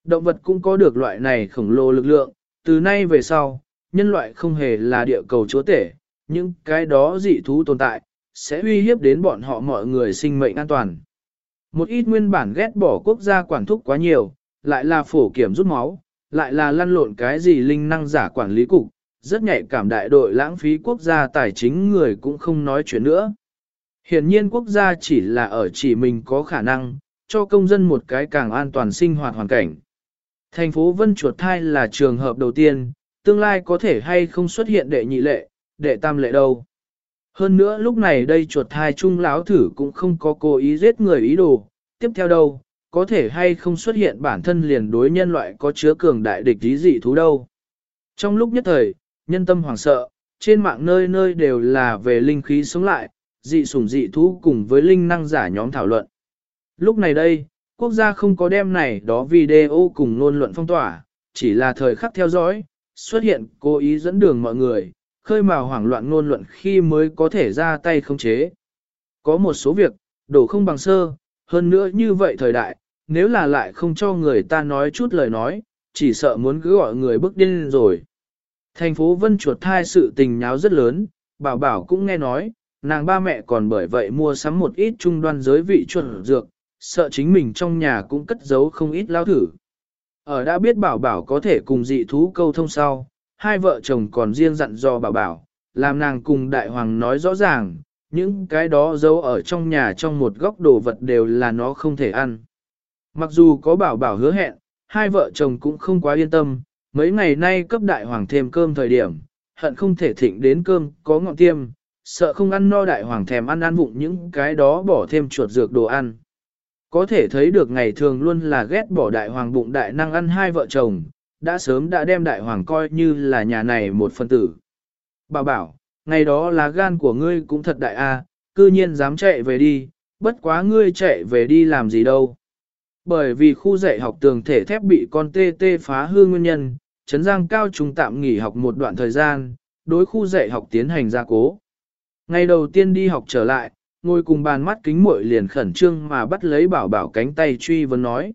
Động vật cũng có được loại này khổng lồ lực lượng, từ nay về sau, nhân loại không hề là địa cầu chúa tể, nhưng cái đó dị thú tồn tại, sẽ uy hiếp đến bọn họ mọi người sinh mệnh an toàn. Một ít nguyên bản ghét bỏ quốc gia quản thúc quá nhiều, lại là phổ kiểm rút máu, lại là lăn lộn cái gì linh năng giả quản lý cục, rất nhạy cảm đại đội lãng phí quốc gia tài chính người cũng không nói chuyện nữa. Hiển nhiên quốc gia chỉ là ở chỉ mình có khả năng, cho công dân một cái càng an toàn sinh hoạt hoàn cảnh. Thành phố Vân Chuột Thai là trường hợp đầu tiên, tương lai có thể hay không xuất hiện đệ nhị lệ, đệ tam lệ đâu. Hơn nữa lúc này đây chuột thai trung lão thử cũng không có cố ý giết người ý đồ, tiếp theo đâu, có thể hay không xuất hiện bản thân liền đối nhân loại có chứa cường đại địch ý dị thú đâu. Trong lúc nhất thời, nhân tâm hoảng sợ, trên mạng nơi nơi đều là về linh khí sống lại, dị sủng dị thú cùng với linh năng giả nhóm thảo luận. Lúc này đây, quốc gia không có đem này đó video cùng ngôn luận phong tỏa, chỉ là thời khắc theo dõi, xuất hiện cố ý dẫn đường mọi người, khơi mào hoảng loạn ngôn luận khi mới có thể ra tay khống chế. Có một số việc, đổ không bằng sơ, hơn nữa như vậy thời đại, nếu là lại không cho người ta nói chút lời nói, chỉ sợ muốn cứ gọi người bước điên rồi. Thành phố Vân chuột thai sự tình nháo rất lớn, bảo bảo cũng nghe nói, nàng ba mẹ còn bởi vậy mua sắm một ít trung đoan giới vị chuẩn dược, sợ chính mình trong nhà cũng cất giấu không ít lao thử. Ở đã biết bảo bảo có thể cùng dị thú câu thông sau, hai vợ chồng còn riêng dặn dò bảo bảo, làm nàng cùng đại hoàng nói rõ ràng, những cái đó giấu ở trong nhà trong một góc đồ vật đều là nó không thể ăn. Mặc dù có bảo bảo hứa hẹn, hai vợ chồng cũng không quá yên tâm, mấy ngày nay cấp đại hoàng thêm cơm thời điểm, hận không thể thịnh đến cơm có ngọn tiêm, sợ không ăn no đại hoàng thèm ăn ăn vụng những cái đó bỏ thêm chuột dược đồ ăn. Có thể thấy được ngày thường luôn là ghét bỏ đại hoàng bụng đại năng ăn hai vợ chồng, đã sớm đã đem đại hoàng coi như là nhà này một phân tử. bà bảo, ngày đó là gan của ngươi cũng thật đại a, cư nhiên dám chạy về đi, bất quá ngươi chạy về đi làm gì đâu. Bởi vì khu dạy học tường thể thép bị con tê tê phá hư nguyên nhân, Trấn Giang Cao trung tạm nghỉ học một đoạn thời gian, đối khu dạy học tiến hành gia cố. Ngày đầu tiên đi học trở lại, ngồi cùng bàn mắt kính muội liền khẩn trương mà bắt lấy bảo bảo cánh tay truy vấn nói.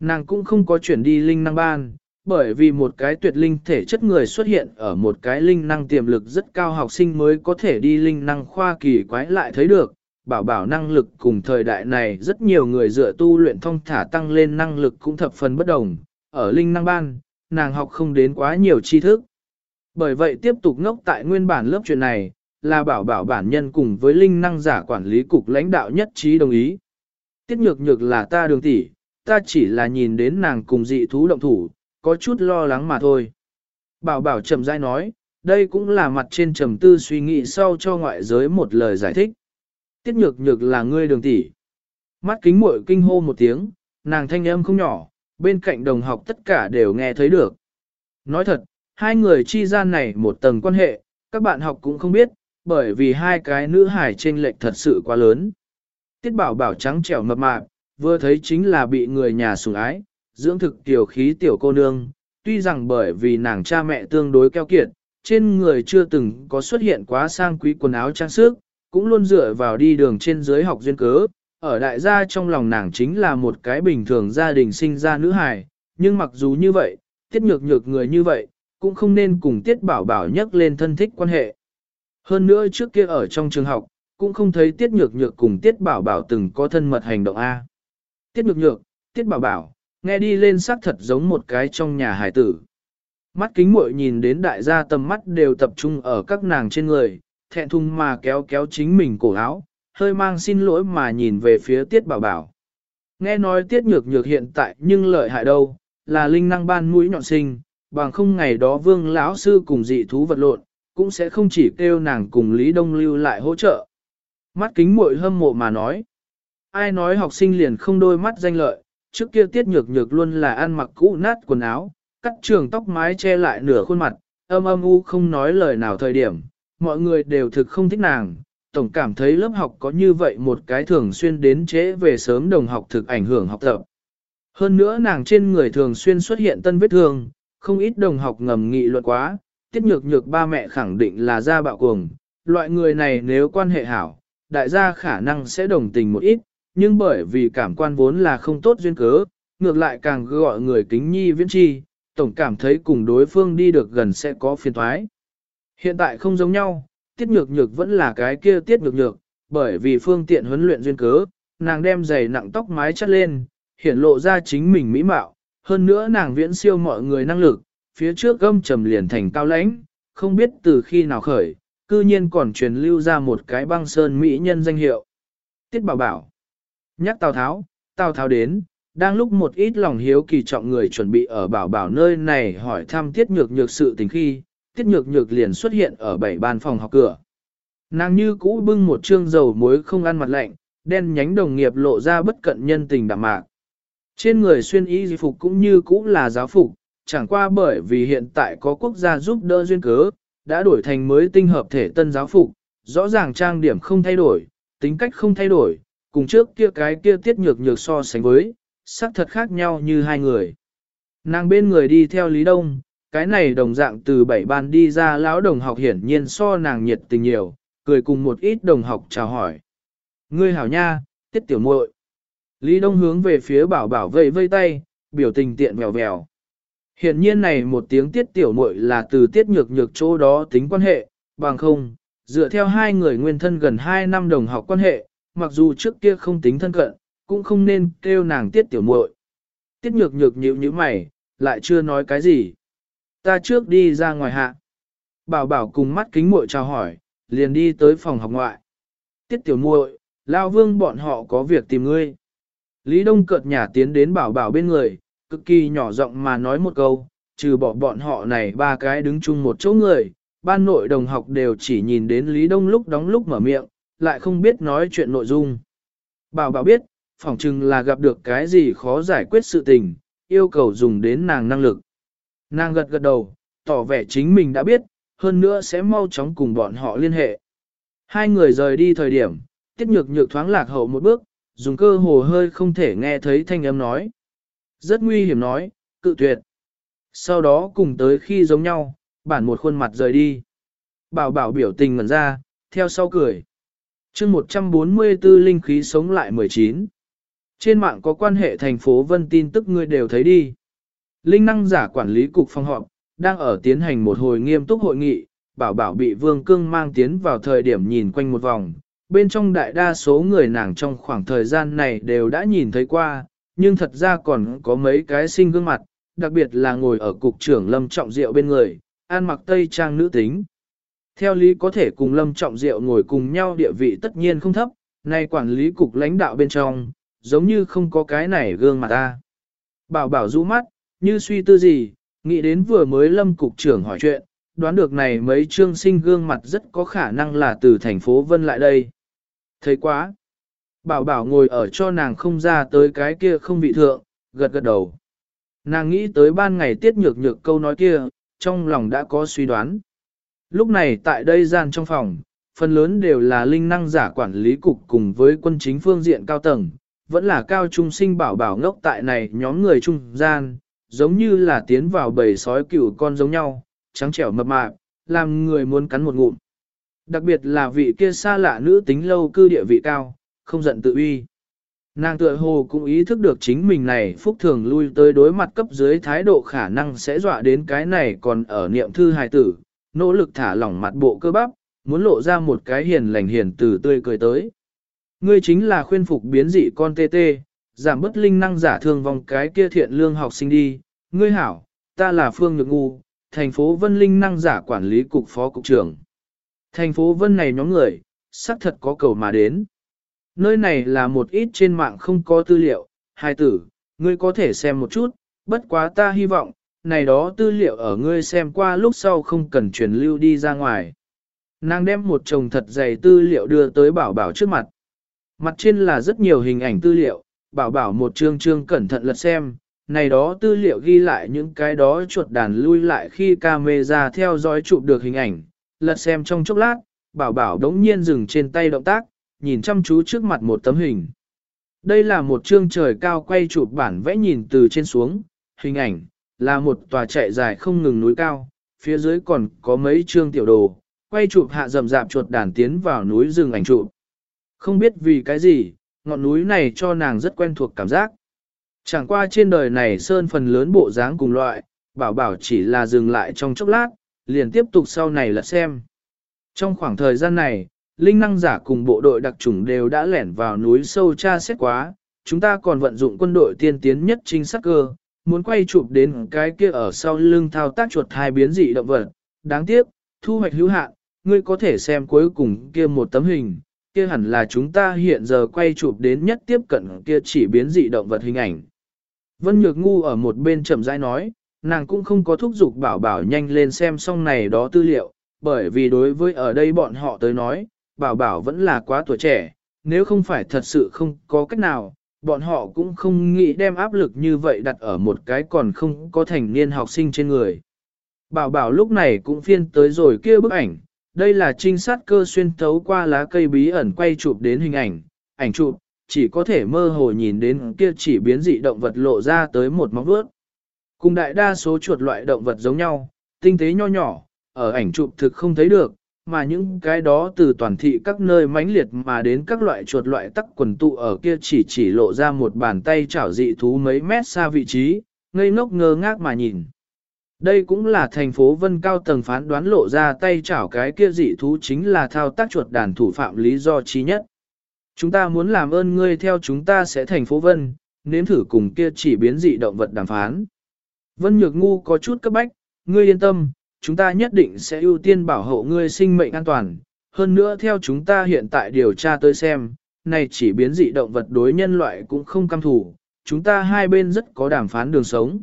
Nàng cũng không có chuyển đi linh năng ban, bởi vì một cái tuyệt linh thể chất người xuất hiện ở một cái linh năng tiềm lực rất cao học sinh mới có thể đi linh năng khoa kỳ quái lại thấy được, bảo bảo năng lực cùng thời đại này rất nhiều người dựa tu luyện thông thả tăng lên năng lực cũng thập phần bất đồng, ở linh năng ban, nàng học không đến quá nhiều tri thức. Bởi vậy tiếp tục ngốc tại nguyên bản lớp chuyện này, là bảo bảo bản nhân cùng với linh năng giả quản lý cục lãnh đạo nhất trí đồng ý. Tiết nhược nhược là ta đường tỷ, ta chỉ là nhìn đến nàng cùng dị thú động thủ, có chút lo lắng mà thôi. Bảo bảo chậm rãi nói, đây cũng là mặt trên trầm tư suy nghĩ sau cho ngoại giới một lời giải thích. Tiết nhược nhược là ngươi đường tỷ. Mắt kính muội kinh hô một tiếng, nàng thanh âm không nhỏ, bên cạnh đồng học tất cả đều nghe thấy được. Nói thật, hai người chi gian này một tầng quan hệ, các bạn học cũng không biết, bởi vì hai cái nữ hải trên lệch thật sự quá lớn. Tiết bảo bảo trắng trẻo mập mạp, vừa thấy chính là bị người nhà sủng ái, dưỡng thực tiểu khí tiểu cô nương, tuy rằng bởi vì nàng cha mẹ tương đối keo kiệt, trên người chưa từng có xuất hiện quá sang quý quần áo trang sức, cũng luôn dựa vào đi đường trên dưới học duyên cớ. Ở đại gia trong lòng nàng chính là một cái bình thường gia đình sinh ra nữ hài, nhưng mặc dù như vậy, tiết nhược nhược người như vậy, cũng không nên cùng tiết bảo bảo nhắc lên thân thích quan hệ. Hơn nữa trước kia ở trong trường học, cũng không thấy tiết nhược nhược cùng tiết bảo bảo từng có thân mật hành động A. Tiết nhược nhược, tiết bảo bảo, nghe đi lên sắc thật giống một cái trong nhà hải tử. Mắt kính muội nhìn đến đại gia tầm mắt đều tập trung ở các nàng trên người, thẹn thùng mà kéo kéo chính mình cổ áo, hơi mang xin lỗi mà nhìn về phía tiết bảo bảo. Nghe nói tiết nhược nhược hiện tại nhưng lợi hại đâu, là linh năng ban mũi nhọn sinh, bằng không ngày đó vương lão sư cùng dị thú vật lộn, cũng sẽ không chỉ kêu nàng cùng Lý Đông lưu lại hỗ trợ. Mắt kính muội hâm mộ mà nói. Ai nói học sinh liền không đôi mắt danh lợi, trước kia tiết nhược nhược luôn là ăn mặc cũ nát quần áo, cắt trường tóc mái che lại nửa khuôn mặt, âm âm u không nói lời nào thời điểm, mọi người đều thực không thích nàng, tổng cảm thấy lớp học có như vậy một cái thường xuyên đến trễ về sớm đồng học thực ảnh hưởng học tập. Hơn nữa nàng trên người thường xuyên xuất hiện tân vết thương, không ít đồng học ngầm nghị luận quá, tiết nhược nhược ba mẹ khẳng định là gia bạo cuồng, loại người này nếu quan hệ hảo, đại gia khả năng sẽ đồng tình một ít, nhưng bởi vì cảm quan vốn là không tốt duyên cớ, ngược lại càng gọi người kính nhi viễn chi, tổng cảm thấy cùng đối phương đi được gần sẽ có phiền thoái. Hiện tại không giống nhau, tiết nhược nhược vẫn là cái kia tiết nhược nhược, bởi vì phương tiện huấn luyện duyên cớ, nàng đem giày nặng tóc mái chắt lên, hiển lộ ra chính mình mỹ mạo, hơn nữa nàng viễn siêu mọi người năng lực, phía trước gâm trầm liền thành cao lãnh, không biết từ khi nào khởi, cư nhiên còn truyền lưu ra một cái băng sơn mỹ nhân danh hiệu. Tiết bảo bảo, nhắc Tào Tháo, Tào Tháo đến, đang lúc một ít lòng hiếu kỳ trọng người chuẩn bị ở bảo bảo nơi này hỏi thăm tiết nhược nhược sự tình khi, tiết nhược nhược liền xuất hiện ở bảy ban phòng học cửa. Nàng như cũ bưng một trương dầu muối không ăn mặt lạnh, đen nhánh đồng nghiệp lộ ra bất cận nhân tình đạm mạc. Trên người xuyên y di phục cũng như cũ là giáo phục, chẳng qua bởi vì hiện tại có quốc gia giúp đỡ duyên cớ, đã đổi thành mới tinh hợp thể tân giáo phục, rõ ràng trang điểm không thay đổi, tính cách không thay đổi, cùng trước kia cái kia tiết nhược nhược so sánh với, sắc thật khác nhau như hai người. Nàng bên người đi theo Lý Đông, cái này đồng dạng từ bảy ban đi ra lão đồng học hiển nhiên so nàng nhiệt tình nhiều, cười cùng một ít đồng học chào hỏi. Ngươi hảo nha, tiết tiểu muội. Lý Đông hướng về phía bảo bảo vây vây tay, biểu tình tiện vèo vèo hiện nhiên này một tiếng tiết tiểu muội là từ tiết nhược nhược chỗ đó tính quan hệ, bằng không, Dựa theo hai người nguyên thân gần 2 năm đồng học quan hệ, mặc dù trước kia không tính thân cận, cũng không nên kêu nàng tiết tiểu muội. Tiết nhược nhược nhíu như mày, lại chưa nói cái gì. Ta trước đi ra ngoài hạ. Bảo bảo cùng mắt kính muội chào hỏi, liền đi tới phòng học ngoại. Tiết tiểu muội, lao vương bọn họ có việc tìm ngươi. Lý Đông cợt nhà tiến đến bảo bảo bên người, cực kỳ nhỏ giọng mà nói một câu, trừ bỏ bọn họ này ba cái đứng chung một chỗ người, ban nội đồng học đều chỉ nhìn đến Lý Đông lúc đóng lúc mở miệng, lại không biết nói chuyện nội dung. Bảo bảo biết, phỏng chừng là gặp được cái gì khó giải quyết sự tình, yêu cầu dùng đến nàng năng lực. Nàng gật gật đầu, tỏ vẻ chính mình đã biết, hơn nữa sẽ mau chóng cùng bọn họ liên hệ. Hai người rời đi thời điểm, tiết nhược nhược thoáng lạc hậu một bước, dùng cơ hồ hơi không thể nghe thấy thanh âm nói. Rất nguy hiểm nói, cự tuyệt. Sau đó cùng tới khi giống nhau, bản một khuôn mặt rời đi. Bảo bảo biểu tình ngẩn ra, theo sau cười. chương 144 linh khí sống lại 19. Trên mạng có quan hệ thành phố Vân tin tức ngươi đều thấy đi. Linh năng giả quản lý cục phòng họp, đang ở tiến hành một hồi nghiêm túc hội nghị, bảo bảo bị vương cương mang tiến vào thời điểm nhìn quanh một vòng. Bên trong đại đa số người nàng trong khoảng thời gian này đều đã nhìn thấy qua, nhưng thật ra còn có mấy cái sinh gương mặt, đặc biệt là ngồi ở cục trưởng Lâm Trọng Diệu bên người, an mặc tây trang nữ tính. Theo lý có thể cùng Lâm Trọng Diệu ngồi cùng nhau địa vị tất nhiên không thấp, nay quản lý cục lãnh đạo bên trong, giống như không có cái này gương mặt ta. Bảo bảo rũ mắt, như suy tư gì, nghĩ đến vừa mới Lâm cục trưởng hỏi chuyện, đoán được này mấy trương sinh gương mặt rất có khả năng là từ thành phố Vân lại đây. Thấy quá! Bảo bảo ngồi ở cho nàng không ra tới cái kia không bị thượng, gật gật đầu. Nàng nghĩ tới ban ngày tiết nhược nhược câu nói kia, trong lòng đã có suy đoán. Lúc này tại đây gian trong phòng, phần lớn đều là linh năng giả quản lý cục cùng với quân chính phương diện cao tầng, vẫn là cao trung sinh bảo bảo ngốc tại này nhóm người trung gian, giống như là tiến vào bầy sói cừu con giống nhau, trắng trẻo mập mạp, làm người muốn cắn một ngụm. Đặc biệt là vị kia xa lạ nữ tính lâu cư địa vị cao, không giận tự uy. Nàng tựa hồ cũng ý thức được chính mình này phúc thường lui tới đối mặt cấp dưới thái độ khả năng sẽ dọa đến cái này còn ở niệm thư hài tử, nỗ lực thả lỏng mặt bộ cơ bắp, muốn lộ ra một cái hiền lành hiền từ tươi cười tới. Ngươi chính là khuyên phục biến dị con tê tê, giảm bất linh năng giả thương vòng cái kia thiện lương học sinh đi. Ngươi hảo, ta là Phương Nhược Ngu, thành phố Vân linh năng giả quản lý cục phó cục trưởng. Thành phố Vân này nhóm người, xác thật có cầu mà đến. Nơi này là một ít trên mạng không có tư liệu, hai tử, ngươi có thể xem một chút, bất quá ta hy vọng, này đó tư liệu ở ngươi xem qua lúc sau không cần truyền lưu đi ra ngoài. Nàng đem một chồng thật dày tư liệu đưa tới bảo bảo trước mặt. Mặt trên là rất nhiều hình ảnh tư liệu, bảo bảo một chương chương cẩn thận lật xem, này đó tư liệu ghi lại những cái đó chuột đàn lui lại khi camera theo dõi chụp được hình ảnh, lật xem trong chốc lát, bảo bảo đống nhiên dừng trên tay động tác, nhìn chăm chú trước mặt một tấm hình. Đây là một chương trời cao quay chụp bản vẽ nhìn từ trên xuống, hình ảnh, là một tòa chạy dài không ngừng núi cao, phía dưới còn có mấy chương tiểu đồ, quay chụp hạ rầm rạp chuột đàn tiến vào núi rừng ảnh chụp. Không biết vì cái gì, ngọn núi này cho nàng rất quen thuộc cảm giác. Chẳng qua trên đời này sơn phần lớn bộ dáng cùng loại, bảo bảo chỉ là dừng lại trong chốc lát, liền tiếp tục sau này là xem. Trong khoảng thời gian này, linh năng giả cùng bộ đội đặc chủng đều đã lẻn vào núi sâu tra xét quá, chúng ta còn vận dụng quân đội tiên tiến nhất chính xác cơ, muốn quay chụp đến cái kia ở sau lưng thao tác chuột hai biến dị động vật. Đáng tiếc, thu hoạch hữu hạn, ngươi có thể xem cuối cùng kia một tấm hình, kia hẳn là chúng ta hiện giờ quay chụp đến nhất tiếp cận kia chỉ biến dị động vật hình ảnh. Vân Nhược Ngu ở một bên chậm rãi nói, nàng cũng không có thúc giục bảo bảo nhanh lên xem xong này đó tư liệu, bởi vì đối với ở đây bọn họ tới nói, bảo bảo vẫn là quá tuổi trẻ, nếu không phải thật sự không có cách nào, bọn họ cũng không nghĩ đem áp lực như vậy đặt ở một cái còn không có thành niên học sinh trên người. Bảo bảo lúc này cũng phiên tới rồi kia bức ảnh, đây là trinh sát cơ xuyên thấu qua lá cây bí ẩn quay chụp đến hình ảnh, ảnh chụp, chỉ có thể mơ hồ nhìn đến kia chỉ biến dị động vật lộ ra tới một móng vuốt. Cùng đại đa số chuột loại động vật giống nhau, tinh tế nho nhỏ, ở ảnh chụp thực không thấy được, mà những cái đó từ toàn thị các nơi mãnh liệt mà đến các loại chuột loại tắc quần tụ ở kia chỉ chỉ lộ ra một bàn tay chảo dị thú mấy mét xa vị trí, ngây ngốc ngơ ngác mà nhìn. Đây cũng là thành phố Vân cao tầng phán đoán lộ ra tay chảo cái kia dị thú chính là thao tác chuột đàn thủ phạm lý do chí nhất. Chúng ta muốn làm ơn ngươi theo chúng ta sẽ thành phố Vân, nếm thử cùng kia chỉ biến dị động vật đàm phán. Vân Nhược Ngu có chút cấp bách, ngươi yên tâm, chúng ta nhất định sẽ ưu tiên bảo hộ ngươi sinh mệnh an toàn. Hơn nữa theo chúng ta hiện tại điều tra tới xem, này chỉ biến dị động vật đối nhân loại cũng không căm thủ, chúng ta hai bên rất có đàm phán đường sống.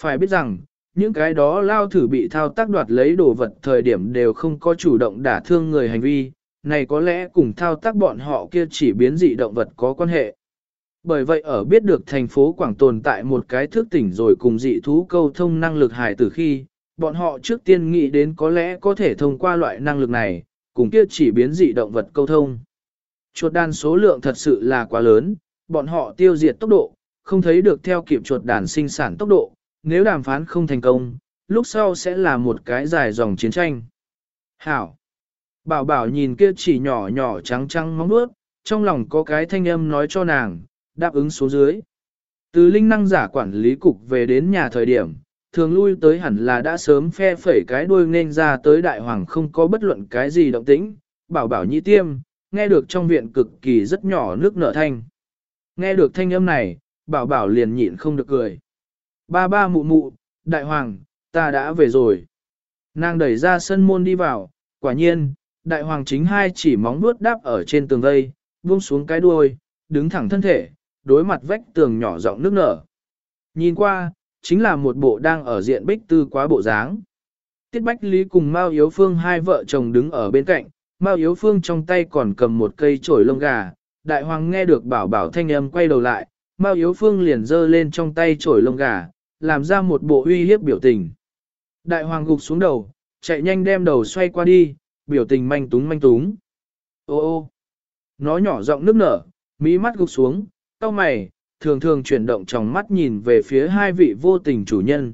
Phải biết rằng, những cái đó lao thử bị thao tác đoạt lấy đồ vật thời điểm đều không có chủ động đả thương người hành vi, này có lẽ cùng thao tác bọn họ kia chỉ biến dị động vật có quan hệ. Bởi vậy ở biết được thành phố Quảng tồn tại một cái thức tỉnh rồi cùng dị thú câu thông năng lực hài từ khi, bọn họ trước tiên nghĩ đến có lẽ có thể thông qua loại năng lực này, cùng kia chỉ biến dị động vật câu thông. Chuột đàn số lượng thật sự là quá lớn, bọn họ tiêu diệt tốc độ, không thấy được theo kịp chuột đàn sinh sản tốc độ, nếu đàm phán không thành công, lúc sau sẽ là một cái dài dòng chiến tranh. Hảo! Bảo bảo nhìn kia chỉ nhỏ nhỏ trắng trắng móng bước, trong lòng có cái thanh âm nói cho nàng, đáp ứng số dưới. Từ linh năng giả quản lý cục về đến nhà thời điểm, thường lui tới hẳn là đã sớm phe phẩy cái đuôi nên ra tới đại hoàng không có bất luận cái gì động tĩnh, bảo bảo nhi tiêm, nghe được trong viện cực kỳ rất nhỏ nước nở thanh. Nghe được thanh âm này, bảo bảo liền nhịn không được cười. Ba ba mụ mụ, đại hoàng, ta đã về rồi. Nàng đẩy ra sân môn đi vào, quả nhiên, đại hoàng chính hai chỉ móng vuốt đáp ở trên tường vây, buông xuống cái đuôi, đứng thẳng thân thể, đối mặt vách tường nhỏ rộng nước nở. Nhìn qua, chính là một bộ đang ở diện bích tư quá bộ dáng. Tiết Bách Lý cùng Mao Yếu Phương hai vợ chồng đứng ở bên cạnh, Mao Yếu Phương trong tay còn cầm một cây chổi lông gà, đại hoàng nghe được bảo bảo thanh âm quay đầu lại, Mao Yếu Phương liền giơ lên trong tay chổi lông gà, làm ra một bộ uy hiếp biểu tình. Đại hoàng gục xuống đầu, chạy nhanh đem đầu xoay qua đi, biểu tình manh túng manh túng. Ô ô, nó nhỏ giọng nước nở, mỹ mắt gục xuống, cau mày, thường thường chuyển động trong mắt nhìn về phía hai vị vô tình chủ nhân.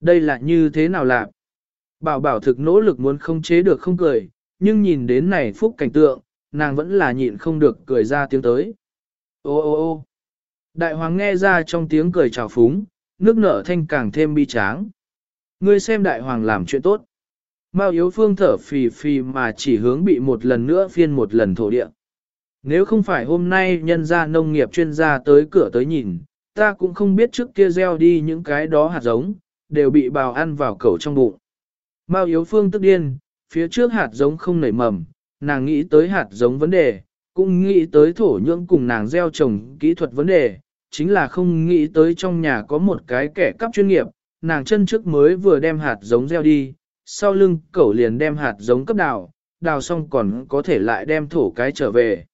Đây là như thế nào lạ. Bảo bảo thực nỗ lực muốn không chế được không cười, nhưng nhìn đến này phúc cảnh tượng, nàng vẫn là nhịn không được cười ra tiếng tới. Ô ô ô đại hoàng nghe ra trong tiếng cười trào phúng, nước nở thanh càng thêm bi tráng. Ngươi xem đại hoàng làm chuyện tốt. Mao yếu phương thở phì phì mà chỉ hướng bị một lần nữa phiên một lần thổ địa. Nếu không phải hôm nay nhân gia nông nghiệp chuyên gia tới cửa tới nhìn, ta cũng không biết trước kia gieo đi những cái đó hạt giống, đều bị bào ăn vào cẩu trong bụng. Mao yếu phương tức điên, phía trước hạt giống không nảy mầm, nàng nghĩ tới hạt giống vấn đề, cũng nghĩ tới thổ nhưỡng cùng nàng gieo trồng kỹ thuật vấn đề, chính là không nghĩ tới trong nhà có một cái kẻ cắp chuyên nghiệp, nàng chân trước mới vừa đem hạt giống gieo đi, sau lưng cẩu liền đem hạt giống cấp đào, đào xong còn có thể lại đem thổ cái trở về.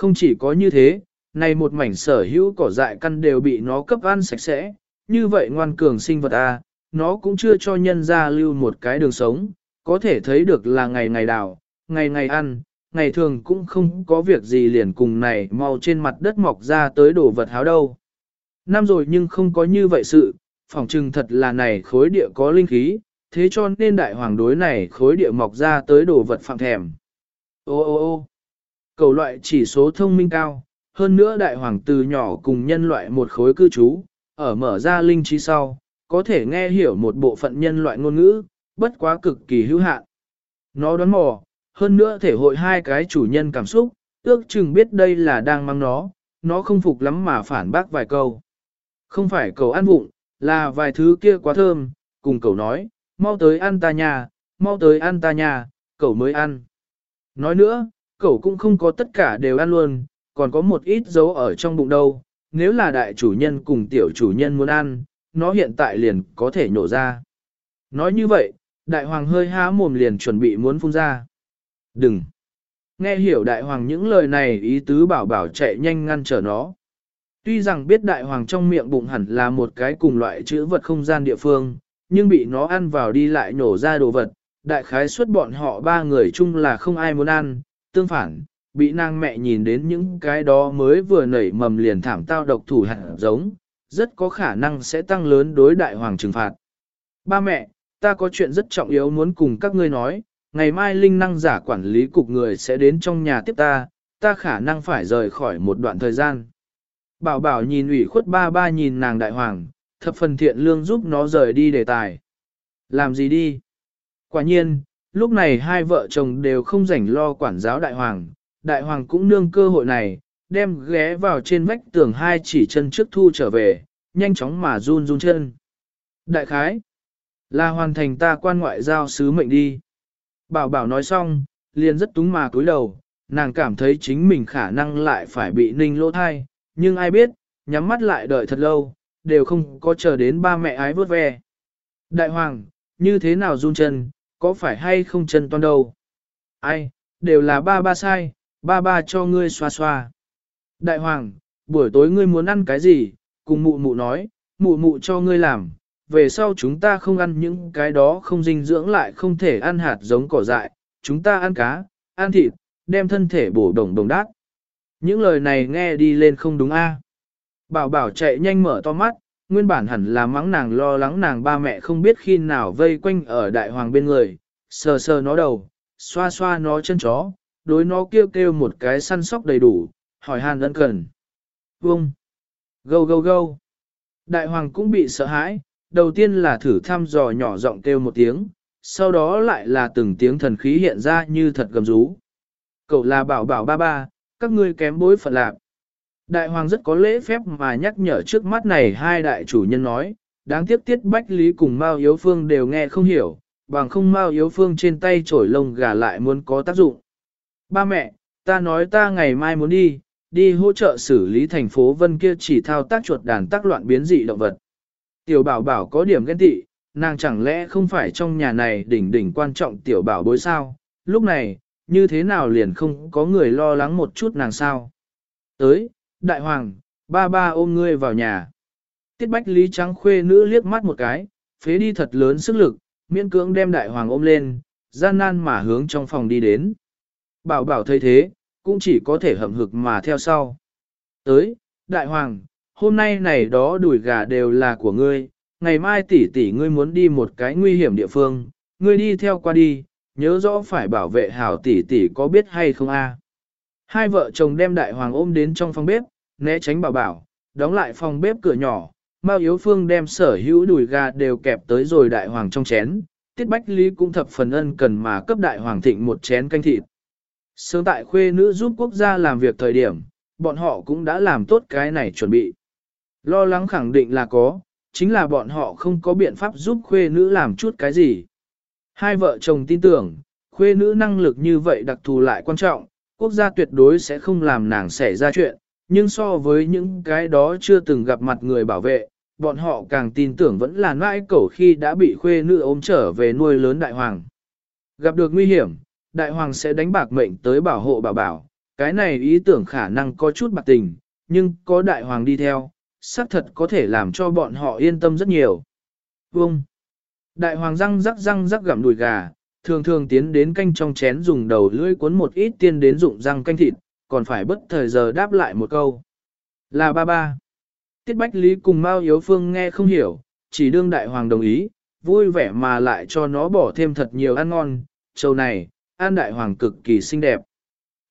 Không chỉ có như thế, này một mảnh sở hữu cỏ dại căn đều bị nó cấp ăn sạch sẽ, như vậy ngoan cường sinh vật A, nó cũng chưa cho nhân ra lưu một cái đường sống, có thể thấy được là ngày ngày đào, ngày ngày ăn, ngày thường cũng không có việc gì liền cùng này mau trên mặt đất mọc ra tới đồ vật háo đâu. Năm rồi nhưng không có như vậy sự, phỏng chừng thật là này khối địa có linh khí, thế cho nên đại hoàng đối này khối địa mọc ra tới đồ vật phạm thèm. Ô ô ô cầu loại chỉ số thông minh cao, hơn nữa đại hoàng từ nhỏ cùng nhân loại một khối cư trú, ở mở ra linh trí sau, có thể nghe hiểu một bộ phận nhân loại ngôn ngữ, bất quá cực kỳ hữu hạn. Nó đoán mò, hơn nữa thể hội hai cái chủ nhân cảm xúc, ước chừng biết đây là đang mang nó, nó không phục lắm mà phản bác vài câu. Không phải cầu ăn vụng, là vài thứ kia quá thơm, cùng cầu nói, mau tới ăn ta nhà, mau tới ăn ta nhà, cầu mới ăn. Nói nữa, cậu cũng không có tất cả đều ăn luôn, còn có một ít dấu ở trong bụng đâu, nếu là đại chủ nhân cùng tiểu chủ nhân muốn ăn, nó hiện tại liền có thể nhổ ra. Nói như vậy, đại hoàng hơi há mồm liền chuẩn bị muốn phun ra. Đừng! Nghe hiểu đại hoàng những lời này ý tứ bảo bảo chạy nhanh ngăn trở nó. Tuy rằng biết đại hoàng trong miệng bụng hẳn là một cái cùng loại chữ vật không gian địa phương, nhưng bị nó ăn vào đi lại nổ ra đồ vật, đại khái suất bọn họ ba người chung là không ai muốn ăn, tương phản, bị nàng mẹ nhìn đến những cái đó mới vừa nảy mầm liền thảm tao độc thủ hạt giống, rất có khả năng sẽ tăng lớn đối đại hoàng trừng phạt. Ba mẹ, ta có chuyện rất trọng yếu muốn cùng các ngươi nói, ngày mai linh năng giả quản lý cục người sẽ đến trong nhà tiếp ta, ta khả năng phải rời khỏi một đoạn thời gian. Bảo bảo nhìn ủy khuất ba ba nhìn nàng đại hoàng, thập phần thiện lương giúp nó rời đi đề tài. Làm gì đi? Quả nhiên, lúc này hai vợ chồng đều không rảnh lo quản giáo đại hoàng, đại hoàng cũng nương cơ hội này, đem ghé vào trên vách tường hai chỉ chân trước thu trở về, nhanh chóng mà run run chân. Đại khái, là hoàn thành ta quan ngoại giao sứ mệnh đi. Bảo bảo nói xong, liền rất túng mà cúi đầu, nàng cảm thấy chính mình khả năng lại phải bị ninh lỗ thai, nhưng ai biết, nhắm mắt lại đợi thật lâu, đều không có chờ đến ba mẹ ái vớt ve. Đại hoàng, như thế nào run chân, có phải hay không chân toan đâu? Ai, đều là ba ba sai, ba ba cho ngươi xoa xoa. Đại hoàng, buổi tối ngươi muốn ăn cái gì, cùng mụ mụ nói, mụ mụ cho ngươi làm, về sau chúng ta không ăn những cái đó không dinh dưỡng lại không thể ăn hạt giống cỏ dại, chúng ta ăn cá, ăn thịt, đem thân thể bổ đồng đồng đát. Những lời này nghe đi lên không đúng a. Bảo bảo chạy nhanh mở to mắt, nguyên bản hẳn là mắng nàng lo lắng nàng ba mẹ không biết khi nào vây quanh ở đại hoàng bên người, sờ sờ nó đầu, xoa xoa nó chân chó, đối nó kêu kêu một cái săn sóc đầy đủ, hỏi hàn ân cần. Vông! Gâu gâu gâu! Đại hoàng cũng bị sợ hãi, đầu tiên là thử thăm dò nhỏ giọng kêu một tiếng, sau đó lại là từng tiếng thần khí hiện ra như thật gầm rú. Cậu là bảo bảo ba ba, các ngươi kém bối phận lạc. Đại hoàng rất có lễ phép mà nhắc nhở trước mắt này hai đại chủ nhân nói, đáng tiếc tiết bách lý cùng Mao Yếu Phương đều nghe không hiểu, bằng không Mao Yếu Phương trên tay trổi lông gà lại muốn có tác dụng. Ba mẹ, ta nói ta ngày mai muốn đi, đi hỗ trợ xử lý thành phố Vân kia chỉ thao tác chuột đàn tác loạn biến dị động vật. Tiểu bảo bảo có điểm ghen tị, nàng chẳng lẽ không phải trong nhà này đỉnh đỉnh quan trọng tiểu bảo bối sao, lúc này, như thế nào liền không có người lo lắng một chút nàng sao. Tới, đại hoàng, ba ba ôm ngươi vào nhà. Tiết bách lý trắng khuê nữ liếc mắt một cái, phế đi thật lớn sức lực, miễn cưỡng đem đại hoàng ôm lên, gian nan mà hướng trong phòng đi đến. Bảo bảo thấy thế, cũng chỉ có thể hậm hực mà theo sau. Tới, đại hoàng, hôm nay này đó đùi gà đều là của ngươi, ngày mai tỷ tỷ ngươi muốn đi một cái nguy hiểm địa phương, ngươi đi theo qua đi, nhớ rõ phải bảo vệ hảo tỷ tỷ có biết hay không a? Hai vợ chồng đem đại hoàng ôm đến trong phòng bếp, né tránh bảo bảo, đóng lại phòng bếp cửa nhỏ, Mao Yếu Phương đem sở hữu đùi gà đều kẹp tới rồi đại hoàng trong chén, Tiết Bách Lý cũng thập phần ân cần mà cấp đại hoàng thịnh một chén canh thịt. Sớm tại khuê nữ giúp quốc gia làm việc thời điểm, bọn họ cũng đã làm tốt cái này chuẩn bị. Lo lắng khẳng định là có, chính là bọn họ không có biện pháp giúp khuê nữ làm chút cái gì. Hai vợ chồng tin tưởng, khuê nữ năng lực như vậy đặc thù lại quan trọng, quốc gia tuyệt đối sẽ không làm nàng xảy ra chuyện, nhưng so với những cái đó chưa từng gặp mặt người bảo vệ, bọn họ càng tin tưởng vẫn là nãi cẩu khi đã bị khuê nữ ôm trở về nuôi lớn đại hoàng. Gặp được nguy hiểm, đại hoàng sẽ đánh bạc mệnh tới bảo hộ bảo bảo, cái này ý tưởng khả năng có chút bạc tình, nhưng có đại hoàng đi theo, xác thật có thể làm cho bọn họ yên tâm rất nhiều. Vông! Đại hoàng răng rắc răng rắc gặm đùi gà, thường thường tiến đến canh trong chén dùng đầu lưỡi cuốn một ít tiên đến dụng răng canh thịt, còn phải bất thời giờ đáp lại một câu. Là ba ba. Tiết Bách Lý cùng Mao Yếu Phương nghe không hiểu, chỉ đương đại hoàng đồng ý, vui vẻ mà lại cho nó bỏ thêm thật nhiều ăn ngon, châu này, an đại hoàng cực kỳ xinh đẹp.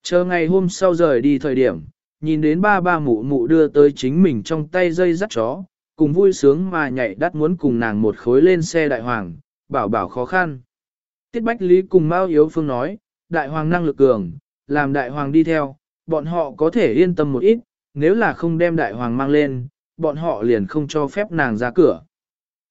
Chờ ngày hôm sau rời đi thời điểm, nhìn đến ba ba mụ mụ đưa tới chính mình trong tay dây dắt chó, cùng vui sướng mà nhảy đắt muốn cùng nàng một khối lên xe đại hoàng, bảo bảo khó khăn. Tiết Bách Lý cùng Mao Yếu Phương nói, đại hoàng năng lực cường, làm đại hoàng đi theo, bọn họ có thể yên tâm một ít, nếu là không đem đại hoàng mang lên, bọn họ liền không cho phép nàng ra cửa.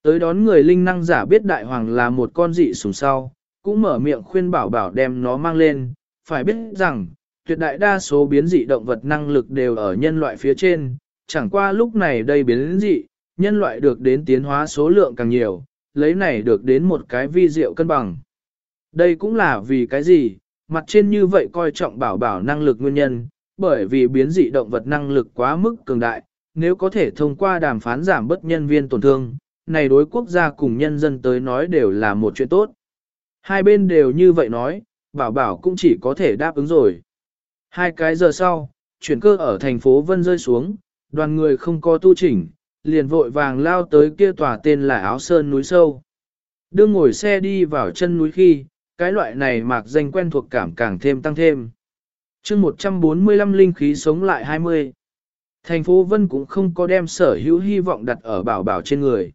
Tới đón người linh năng giả biết đại hoàng là một con dị sùng sau, cũng mở miệng khuyên bảo bảo đem nó mang lên, phải biết rằng, tuyệt đại đa số biến dị động vật năng lực đều ở nhân loại phía trên, chẳng qua lúc này đây biến dị, nhân loại được đến tiến hóa số lượng càng nhiều, lấy này được đến một cái vi diệu cân bằng. Đây cũng là vì cái gì, mặt trên như vậy coi trọng bảo bảo năng lực nguyên nhân, bởi vì biến dị động vật năng lực quá mức cường đại, nếu có thể thông qua đàm phán giảm bớt nhân viên tổn thương, này đối quốc gia cùng nhân dân tới nói đều là một chuyện tốt. Hai bên đều như vậy nói, bảo bảo cũng chỉ có thể đáp ứng rồi. Hai cái giờ sau, chuyển cơ ở thành phố Vân rơi xuống, đoàn người không có tu chỉnh, liền vội vàng lao tới kia tòa tên là áo sơn núi sâu. Đương ngồi xe đi vào chân núi khi, cái loại này mạc danh quen thuộc cảm càng thêm tăng thêm. chương 145 linh khí sống lại 20. Thành phố Vân cũng không có đem sở hữu hy vọng đặt ở bảo bảo trên người.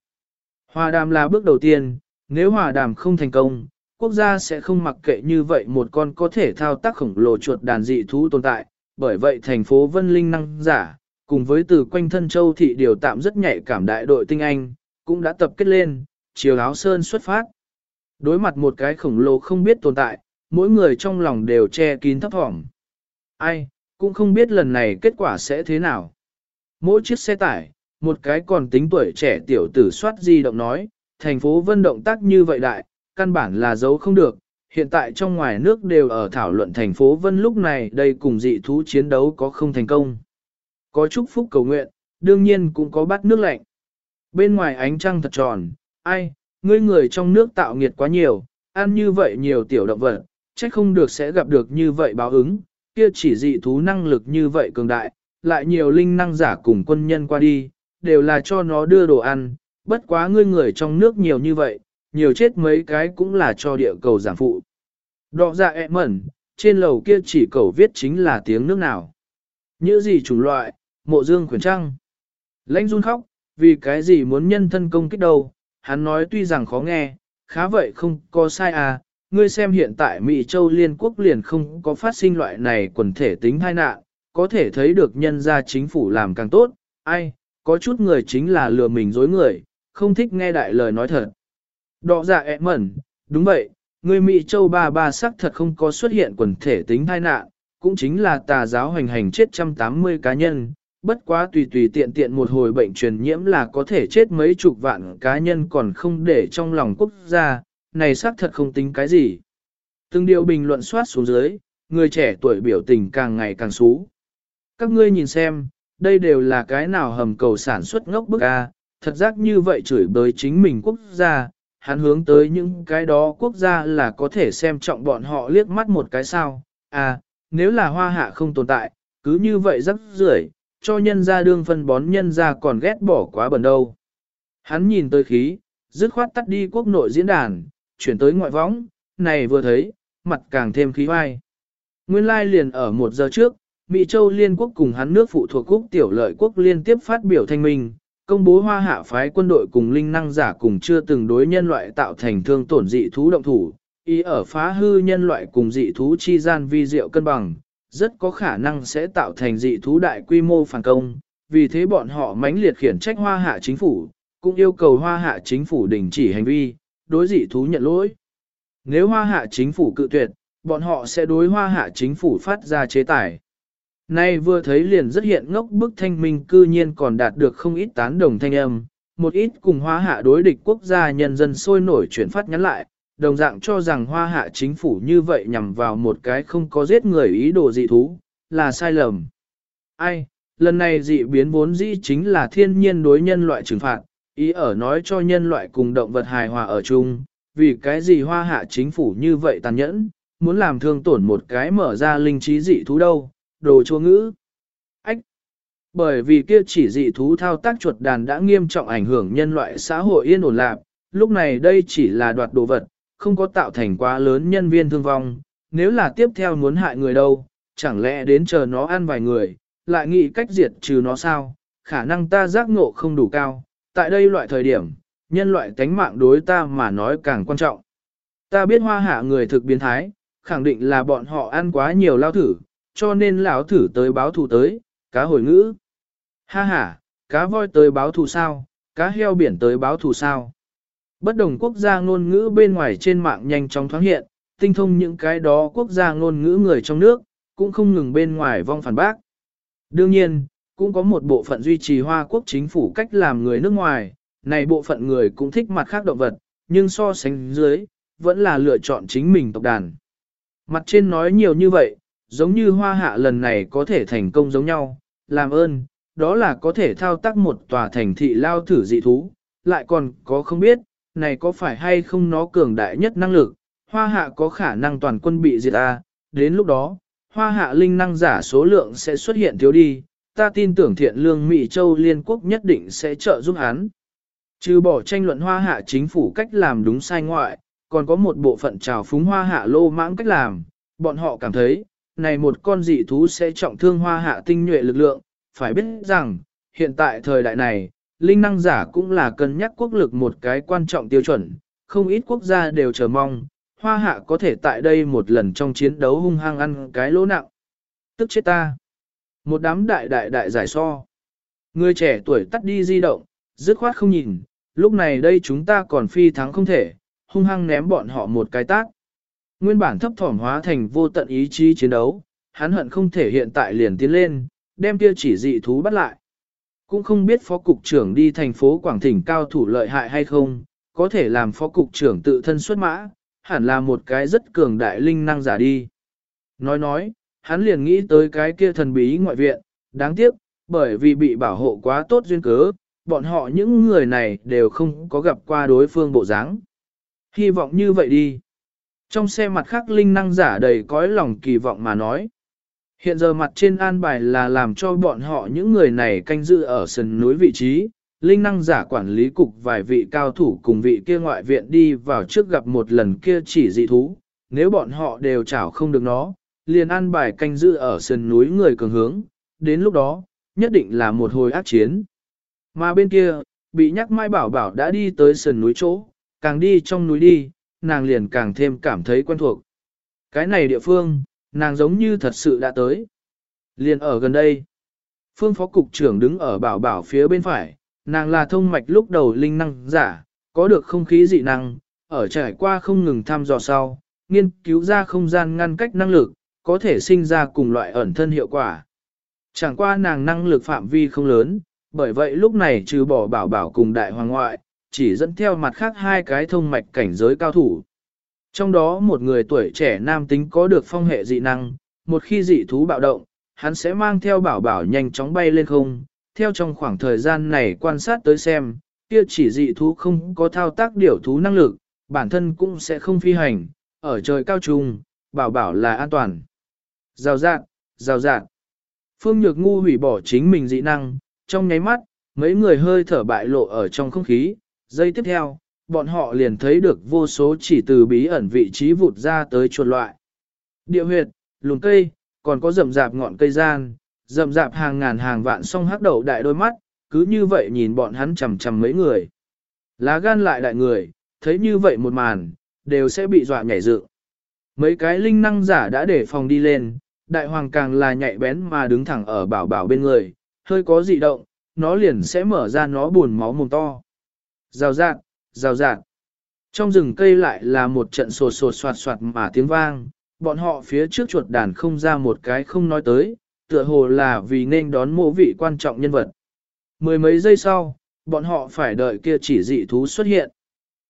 Hòa đàm là bước đầu tiên, nếu hòa đàm không thành công, quốc gia sẽ không mặc kệ như vậy một con có thể thao tác khổng lồ chuột đàn dị thú tồn tại, bởi vậy thành phố Vân Linh năng giả, cùng với từ quanh thân châu thị điều tạm rất nhạy cảm đại đội tinh anh, cũng đã tập kết lên, chiều áo sơn xuất phát. Đối mặt một cái khổng lồ không biết tồn tại, mỗi người trong lòng đều che kín thấp thỏm. Ai, cũng không biết lần này kết quả sẽ thế nào. Mỗi chiếc xe tải, một cái còn tính tuổi trẻ tiểu tử soát di động nói, thành phố vân động tác như vậy đại, căn bản là giấu không được. Hiện tại trong ngoài nước đều ở thảo luận thành phố vân lúc này đây cùng dị thú chiến đấu có không thành công. Có chúc phúc cầu nguyện, đương nhiên cũng có bắt nước lạnh. Bên ngoài ánh trăng thật tròn, ai, ngươi người trong nước tạo nghiệt quá nhiều, ăn như vậy nhiều tiểu động vật, chắc không được sẽ gặp được như vậy báo ứng, kia chỉ dị thú năng lực như vậy cường đại, lại nhiều linh năng giả cùng quân nhân qua đi, đều là cho nó đưa đồ ăn, bất quá ngươi người trong nước nhiều như vậy, nhiều chết mấy cái cũng là cho địa cầu giảm phụ. Đọ ra ẹ mẩn, trên lầu kia chỉ cầu viết chính là tiếng nước nào. Như gì chủng loại, mộ dương khuyển trăng. Lãnh run khóc, vì cái gì muốn nhân thân công kích đâu, hắn nói tuy rằng khó nghe, khá vậy không có sai à, ngươi xem hiện tại Mỹ Châu Liên Quốc liền không có phát sinh loại này quần thể tính hai nạn, có thể thấy được nhân gia chính phủ làm càng tốt, ai, có chút người chính là lừa mình dối người, không thích nghe đại lời nói thật. Đọ dạ ẹ mẩn, đúng vậy, người Mỹ Châu ba ba sắc thật không có xuất hiện quần thể tính hai nạn, cũng chính là tà giáo hành hành chết trăm tám mươi cá nhân, bất quá tùy tùy tiện tiện một hồi bệnh truyền nhiễm là có thể chết mấy chục vạn cá nhân còn không để trong lòng quốc gia, này xác thật không tính cái gì. Từng điều bình luận soát xuống dưới, người trẻ tuổi biểu tình càng ngày càng xú. Các ngươi nhìn xem, đây đều là cái nào hầm cầu sản xuất ngốc bức a, thật giác như vậy chửi bới chính mình quốc gia, hắn hướng tới những cái đó quốc gia là có thể xem trọng bọn họ liếc mắt một cái sao, à, nếu là hoa hạ không tồn tại, cứ như vậy rắc rưởi cho nhân ra đương phân bón nhân ra còn ghét bỏ quá bẩn đâu. Hắn nhìn tới khí, dứt khoát tắt đi quốc nội diễn đàn, chuyển tới ngoại võng, này vừa thấy, mặt càng thêm khí vai. Nguyên lai liền ở một giờ trước, Mỹ Châu Liên quốc cùng hắn nước phụ thuộc quốc tiểu lợi quốc liên tiếp phát biểu thanh minh, công bố hoa hạ phái quân đội cùng linh năng giả cùng chưa từng đối nhân loại tạo thành thương tổn dị thú động thủ, ý ở phá hư nhân loại cùng dị thú chi gian vi diệu cân bằng, rất có khả năng sẽ tạo thành dị thú đại quy mô phản công, vì thế bọn họ mãnh liệt khiển trách hoa hạ chính phủ, cũng yêu cầu hoa hạ chính phủ đình chỉ hành vi, đối dị thú nhận lỗi. Nếu hoa hạ chính phủ cự tuyệt, bọn họ sẽ đối hoa hạ chính phủ phát ra chế tài. Nay vừa thấy liền rất hiện ngốc bức thanh minh cư nhiên còn đạt được không ít tán đồng thanh âm, một ít cùng hoa hạ đối địch quốc gia nhân dân sôi nổi chuyển phát nhắn lại, đồng dạng cho rằng hoa hạ chính phủ như vậy nhằm vào một cái không có giết người ý đồ dị thú, là sai lầm. Ai, lần này dị biến vốn dĩ chính là thiên nhiên đối nhân loại trừng phạt, ý ở nói cho nhân loại cùng động vật hài hòa ở chung, vì cái gì hoa hạ chính phủ như vậy tàn nhẫn, muốn làm thương tổn một cái mở ra linh trí dị thú đâu, đồ chua ngữ. Ách! Bởi vì kia chỉ dị thú thao tác chuột đàn đã nghiêm trọng ảnh hưởng nhân loại xã hội yên ổn lạc, lúc này đây chỉ là đoạt đồ vật, không có tạo thành quá lớn nhân viên thương vong, nếu là tiếp theo muốn hại người đâu, chẳng lẽ đến chờ nó ăn vài người, lại nghĩ cách diệt trừ nó sao, khả năng ta giác ngộ không đủ cao, tại đây loại thời điểm, nhân loại tánh mạng đối ta mà nói càng quan trọng. Ta biết hoa hạ người thực biến thái, khẳng định là bọn họ ăn quá nhiều lao thử, cho nên lão thử tới báo thù tới, cá hồi ngữ. Ha ha, cá voi tới báo thù sao, cá heo biển tới báo thù sao. Bất đồng quốc gia ngôn ngữ bên ngoài trên mạng nhanh chóng thoáng hiện, tinh thông những cái đó quốc gia ngôn ngữ người trong nước, cũng không ngừng bên ngoài vong phản bác. Đương nhiên, cũng có một bộ phận duy trì Hoa quốc chính phủ cách làm người nước ngoài, này bộ phận người cũng thích mặt khác động vật, nhưng so sánh dưới, vẫn là lựa chọn chính mình tộc đàn. Mặt trên nói nhiều như vậy, giống như hoa hạ lần này có thể thành công giống nhau, làm ơn, đó là có thể thao tác một tòa thành thị lao thử dị thú, lại còn có không biết, này có phải hay không nó cường đại nhất năng lực, hoa hạ có khả năng toàn quân bị diệt à, đến lúc đó, hoa hạ linh năng giả số lượng sẽ xuất hiện thiếu đi, ta tin tưởng thiện lương Mỹ Châu Liên Quốc nhất định sẽ trợ giúp hắn. Trừ bỏ tranh luận hoa hạ chính phủ cách làm đúng sai ngoại, còn có một bộ phận trào phúng hoa hạ lô mãng cách làm, bọn họ cảm thấy, này một con dị thú sẽ trọng thương hoa hạ tinh nhuệ lực lượng, phải biết rằng, hiện tại thời đại này, linh năng giả cũng là cân nhắc quốc lực một cái quan trọng tiêu chuẩn, không ít quốc gia đều chờ mong, hoa hạ có thể tại đây một lần trong chiến đấu hung hăng ăn cái lỗ nặng. Tức chết ta. Một đám đại đại đại giải so. Người trẻ tuổi tắt đi di động, dứt khoát không nhìn, lúc này đây chúng ta còn phi thắng không thể, hung hăng ném bọn họ một cái tác. Nguyên bản thấp thỏm hóa thành vô tận ý chí chiến đấu, hắn hận không thể hiện tại liền tiến lên, đem kia chỉ dị thú bắt lại. Cũng không biết phó cục trưởng đi thành phố Quảng Thỉnh cao thủ lợi hại hay không, có thể làm phó cục trưởng tự thân xuất mã, hẳn là một cái rất cường đại linh năng giả đi. Nói nói, hắn liền nghĩ tới cái kia thần bí ngoại viện, đáng tiếc, bởi vì bị bảo hộ quá tốt duyên cớ, bọn họ những người này đều không có gặp qua đối phương bộ dáng. Hy vọng như vậy đi. Trong xe mặt khác linh năng giả đầy cõi lòng kỳ vọng mà nói. Hiện giờ mặt trên an bài là làm cho bọn họ những người này canh giữ ở sân núi vị trí, linh năng giả quản lý cục vài vị cao thủ cùng vị kia ngoại viện đi vào trước gặp một lần kia chỉ dị thú, nếu bọn họ đều chảo không được nó, liền an bài canh giữ ở sân núi người cường hướng, đến lúc đó, nhất định là một hồi ác chiến. Mà bên kia, bị nhắc mai bảo bảo đã đi tới sườn núi chỗ, càng đi trong núi đi, nàng liền càng thêm cảm thấy quen thuộc. Cái này địa phương, nàng giống như thật sự đã tới. Liền ở gần đây, phương phó cục trưởng đứng ở bảo bảo phía bên phải, nàng là thông mạch lúc đầu linh năng giả, có được không khí dị năng, ở trải qua không ngừng thăm dò sau, nghiên cứu ra không gian ngăn cách năng lực, có thể sinh ra cùng loại ẩn thân hiệu quả. Chẳng qua nàng năng lực phạm vi không lớn, bởi vậy lúc này trừ bỏ bảo bảo cùng đại hoàng ngoại, chỉ dẫn theo mặt khác hai cái thông mạch cảnh giới cao thủ. Trong đó một người tuổi trẻ nam tính có được phong hệ dị năng, một khi dị thú bạo động, hắn sẽ mang theo bảo bảo nhanh chóng bay lên không, theo trong khoảng thời gian này quan sát tới xem, kia chỉ dị thú không có thao tác điều thú năng lực, bản thân cũng sẽ không phi hành, ở trời cao trung, bảo bảo là an toàn. Rào rạn, rào rạn. Phương Nhược Ngu hủy bỏ chính mình dị năng, trong nháy mắt, mấy người hơi thở bại lộ ở trong không khí, giây tiếp theo, bọn họ liền thấy được vô số chỉ từ bí ẩn vị trí vụt ra tới chuột loại. Địa huyệt, lùn cây, còn có rậm rạp ngọn cây gian, rậm rạp hàng ngàn hàng vạn song hắc đầu đại đôi mắt, cứ như vậy nhìn bọn hắn chầm chầm mấy người. Lá gan lại đại người, thấy như vậy một màn, đều sẽ bị dọa nhảy dựng. Mấy cái linh năng giả đã để phòng đi lên, đại hoàng càng là nhạy bén mà đứng thẳng ở bảo bảo bên người, hơi có dị động, nó liền sẽ mở ra nó buồn máu mồm to. Rào rạt, rào rạt. Trong rừng cây lại là một trận sột sột soạt soạt mà tiếng vang, bọn họ phía trước chuột đàn không ra một cái không nói tới, tựa hồ là vì nên đón mộ vị quan trọng nhân vật. Mười mấy giây sau, bọn họ phải đợi kia chỉ dị thú xuất hiện.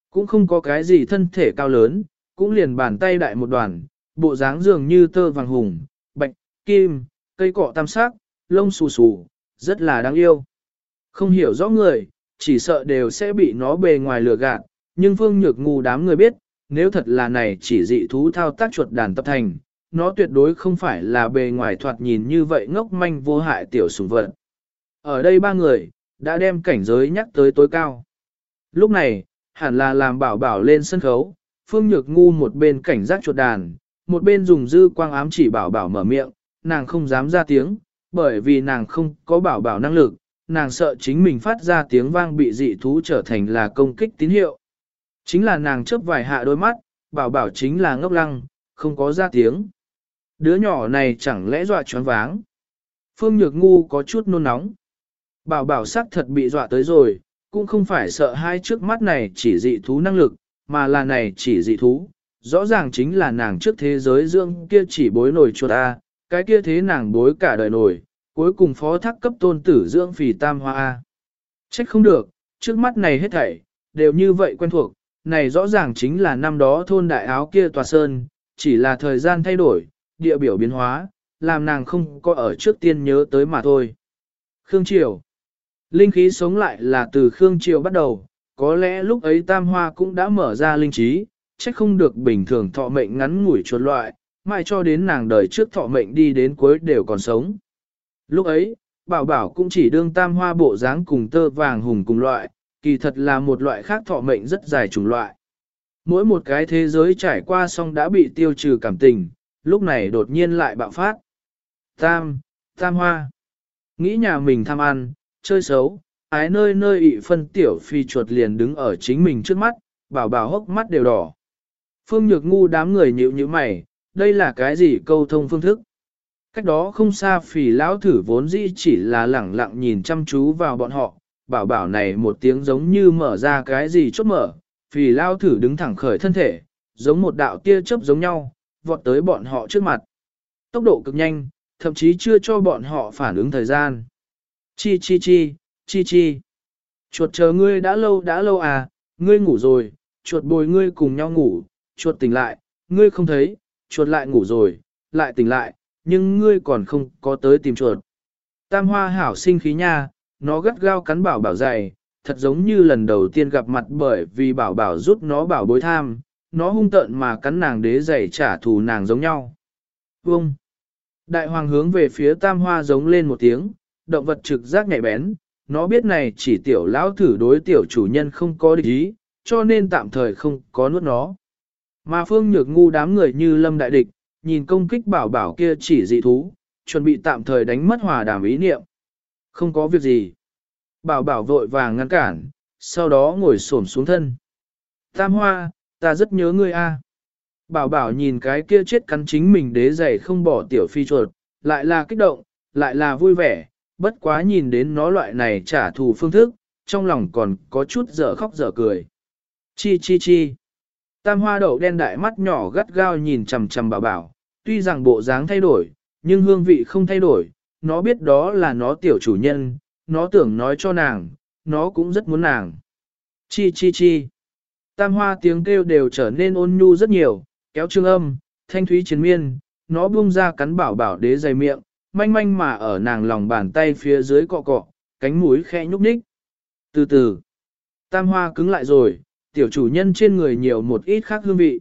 Cũng không có cái gì thân thể cao lớn, cũng liền bàn tay đại một đoàn, bộ dáng dường như tơ vàng hùng, bạch, kim, cây cọ tam sắc, lông xù xù, rất là đáng yêu. Không hiểu rõ người, chỉ sợ đều sẽ bị nó bề ngoài lừa gạt, nhưng Phương Nhược ngu đám người biết, nếu thật là này chỉ dị thú thao tác chuột đàn tập thành, nó tuyệt đối không phải là bề ngoài thoạt nhìn như vậy ngốc manh vô hại tiểu sủng vật. Ở đây ba người, đã đem cảnh giới nhắc tới tối cao. Lúc này, hẳn là làm bảo bảo lên sân khấu, Phương Nhược ngu một bên cảnh giác chuột đàn, một bên dùng dư quang ám chỉ bảo bảo mở miệng, nàng không dám ra tiếng, bởi vì nàng không có bảo bảo năng lực, nàng sợ chính mình phát ra tiếng vang bị dị thú trở thành là công kích tín hiệu. Chính là nàng chớp vài hạ đôi mắt, bảo bảo chính là ngốc lăng, không có ra tiếng. Đứa nhỏ này chẳng lẽ dọa choáng váng. Phương Nhược Ngu có chút nôn nóng. Bảo bảo sắc thật bị dọa tới rồi, cũng không phải sợ hai trước mắt này chỉ dị thú năng lực, mà là này chỉ dị thú. Rõ ràng chính là nàng trước thế giới dương kia chỉ bối nổi chuột A, cái kia thế nàng bối cả đời nổi, cuối cùng phó thác cấp tôn tử dưỡng phì tam hoa A. Trách không được, trước mắt này hết thảy, đều như vậy quen thuộc, này rõ ràng chính là năm đó thôn đại áo kia tòa sơn, chỉ là thời gian thay đổi, địa biểu biến hóa, làm nàng không có ở trước tiên nhớ tới mà thôi. Khương Triều Linh khí sống lại là từ Khương Triều bắt đầu, có lẽ lúc ấy tam hoa cũng đã mở ra linh trí, trách không được bình thường thọ mệnh ngắn ngủi chuột loại, mãi cho đến nàng đời trước thọ mệnh đi đến cuối đều còn sống. Lúc ấy, bảo bảo cũng chỉ đương tam hoa bộ dáng cùng tơ vàng hùng cùng loại, kỳ thật là một loại khác thọ mệnh rất dài chủng loại. Mỗi một cái thế giới trải qua xong đã bị tiêu trừ cảm tình, lúc này đột nhiên lại bạo phát. Tam, tam hoa. nghĩ nhà mình tham ăn, chơi xấu, ái nơi nơi ị phân tiểu phi chuột liền đứng ở chính mình trước mắt, bảo bảo hốc mắt đều đỏ. Phương Nhược ngu đám người nhịu như mày, đây là cái gì câu thông phương thức? Cách đó không xa phì lão thử vốn dĩ chỉ là lẳng lặng nhìn chăm chú vào bọn họ, bảo bảo này một tiếng giống như mở ra cái gì chốt mở, phì lão thử đứng thẳng khởi thân thể, giống một đạo tia chớp giống nhau, vọt tới bọn họ trước mặt. Tốc độ cực nhanh, thậm chí chưa cho bọn họ phản ứng thời gian. Chi chi chi, chi chi. Chuột chờ ngươi đã lâu đã lâu à, ngươi ngủ rồi, chuột bồi ngươi cùng nhau ngủ, chuột tỉnh lại, ngươi không thấy, chuột lại ngủ rồi, lại tỉnh lại, nhưng ngươi còn không có tới tìm chuột. Tam hoa hảo sinh khí nha, nó gắt gao cắn bảo bảo dày, thật giống như lần đầu tiên gặp mặt bởi vì bảo bảo giúp nó bảo bối tham, nó hung tợn mà cắn nàng đế dày trả thù nàng giống nhau. Vông! Đại hoàng hướng về phía tam hoa giống lên một tiếng, động vật trực giác nhạy bén, nó biết này chỉ tiểu lão thử đối tiểu chủ nhân không có địch ý, cho nên tạm thời không có nuốt nó. Mà phương nhược ngu đám người như lâm đại địch, nhìn công kích bảo bảo kia chỉ dị thú, chuẩn bị tạm thời đánh mất hòa đàm ý niệm. Không có việc gì. Bảo bảo vội vàng ngăn cản, sau đó ngồi xổm xuống thân. Tam hoa, ta rất nhớ ngươi a. Bảo bảo nhìn cái kia chết cắn chính mình đế giày không bỏ tiểu phi chuột, lại là kích động, lại là vui vẻ, bất quá nhìn đến nó loại này trả thù phương thức, trong lòng còn có chút dở khóc dở cười. Chi chi chi. Tam hoa đậu đen đại mắt nhỏ gắt gao nhìn chằm chằm bảo bảo, tuy rằng bộ dáng thay đổi, nhưng hương vị không thay đổi, nó biết đó là nó tiểu chủ nhân, nó tưởng nói cho nàng, nó cũng rất muốn nàng. Chi chi chi. Tam hoa tiếng kêu đều trở nên ôn nhu rất nhiều, kéo trương âm, thanh thúy chiến miên, nó buông ra cắn bảo bảo đế dày miệng, manh manh mà ở nàng lòng bàn tay phía dưới cọ cọ, cánh mũi khẽ nhúc nhích. Từ từ, tam hoa cứng lại rồi, tiểu chủ nhân trên người nhiều một ít khác hương vị.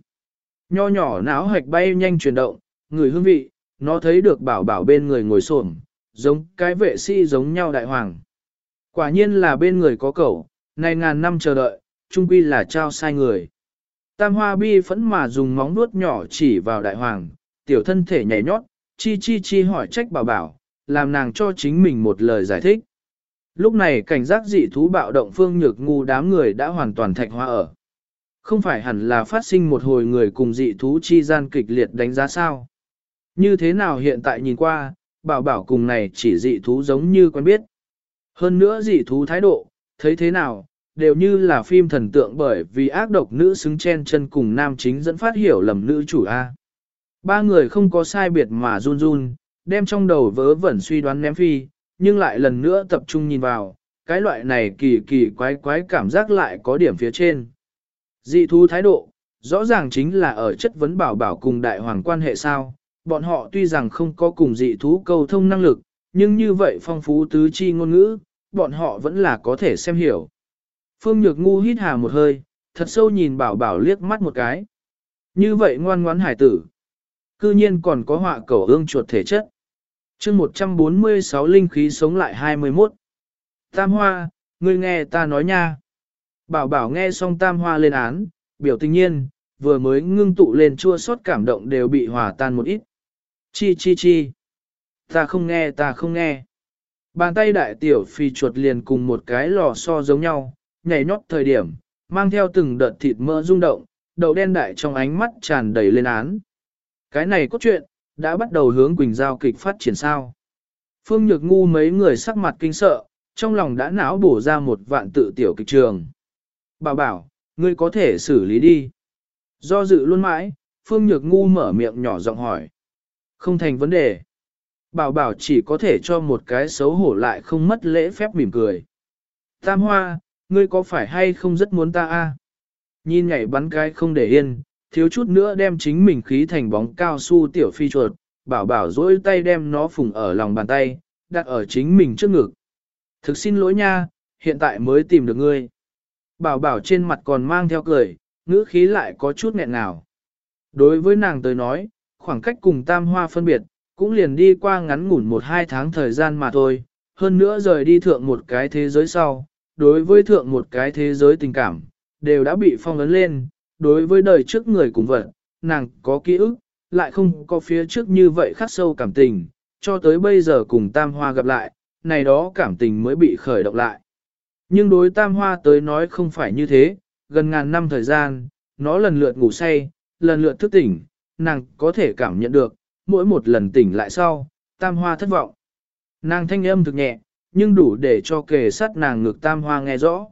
Nho nhỏ náo hạch bay nhanh chuyển động, người hương vị, nó thấy được bảo bảo bên người ngồi xổm, giống cái vệ sĩ giống nhau đại hoàng. Quả nhiên là bên người có cậu, này ngàn năm chờ đợi, trung quy là trao sai người. Tam hoa bi phẫn mà dùng móng nuốt nhỏ chỉ vào đại hoàng, tiểu thân thể nhảy nhót, chi chi chi hỏi trách bảo bảo, làm nàng cho chính mình một lời giải thích. Lúc này cảnh giác dị thú bạo động phương nhược ngu đám người đã hoàn toàn thạch hoa ở. Không phải hẳn là phát sinh một hồi người cùng dị thú chi gian kịch liệt đánh giá sao. Như thế nào hiện tại nhìn qua, bảo bảo cùng này chỉ dị thú giống như quen biết. Hơn nữa dị thú thái độ, thấy thế nào, đều như là phim thần tượng bởi vì ác độc nữ xứng chen chân cùng nam chính dẫn phát hiểu lầm nữ chủ A. Ba người không có sai biệt mà run run, đem trong đầu vớ vẩn suy đoán ném phi, nhưng lại lần nữa tập trung nhìn vào, cái loại này kỳ kỳ quái quái cảm giác lại có điểm phía trên. Dị thú thái độ, rõ ràng chính là ở chất vấn bảo bảo cùng đại hoàng quan hệ sao, bọn họ tuy rằng không có cùng dị thú câu thông năng lực, nhưng như vậy phong phú tứ chi ngôn ngữ, bọn họ vẫn là có thể xem hiểu. Phương Nhược Ngu hít hà một hơi, thật sâu nhìn bảo bảo liếc mắt một cái. Như vậy ngoan ngoãn hải tử. Cư nhiên còn có họa cầu ương chuột thể chất. chương 146 linh khí sống lại 21. Tam Hoa, ngươi nghe ta nói nha. Bảo bảo nghe xong Tam Hoa lên án, biểu tình nhiên, vừa mới ngưng tụ lên chua xót cảm động đều bị hòa tan một ít. Chi chi chi. Ta không nghe ta không nghe. Bàn tay đại tiểu phi chuột liền cùng một cái lò xo giống nhau, nhảy nhót thời điểm, mang theo từng đợt thịt mỡ rung động, đầu đen đại trong ánh mắt tràn đầy lên án. Cái này có chuyện, đã bắt đầu hướng Quỳnh Giao kịch phát triển sao. Phương Nhược Ngu mấy người sắc mặt kinh sợ, trong lòng đã não bổ ra một vạn tự tiểu kịch trường. Bảo bảo, ngươi có thể xử lý đi. Do dự luôn mãi, Phương Nhược Ngu mở miệng nhỏ giọng hỏi. Không thành vấn đề. Bảo bảo chỉ có thể cho một cái xấu hổ lại không mất lễ phép mỉm cười. Tam Hoa, ngươi có phải hay không rất muốn ta a? Nhìn nhảy bắn cái không để yên, thiếu chút nữa đem chính mình khí thành bóng cao su tiểu phi chuột, bảo bảo dỗi tay đem nó phùng ở lòng bàn tay, đặt ở chính mình trước ngực. Thực xin lỗi nha, hiện tại mới tìm được ngươi. Bảo bảo trên mặt còn mang theo cười, ngữ khí lại có chút nghẹn ngào. Đối với nàng tới nói, khoảng cách cùng tam hoa phân biệt, cũng liền đi qua ngắn ngủn một hai tháng thời gian mà thôi, hơn nữa rời đi thượng một cái thế giới sau, đối với thượng một cái thế giới tình cảm, đều đã bị phong ấn lên, đối với đời trước người cùng vật, nàng có ký ức, lại không có phía trước như vậy khắc sâu cảm tình, cho tới bây giờ cùng Tam Hoa gặp lại, này đó cảm tình mới bị khởi động lại. Nhưng đối tam hoa tới nói không phải như thế, gần ngàn năm thời gian, nó lần lượt ngủ say, lần lượt thức tỉnh, nàng có thể cảm nhận được, mỗi một lần tỉnh lại sau, tam hoa thất vọng. Nàng thanh âm thực nhẹ, nhưng đủ để cho kề sát nàng ngực tam hoa nghe rõ.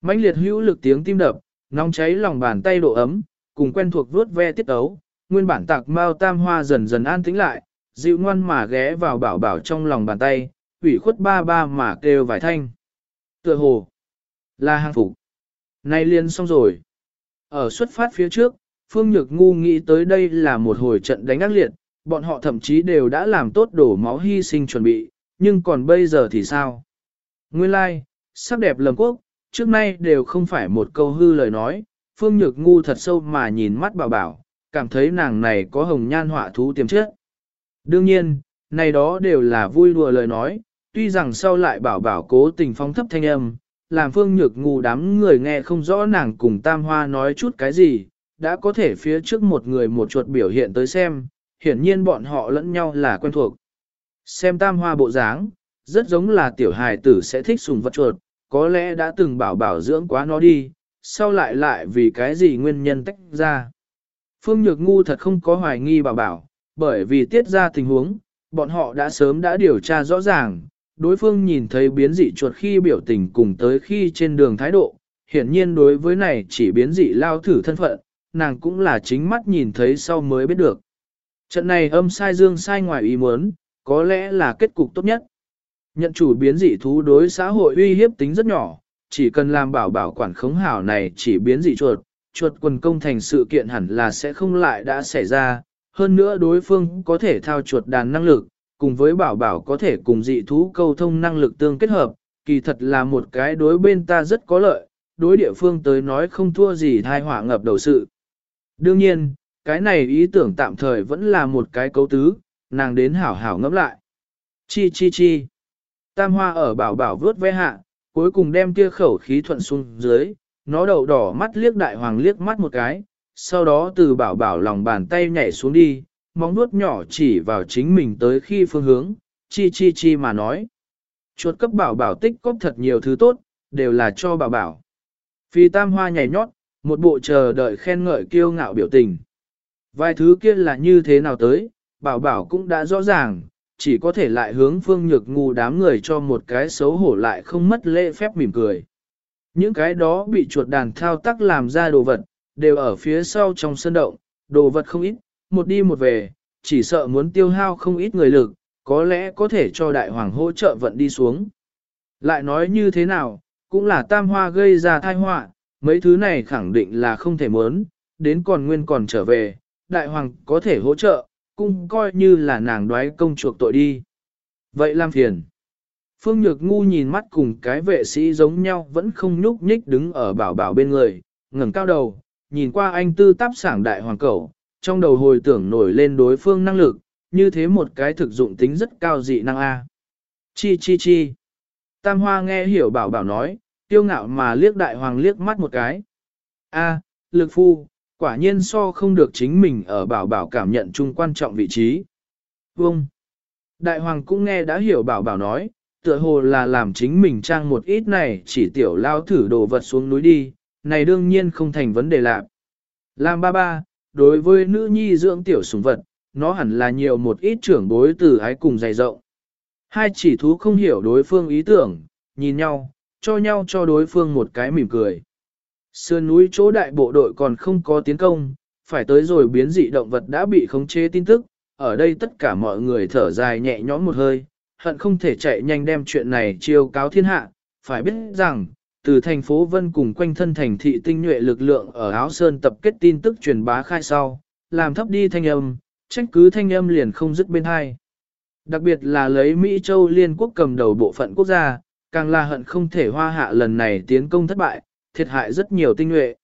mãnh liệt hữu lực tiếng tim đập, nóng cháy lòng bàn tay độ ấm, cùng quen thuộc vuốt ve tiết ấu, nguyên bản tạc mau tam hoa dần dần an tĩnh lại, dịu ngoan mà ghé vào bảo bảo trong lòng bàn tay, ủy khuất ba ba mà kêu vài thanh. Tựa hồ, là hàng phục. Nay liền xong rồi. Ở xuất phát phía trước, Phương Nhược Ngu nghĩ tới đây là một hồi trận đánh ác liệt, bọn họ thậm chí đều đã làm tốt đổ máu hy sinh chuẩn bị, nhưng còn bây giờ thì sao? Nguyên lai, like, sắc đẹp lầm quốc, trước nay đều không phải một câu hư lời nói, Phương Nhược Ngu thật sâu mà nhìn mắt bảo bảo, cảm thấy nàng này có hồng nhan họa thú tiềm chất. Đương nhiên, này đó đều là vui đùa lời nói, tuy rằng sau lại bảo bảo cố tình phong thấp thanh âm, làm Phương Nhược Ngu đám người nghe không rõ nàng cùng Tam Hoa nói chút cái gì, đã có thể phía trước một người một chuột biểu hiện tới xem, hiển nhiên bọn họ lẫn nhau là quen thuộc. Xem tam hoa bộ dáng, rất giống là tiểu hài tử sẽ thích sùng vật chuột, có lẽ đã từng bảo bảo dưỡng quá nó đi, sau lại lại vì cái gì nguyên nhân tách ra. Phương Nhược Ngu thật không có hoài nghi bảo bảo, bởi vì tiết ra tình huống, bọn họ đã sớm đã điều tra rõ ràng, đối phương nhìn thấy biến dị chuột khi biểu tình cùng tới khi trên đường thái độ, hiển nhiên đối với này chỉ biến dị lao thử thân phận, nàng cũng là chính mắt nhìn thấy sau mới biết được. Trận này âm sai dương sai ngoài ý muốn, có lẽ là kết cục tốt nhất. Nhận chủ biến dị thú đối xã hội uy hiếp tính rất nhỏ, chỉ cần làm bảo bảo quản khống hảo này chỉ biến dị chuột, chuột quần công thành sự kiện hẳn là sẽ không lại đã xảy ra, hơn nữa đối phương có thể thao chuột đàn năng lực, cùng với bảo bảo có thể cùng dị thú câu thông năng lực tương kết hợp, kỳ thật là một cái đối bên ta rất có lợi, đối địa phương tới nói không thua gì thai họa ngập đầu sự. Đương nhiên, cái này ý tưởng tạm thời vẫn là một cái cấu tứ, nàng đến hảo hảo ngẫm lại. Chi chi chi. Tam hoa ở bảo bảo vớt ve hạ, cuối cùng đem kia khẩu khí thuận xuống dưới, nó đầu đỏ mắt liếc đại hoàng liếc mắt một cái, sau đó từ bảo bảo lòng bàn tay nhảy xuống đi, móng nuốt nhỏ chỉ vào chính mình tới khi phương hướng, chi chi chi mà nói. Chuột cấp bảo bảo tích cóp thật nhiều thứ tốt, đều là cho bảo bảo. Phi tam hoa nhảy nhót, một bộ chờ đợi khen ngợi kiêu ngạo biểu tình. Vài thứ kia là như thế nào tới, bảo bảo cũng đã rõ ràng, chỉ có thể lại hướng phương nhược ngu đám người cho một cái xấu hổ lại không mất lễ phép mỉm cười. Những cái đó bị chuột đàn thao tác làm ra đồ vật, đều ở phía sau trong sân động, đồ vật không ít, một đi một về, chỉ sợ muốn tiêu hao không ít người lực, có lẽ có thể cho đại hoàng hỗ trợ vận đi xuống. Lại nói như thế nào, cũng là tam hoa gây ra tai họa, mấy thứ này khẳng định là không thể muốn, đến còn nguyên còn trở về, đại hoàng có thể hỗ trợ, cũng coi như là nàng đoái công chuộc tội đi. Vậy làm phiền. Phương Nhược Ngu nhìn mắt cùng cái vệ sĩ giống nhau vẫn không nhúc nhích đứng ở bảo bảo bên người, ngẩng cao đầu, nhìn qua anh tư táp sảng đại hoàng cẩu, trong đầu hồi tưởng nổi lên đối phương năng lực, như thế một cái thực dụng tính rất cao dị năng A. Chi chi chi. Tam Hoa nghe hiểu bảo bảo nói, tiêu ngạo mà liếc đại hoàng liếc mắt một cái. A, lực phu, quả nhiên so không được chính mình ở bảo bảo cảm nhận chung quan trọng vị trí. Vông. Đại hoàng cũng nghe đã hiểu bảo bảo nói, tựa hồ là làm chính mình trang một ít này chỉ tiểu lao thử đồ vật xuống núi đi, này đương nhiên không thành vấn đề lạc. Làm ba ba, đối với nữ nhi dưỡng tiểu sùng vật, nó hẳn là nhiều một ít trưởng bối từ ái cùng dày rộng. Hai chỉ thú không hiểu đối phương ý tưởng, nhìn nhau, cho nhau cho đối phương một cái mỉm cười. Sườn núi chỗ đại bộ đội còn không có tiến công, phải tới rồi biến dị động vật đã bị khống chế tin tức, ở đây tất cả mọi người thở dài nhẹ nhõm một hơi, hận không thể chạy nhanh đem chuyện này chiêu cáo thiên hạ, phải biết rằng, từ thành phố Vân cùng quanh thân thành thị tinh nhuệ lực lượng ở áo sơn tập kết tin tức truyền bá khai sau, làm thấp đi thanh âm, trách cứ thanh âm liền không dứt bên hai. Đặc biệt là lấy Mỹ Châu Liên Quốc cầm đầu bộ phận quốc gia, càng là hận không thể hoa hạ lần này tiến công thất bại, thiệt hại rất nhiều tinh nhuệ.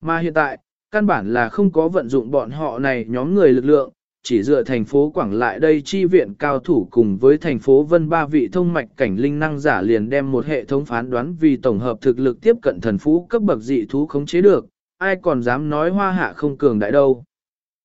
Mà hiện tại, căn bản là không có vận dụng bọn họ này nhóm người lực lượng, chỉ dựa thành phố Quảng lại đây chi viện cao thủ cùng với thành phố Vân ba vị thông mạch cảnh linh năng giả liền đem một hệ thống phán đoán vì tổng hợp thực lực tiếp cận thần phú cấp bậc dị thú khống chế được, ai còn dám nói hoa hạ không cường đại đâu.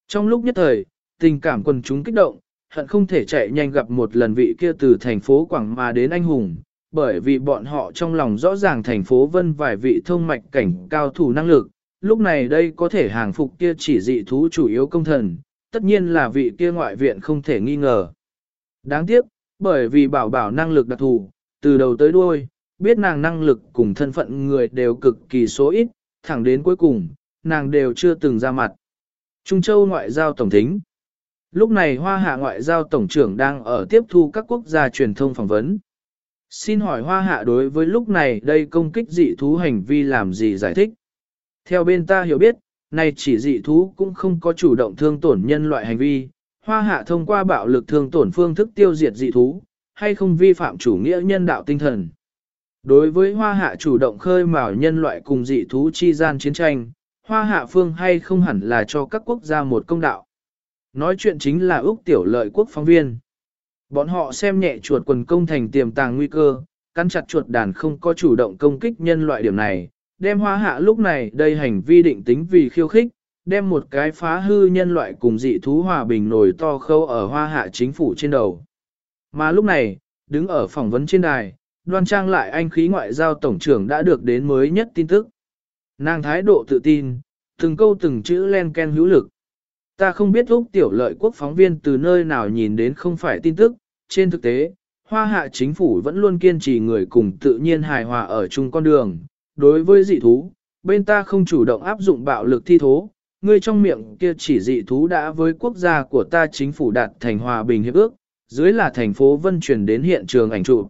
Trong lúc nhất thời, tình cảm quần chúng kích động, hận không thể chạy nhanh gặp một lần vị kia từ thành phố Quảng mà đến anh hùng, bởi vì bọn họ trong lòng rõ ràng thành phố Vân vài vị thông mạch cảnh cao thủ năng lực, lúc này đây có thể hàng phục kia chỉ dị thú chủ yếu công thần, tất nhiên là vị kia ngoại viện không thể nghi ngờ. Đáng tiếc, bởi vì bảo bảo năng lực đặc thù, từ đầu tới đuôi, biết nàng năng lực cùng thân phận người đều cực kỳ số ít, thẳng đến cuối cùng, nàng đều chưa từng ra mặt. Trung Châu Ngoại giao Tổng thính Lúc này Hoa Hạ Ngoại giao Tổng trưởng đang ở tiếp thu các quốc gia truyền thông phỏng vấn. Xin hỏi Hoa Hạ đối với lúc này đây công kích dị thú hành vi làm gì giải thích? Theo bên ta hiểu biết, này chỉ dị thú cũng không có chủ động thương tổn nhân loại hành vi, Hoa Hạ thông qua bạo lực thương tổn phương thức tiêu diệt dị thú, hay không vi phạm chủ nghĩa nhân đạo tinh thần. Đối với Hoa Hạ chủ động khơi mào nhân loại cùng dị thú chi gian chiến tranh, Hoa Hạ phương hay không hẳn là cho các quốc gia một công đạo. Nói chuyện chính là Úc Tiểu Lợi quốc phóng viên. Bọn họ xem nhẹ chuột quần công thành tiềm tàng nguy cơ, căn chặt chuột đàn không có chủ động công kích nhân loại điểm này, đem hoa hạ lúc này đây hành vi định tính vì khiêu khích, đem một cái phá hư nhân loại cùng dị thú hòa bình nổi to khâu ở hoa hạ chính phủ trên đầu. Mà lúc này, đứng ở phỏng vấn trên đài, đoan trang lại anh khí ngoại giao tổng trưởng đã được đến mới nhất tin tức. Nàng thái độ tự tin, từng câu từng chữ len ken hữu lực. Ta không biết lúc tiểu lợi quốc phóng viên từ nơi nào nhìn đến không phải tin tức, trên thực tế, hoa hạ chính phủ vẫn luôn kiên trì người cùng tự nhiên hài hòa ở chung con đường. Đối với dị thú, bên ta không chủ động áp dụng bạo lực thi thố, người trong miệng kia chỉ dị thú đã với quốc gia của ta chính phủ đạt thành hòa bình hiệp ước, dưới là thành phố Vân truyền đến hiện trường ảnh chụp.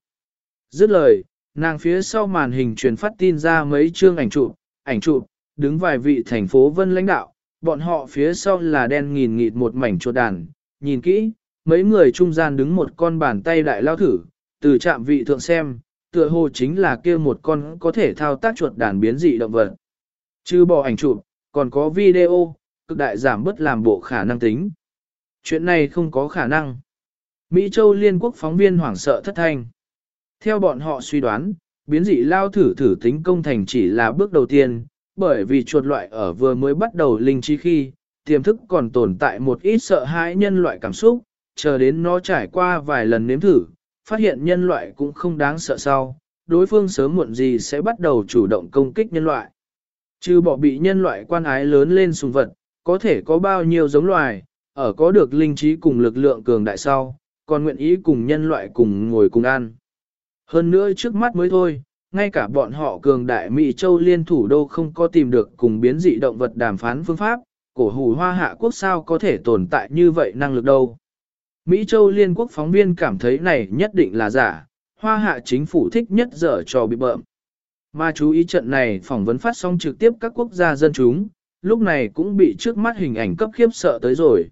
Dứt lời, nàng phía sau màn hình truyền phát tin ra mấy chương ảnh chụp, ảnh chụp, đứng vài vị thành phố Vân lãnh đạo, bọn họ phía sau là đen nghìn nghịt một mảnh chuột đàn, nhìn kỹ, mấy người trung gian đứng một con bàn tay đại lao thử, từ trạm vị thượng xem, tựa hồ chính là kia một con có thể thao tác chuột đàn biến dị động vật. Chứ bỏ ảnh chụp, còn có video, cực đại giảm bớt làm bộ khả năng tính. Chuyện này không có khả năng. Mỹ Châu Liên Quốc phóng viên hoảng sợ thất thanh. Theo bọn họ suy đoán, biến dị lao thử thử tính công thành chỉ là bước đầu tiên, bởi vì chuột loại ở vừa mới bắt đầu linh trí khi, tiềm thức còn tồn tại một ít sợ hãi nhân loại cảm xúc, chờ đến nó trải qua vài lần nếm thử, phát hiện nhân loại cũng không đáng sợ sau, đối phương sớm muộn gì sẽ bắt đầu chủ động công kích nhân loại. Chứ bỏ bị nhân loại quan ái lớn lên sùng vật, có thể có bao nhiêu giống loài, ở có được linh trí cùng lực lượng cường đại sau, còn nguyện ý cùng nhân loại cùng ngồi cùng ăn. Hơn nữa trước mắt mới thôi, ngay cả bọn họ cường đại Mỹ Châu liên thủ đô không có tìm được cùng biến dị động vật đàm phán phương pháp, cổ hủ hoa hạ quốc sao có thể tồn tại như vậy năng lực đâu. Mỹ Châu liên quốc phóng viên cảm thấy này nhất định là giả, hoa hạ chính phủ thích nhất dở trò bị bợm. Mà chú ý trận này phỏng vấn phát sóng trực tiếp các quốc gia dân chúng, lúc này cũng bị trước mắt hình ảnh cấp khiếp sợ tới rồi.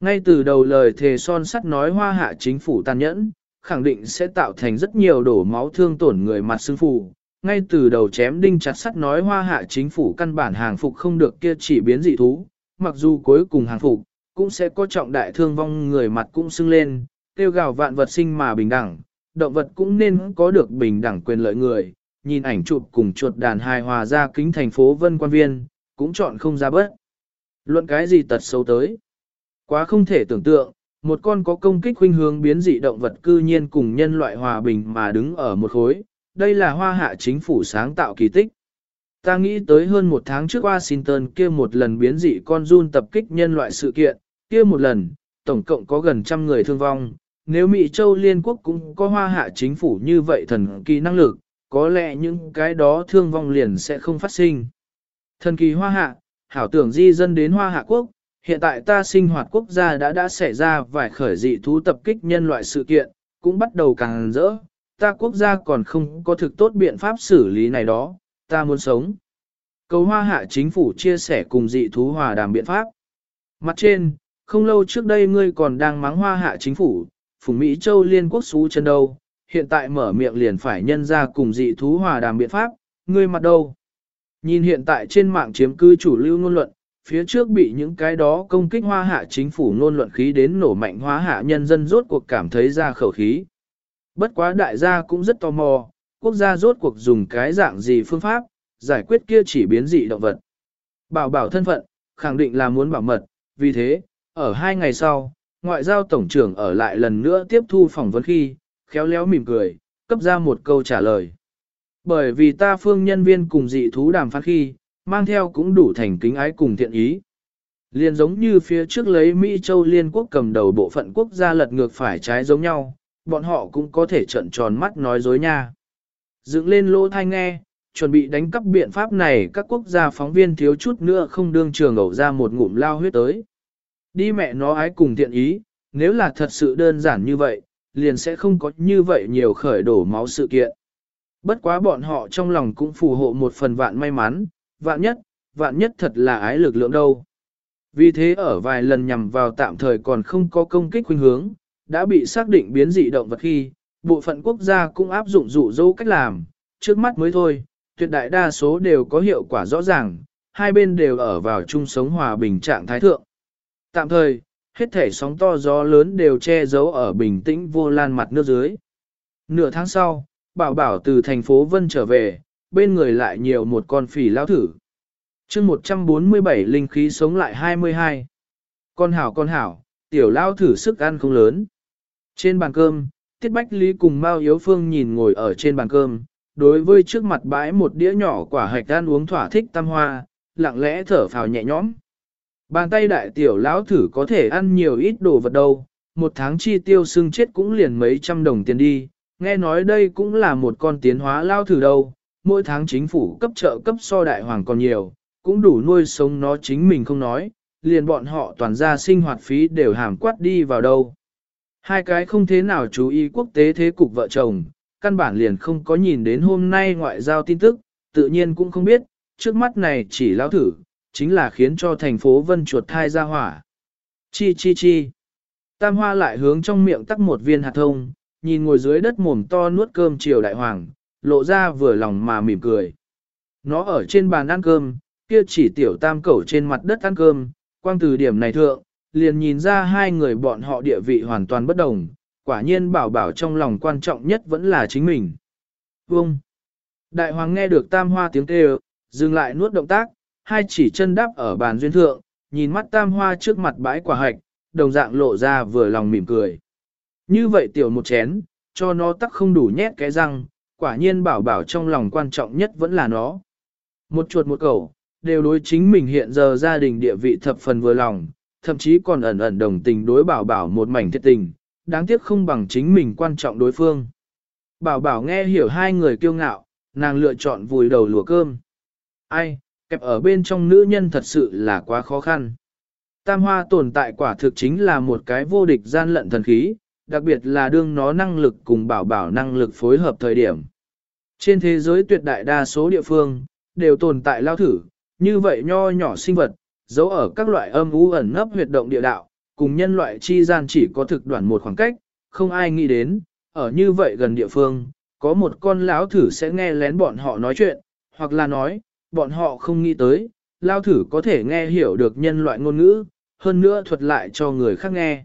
Ngay từ đầu lời thề son sắt nói hoa hạ chính phủ tàn nhẫn, khẳng định sẽ tạo thành rất nhiều đổ máu thương tổn người mặt sư phụ. Ngay từ đầu chém đinh chặt sắt nói hoa hạ chính phủ căn bản hàng phục không được kia chỉ biến dị thú, mặc dù cuối cùng hàng phục, cũng sẽ có trọng đại thương vong người mặt cũng sưng lên, tiêu gào vạn vật sinh mà bình đẳng, động vật cũng nên có được bình đẳng quyền lợi người, nhìn ảnh chụp cùng chuột đàn hài hòa ra kính thành phố vân quan viên, cũng chọn không ra bớt. Luận cái gì tật xấu tới? Quá không thể tưởng tượng, một con có công kích khuynh hướng biến dị động vật cư nhiên cùng nhân loại hòa bình mà đứng ở một khối, đây là hoa hạ chính phủ sáng tạo kỳ tích. Ta nghĩ tới hơn một tháng trước Washington kia một lần biến dị con run tập kích nhân loại sự kiện, kia một lần, tổng cộng có gần trăm người thương vong. Nếu Mỹ Châu Liên Quốc cũng có hoa hạ chính phủ như vậy thần kỳ năng lực, có lẽ những cái đó thương vong liền sẽ không phát sinh. Thần kỳ hoa hạ, hảo tưởng di dân đến hoa hạ quốc, hiện tại ta sinh hoạt quốc gia đã đã xảy ra vài khởi dị thú tập kích nhân loại sự kiện, cũng bắt đầu càng rỡ, ta quốc gia còn không có thực tốt biện pháp xử lý này đó, ta muốn sống. Cầu hoa hạ chính phủ chia sẻ cùng dị thú hòa đàm biện pháp. Mặt trên, không lâu trước đây ngươi còn đang mắng hoa hạ chính phủ, phủ Mỹ Châu Liên Quốc xú chân đâu, hiện tại mở miệng liền phải nhân ra cùng dị thú hòa đàm biện pháp, ngươi mặt đâu. Nhìn hiện tại trên mạng chiếm cư chủ lưu ngôn luận, phía trước bị những cái đó công kích hoa hạ chính phủ nôn luận khí đến nổ mạnh Hoa hạ nhân dân rốt cuộc cảm thấy ra khẩu khí. Bất quá đại gia cũng rất tò mò, quốc gia rốt cuộc dùng cái dạng gì phương pháp, giải quyết kia chỉ biến dị động vật. Bảo bảo thân phận, khẳng định là muốn bảo mật, vì thế, ở hai ngày sau, ngoại giao tổng trưởng ở lại lần nữa tiếp thu phỏng vấn khi, khéo léo mỉm cười, cấp ra một câu trả lời. Bởi vì ta phương nhân viên cùng dị thú đàm phán khi, mang theo cũng đủ thành kính ái cùng thiện ý. Liên giống như phía trước lấy Mỹ Châu Liên Quốc cầm đầu bộ phận quốc gia lật ngược phải trái giống nhau, bọn họ cũng có thể trận tròn mắt nói dối nha. Dựng lên lỗ thai nghe, chuẩn bị đánh cắp biện pháp này các quốc gia phóng viên thiếu chút nữa không đương trường ẩu ra một ngụm lao huyết tới. Đi mẹ nó ái cùng thiện ý, nếu là thật sự đơn giản như vậy, liền sẽ không có như vậy nhiều khởi đổ máu sự kiện. Bất quá bọn họ trong lòng cũng phù hộ một phần vạn may mắn, vạn nhất, vạn nhất thật là ái lực lượng đâu. Vì thế ở vài lần nhằm vào tạm thời còn không có công kích khuynh hướng, đã bị xác định biến dị động vật khi, bộ phận quốc gia cũng áp dụng dụ dỗ cách làm, trước mắt mới thôi, tuyệt đại đa số đều có hiệu quả rõ ràng, hai bên đều ở vào chung sống hòa bình trạng thái thượng. Tạm thời, hết thể sóng to gió lớn đều che giấu ở bình tĩnh vô lan mặt nước dưới. Nửa tháng sau, bảo bảo từ thành phố Vân trở về, bên người lại nhiều một con phỉ lao thử. chương 147 linh khí sống lại 22. Con hảo con hảo, tiểu lao thử sức ăn không lớn. Trên bàn cơm, Tiết Bách Lý cùng Mao Yếu Phương nhìn ngồi ở trên bàn cơm, đối với trước mặt bãi một đĩa nhỏ quả hạch ăn uống thỏa thích tam hoa, lặng lẽ thở phào nhẹ nhõm. Bàn tay đại tiểu lão thử có thể ăn nhiều ít đồ vật đâu, một tháng chi tiêu xương chết cũng liền mấy trăm đồng tiền đi, nghe nói đây cũng là một con tiến hóa lao thử đâu, mỗi tháng chính phủ cấp trợ cấp so đại hoàng còn nhiều, cũng đủ nuôi sống nó chính mình không nói, liền bọn họ toàn ra sinh hoạt phí đều hàm quát đi vào đâu. Hai cái không thế nào chú ý quốc tế thế cục vợ chồng, căn bản liền không có nhìn đến hôm nay ngoại giao tin tức, tự nhiên cũng không biết, trước mắt này chỉ lao thử, chính là khiến cho thành phố vân chuột thai ra hỏa. Chi chi chi. Tam hoa lại hướng trong miệng tắc một viên hạt thông, nhìn ngồi dưới đất mồm to nuốt cơm chiều đại hoàng, lộ ra vừa lòng mà mỉm cười. Nó ở trên bàn ăn cơm, kia chỉ tiểu tam cẩu trên mặt đất ăn cơm, quang từ điểm này thượng, liền nhìn ra hai người bọn họ địa vị hoàn toàn bất đồng, quả nhiên bảo bảo trong lòng quan trọng nhất vẫn là chính mình. Vông! Đại hoàng nghe được tam hoa tiếng kêu, dừng lại nuốt động tác, hai chỉ chân đắp ở bàn duyên thượng, nhìn mắt tam hoa trước mặt bãi quả hạch, đồng dạng lộ ra vừa lòng mỉm cười. Như vậy tiểu một chén, cho nó tắc không đủ nhét cái răng, quả nhiên bảo bảo trong lòng quan trọng nhất vẫn là nó. Một chuột một cẩu, đều đối chính mình hiện giờ gia đình địa vị thập phần vừa lòng, thậm chí còn ẩn ẩn đồng tình đối bảo bảo một mảnh thiết tình, đáng tiếc không bằng chính mình quan trọng đối phương. Bảo bảo nghe hiểu hai người kiêu ngạo, nàng lựa chọn vùi đầu lùa cơm. Ai, kẹp ở bên trong nữ nhân thật sự là quá khó khăn. Tam hoa tồn tại quả thực chính là một cái vô địch gian lận thần khí, đặc biệt là đương nó năng lực cùng bảo bảo năng lực phối hợp thời điểm. Trên thế giới tuyệt đại đa số địa phương, đều tồn tại lao thử, như vậy nho nhỏ sinh vật, giấu ở các loại âm u ẩn nấp huyệt động địa đạo, cùng nhân loại chi gian chỉ có thực đoạn một khoảng cách, không ai nghĩ đến, ở như vậy gần địa phương, có một con lão thử sẽ nghe lén bọn họ nói chuyện, hoặc là nói, bọn họ không nghĩ tới, lao thử có thể nghe hiểu được nhân loại ngôn ngữ, hơn nữa thuật lại cho người khác nghe.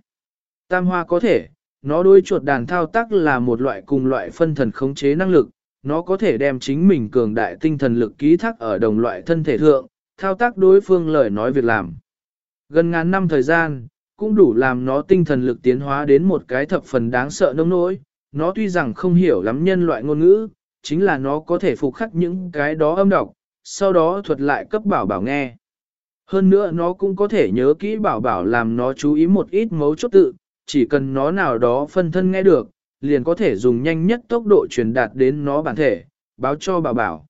Tam hoa có thể, nó đối chuột đàn thao tác là một loại cùng loại phân thần khống chế năng lực, nó có thể đem chính mình cường đại tinh thần lực ký thác ở đồng loại thân thể thượng, thao tác đối phương lời nói việc làm. Gần ngàn năm thời gian, cũng đủ làm nó tinh thần lực tiến hóa đến một cái thập phần đáng sợ nông nỗi. Nó tuy rằng không hiểu lắm nhân loại ngôn ngữ, chính là nó có thể phục khắc những cái đó âm đọc, sau đó thuật lại cấp bảo bảo nghe. Hơn nữa nó cũng có thể nhớ kỹ bảo bảo làm nó chú ý một ít mấu chốt tự, chỉ cần nó nào đó phân thân nghe được, liền có thể dùng nhanh nhất tốc độ truyền đạt đến nó bản thể, báo cho bảo bảo.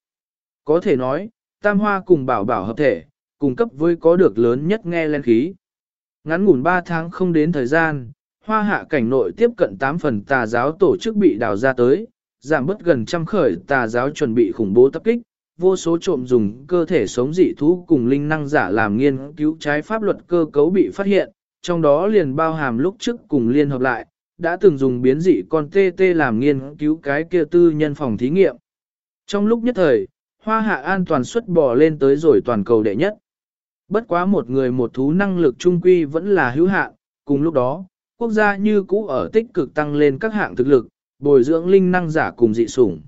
Có thể nói, tam hoa cùng bảo bảo hợp thể, cung cấp với có được lớn nhất nghe lên khí. Ngắn ngủn 3 tháng không đến thời gian, hoa hạ cảnh nội tiếp cận 8 phần tà giáo tổ chức bị đào ra tới, giảm bớt gần trăm khởi tà giáo chuẩn bị khủng bố tập kích, vô số trộm dùng cơ thể sống dị thú cùng linh năng giả làm nghiên cứu trái pháp luật cơ cấu bị phát hiện, trong đó liền bao hàm lúc trước cùng liên hợp lại, đã từng dùng biến dị con tê tê làm nghiên cứu cái kia tư nhân phòng thí nghiệm. Trong lúc nhất thời, hoa hạ an toàn xuất bò lên tới rồi toàn cầu đệ nhất. Bất quá một người một thú năng lực trung quy vẫn là hữu hạn, cùng lúc đó, quốc gia như cũ ở tích cực tăng lên các hạng thực lực, bồi dưỡng linh năng giả cùng dị sủng.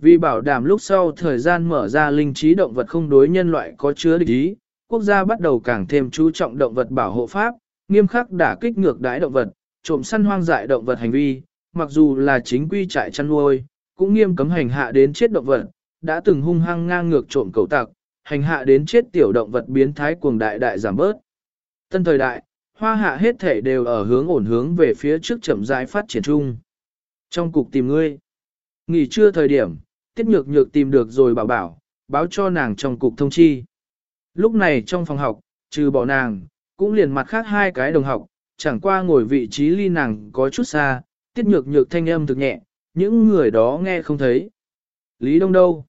Vì bảo đảm lúc sau thời gian mở ra linh trí động vật không đối nhân loại có chứa địch ý, quốc gia bắt đầu càng thêm chú trọng động vật bảo hộ pháp, nghiêm khắc đả kích ngược đái động vật, trộm săn hoang dại động vật hành vi, mặc dù là chính quy trại chăn nuôi, cũng nghiêm cấm hành hạ đến chết động vật, đã từng hung hăng ngang ngược trộm cầu tặc, hành hạ đến chết tiểu động vật biến thái cuồng đại đại giảm bớt. Tân thời đại, hoa hạ hết thể đều ở hướng ổn hướng về phía trước chậm rãi phát triển chung. Trong cục tìm ngươi, nghỉ trưa thời điểm, tiết nhược nhược tìm được rồi bảo bảo, báo cho nàng trong cục thông chi. Lúc này trong phòng học, trừ bỏ nàng, cũng liền mặt khác hai cái đồng học, chẳng qua ngồi vị trí ly nàng có chút xa, tiết nhược nhược thanh âm thực nhẹ, những người đó nghe không thấy. Lý Đông đâu?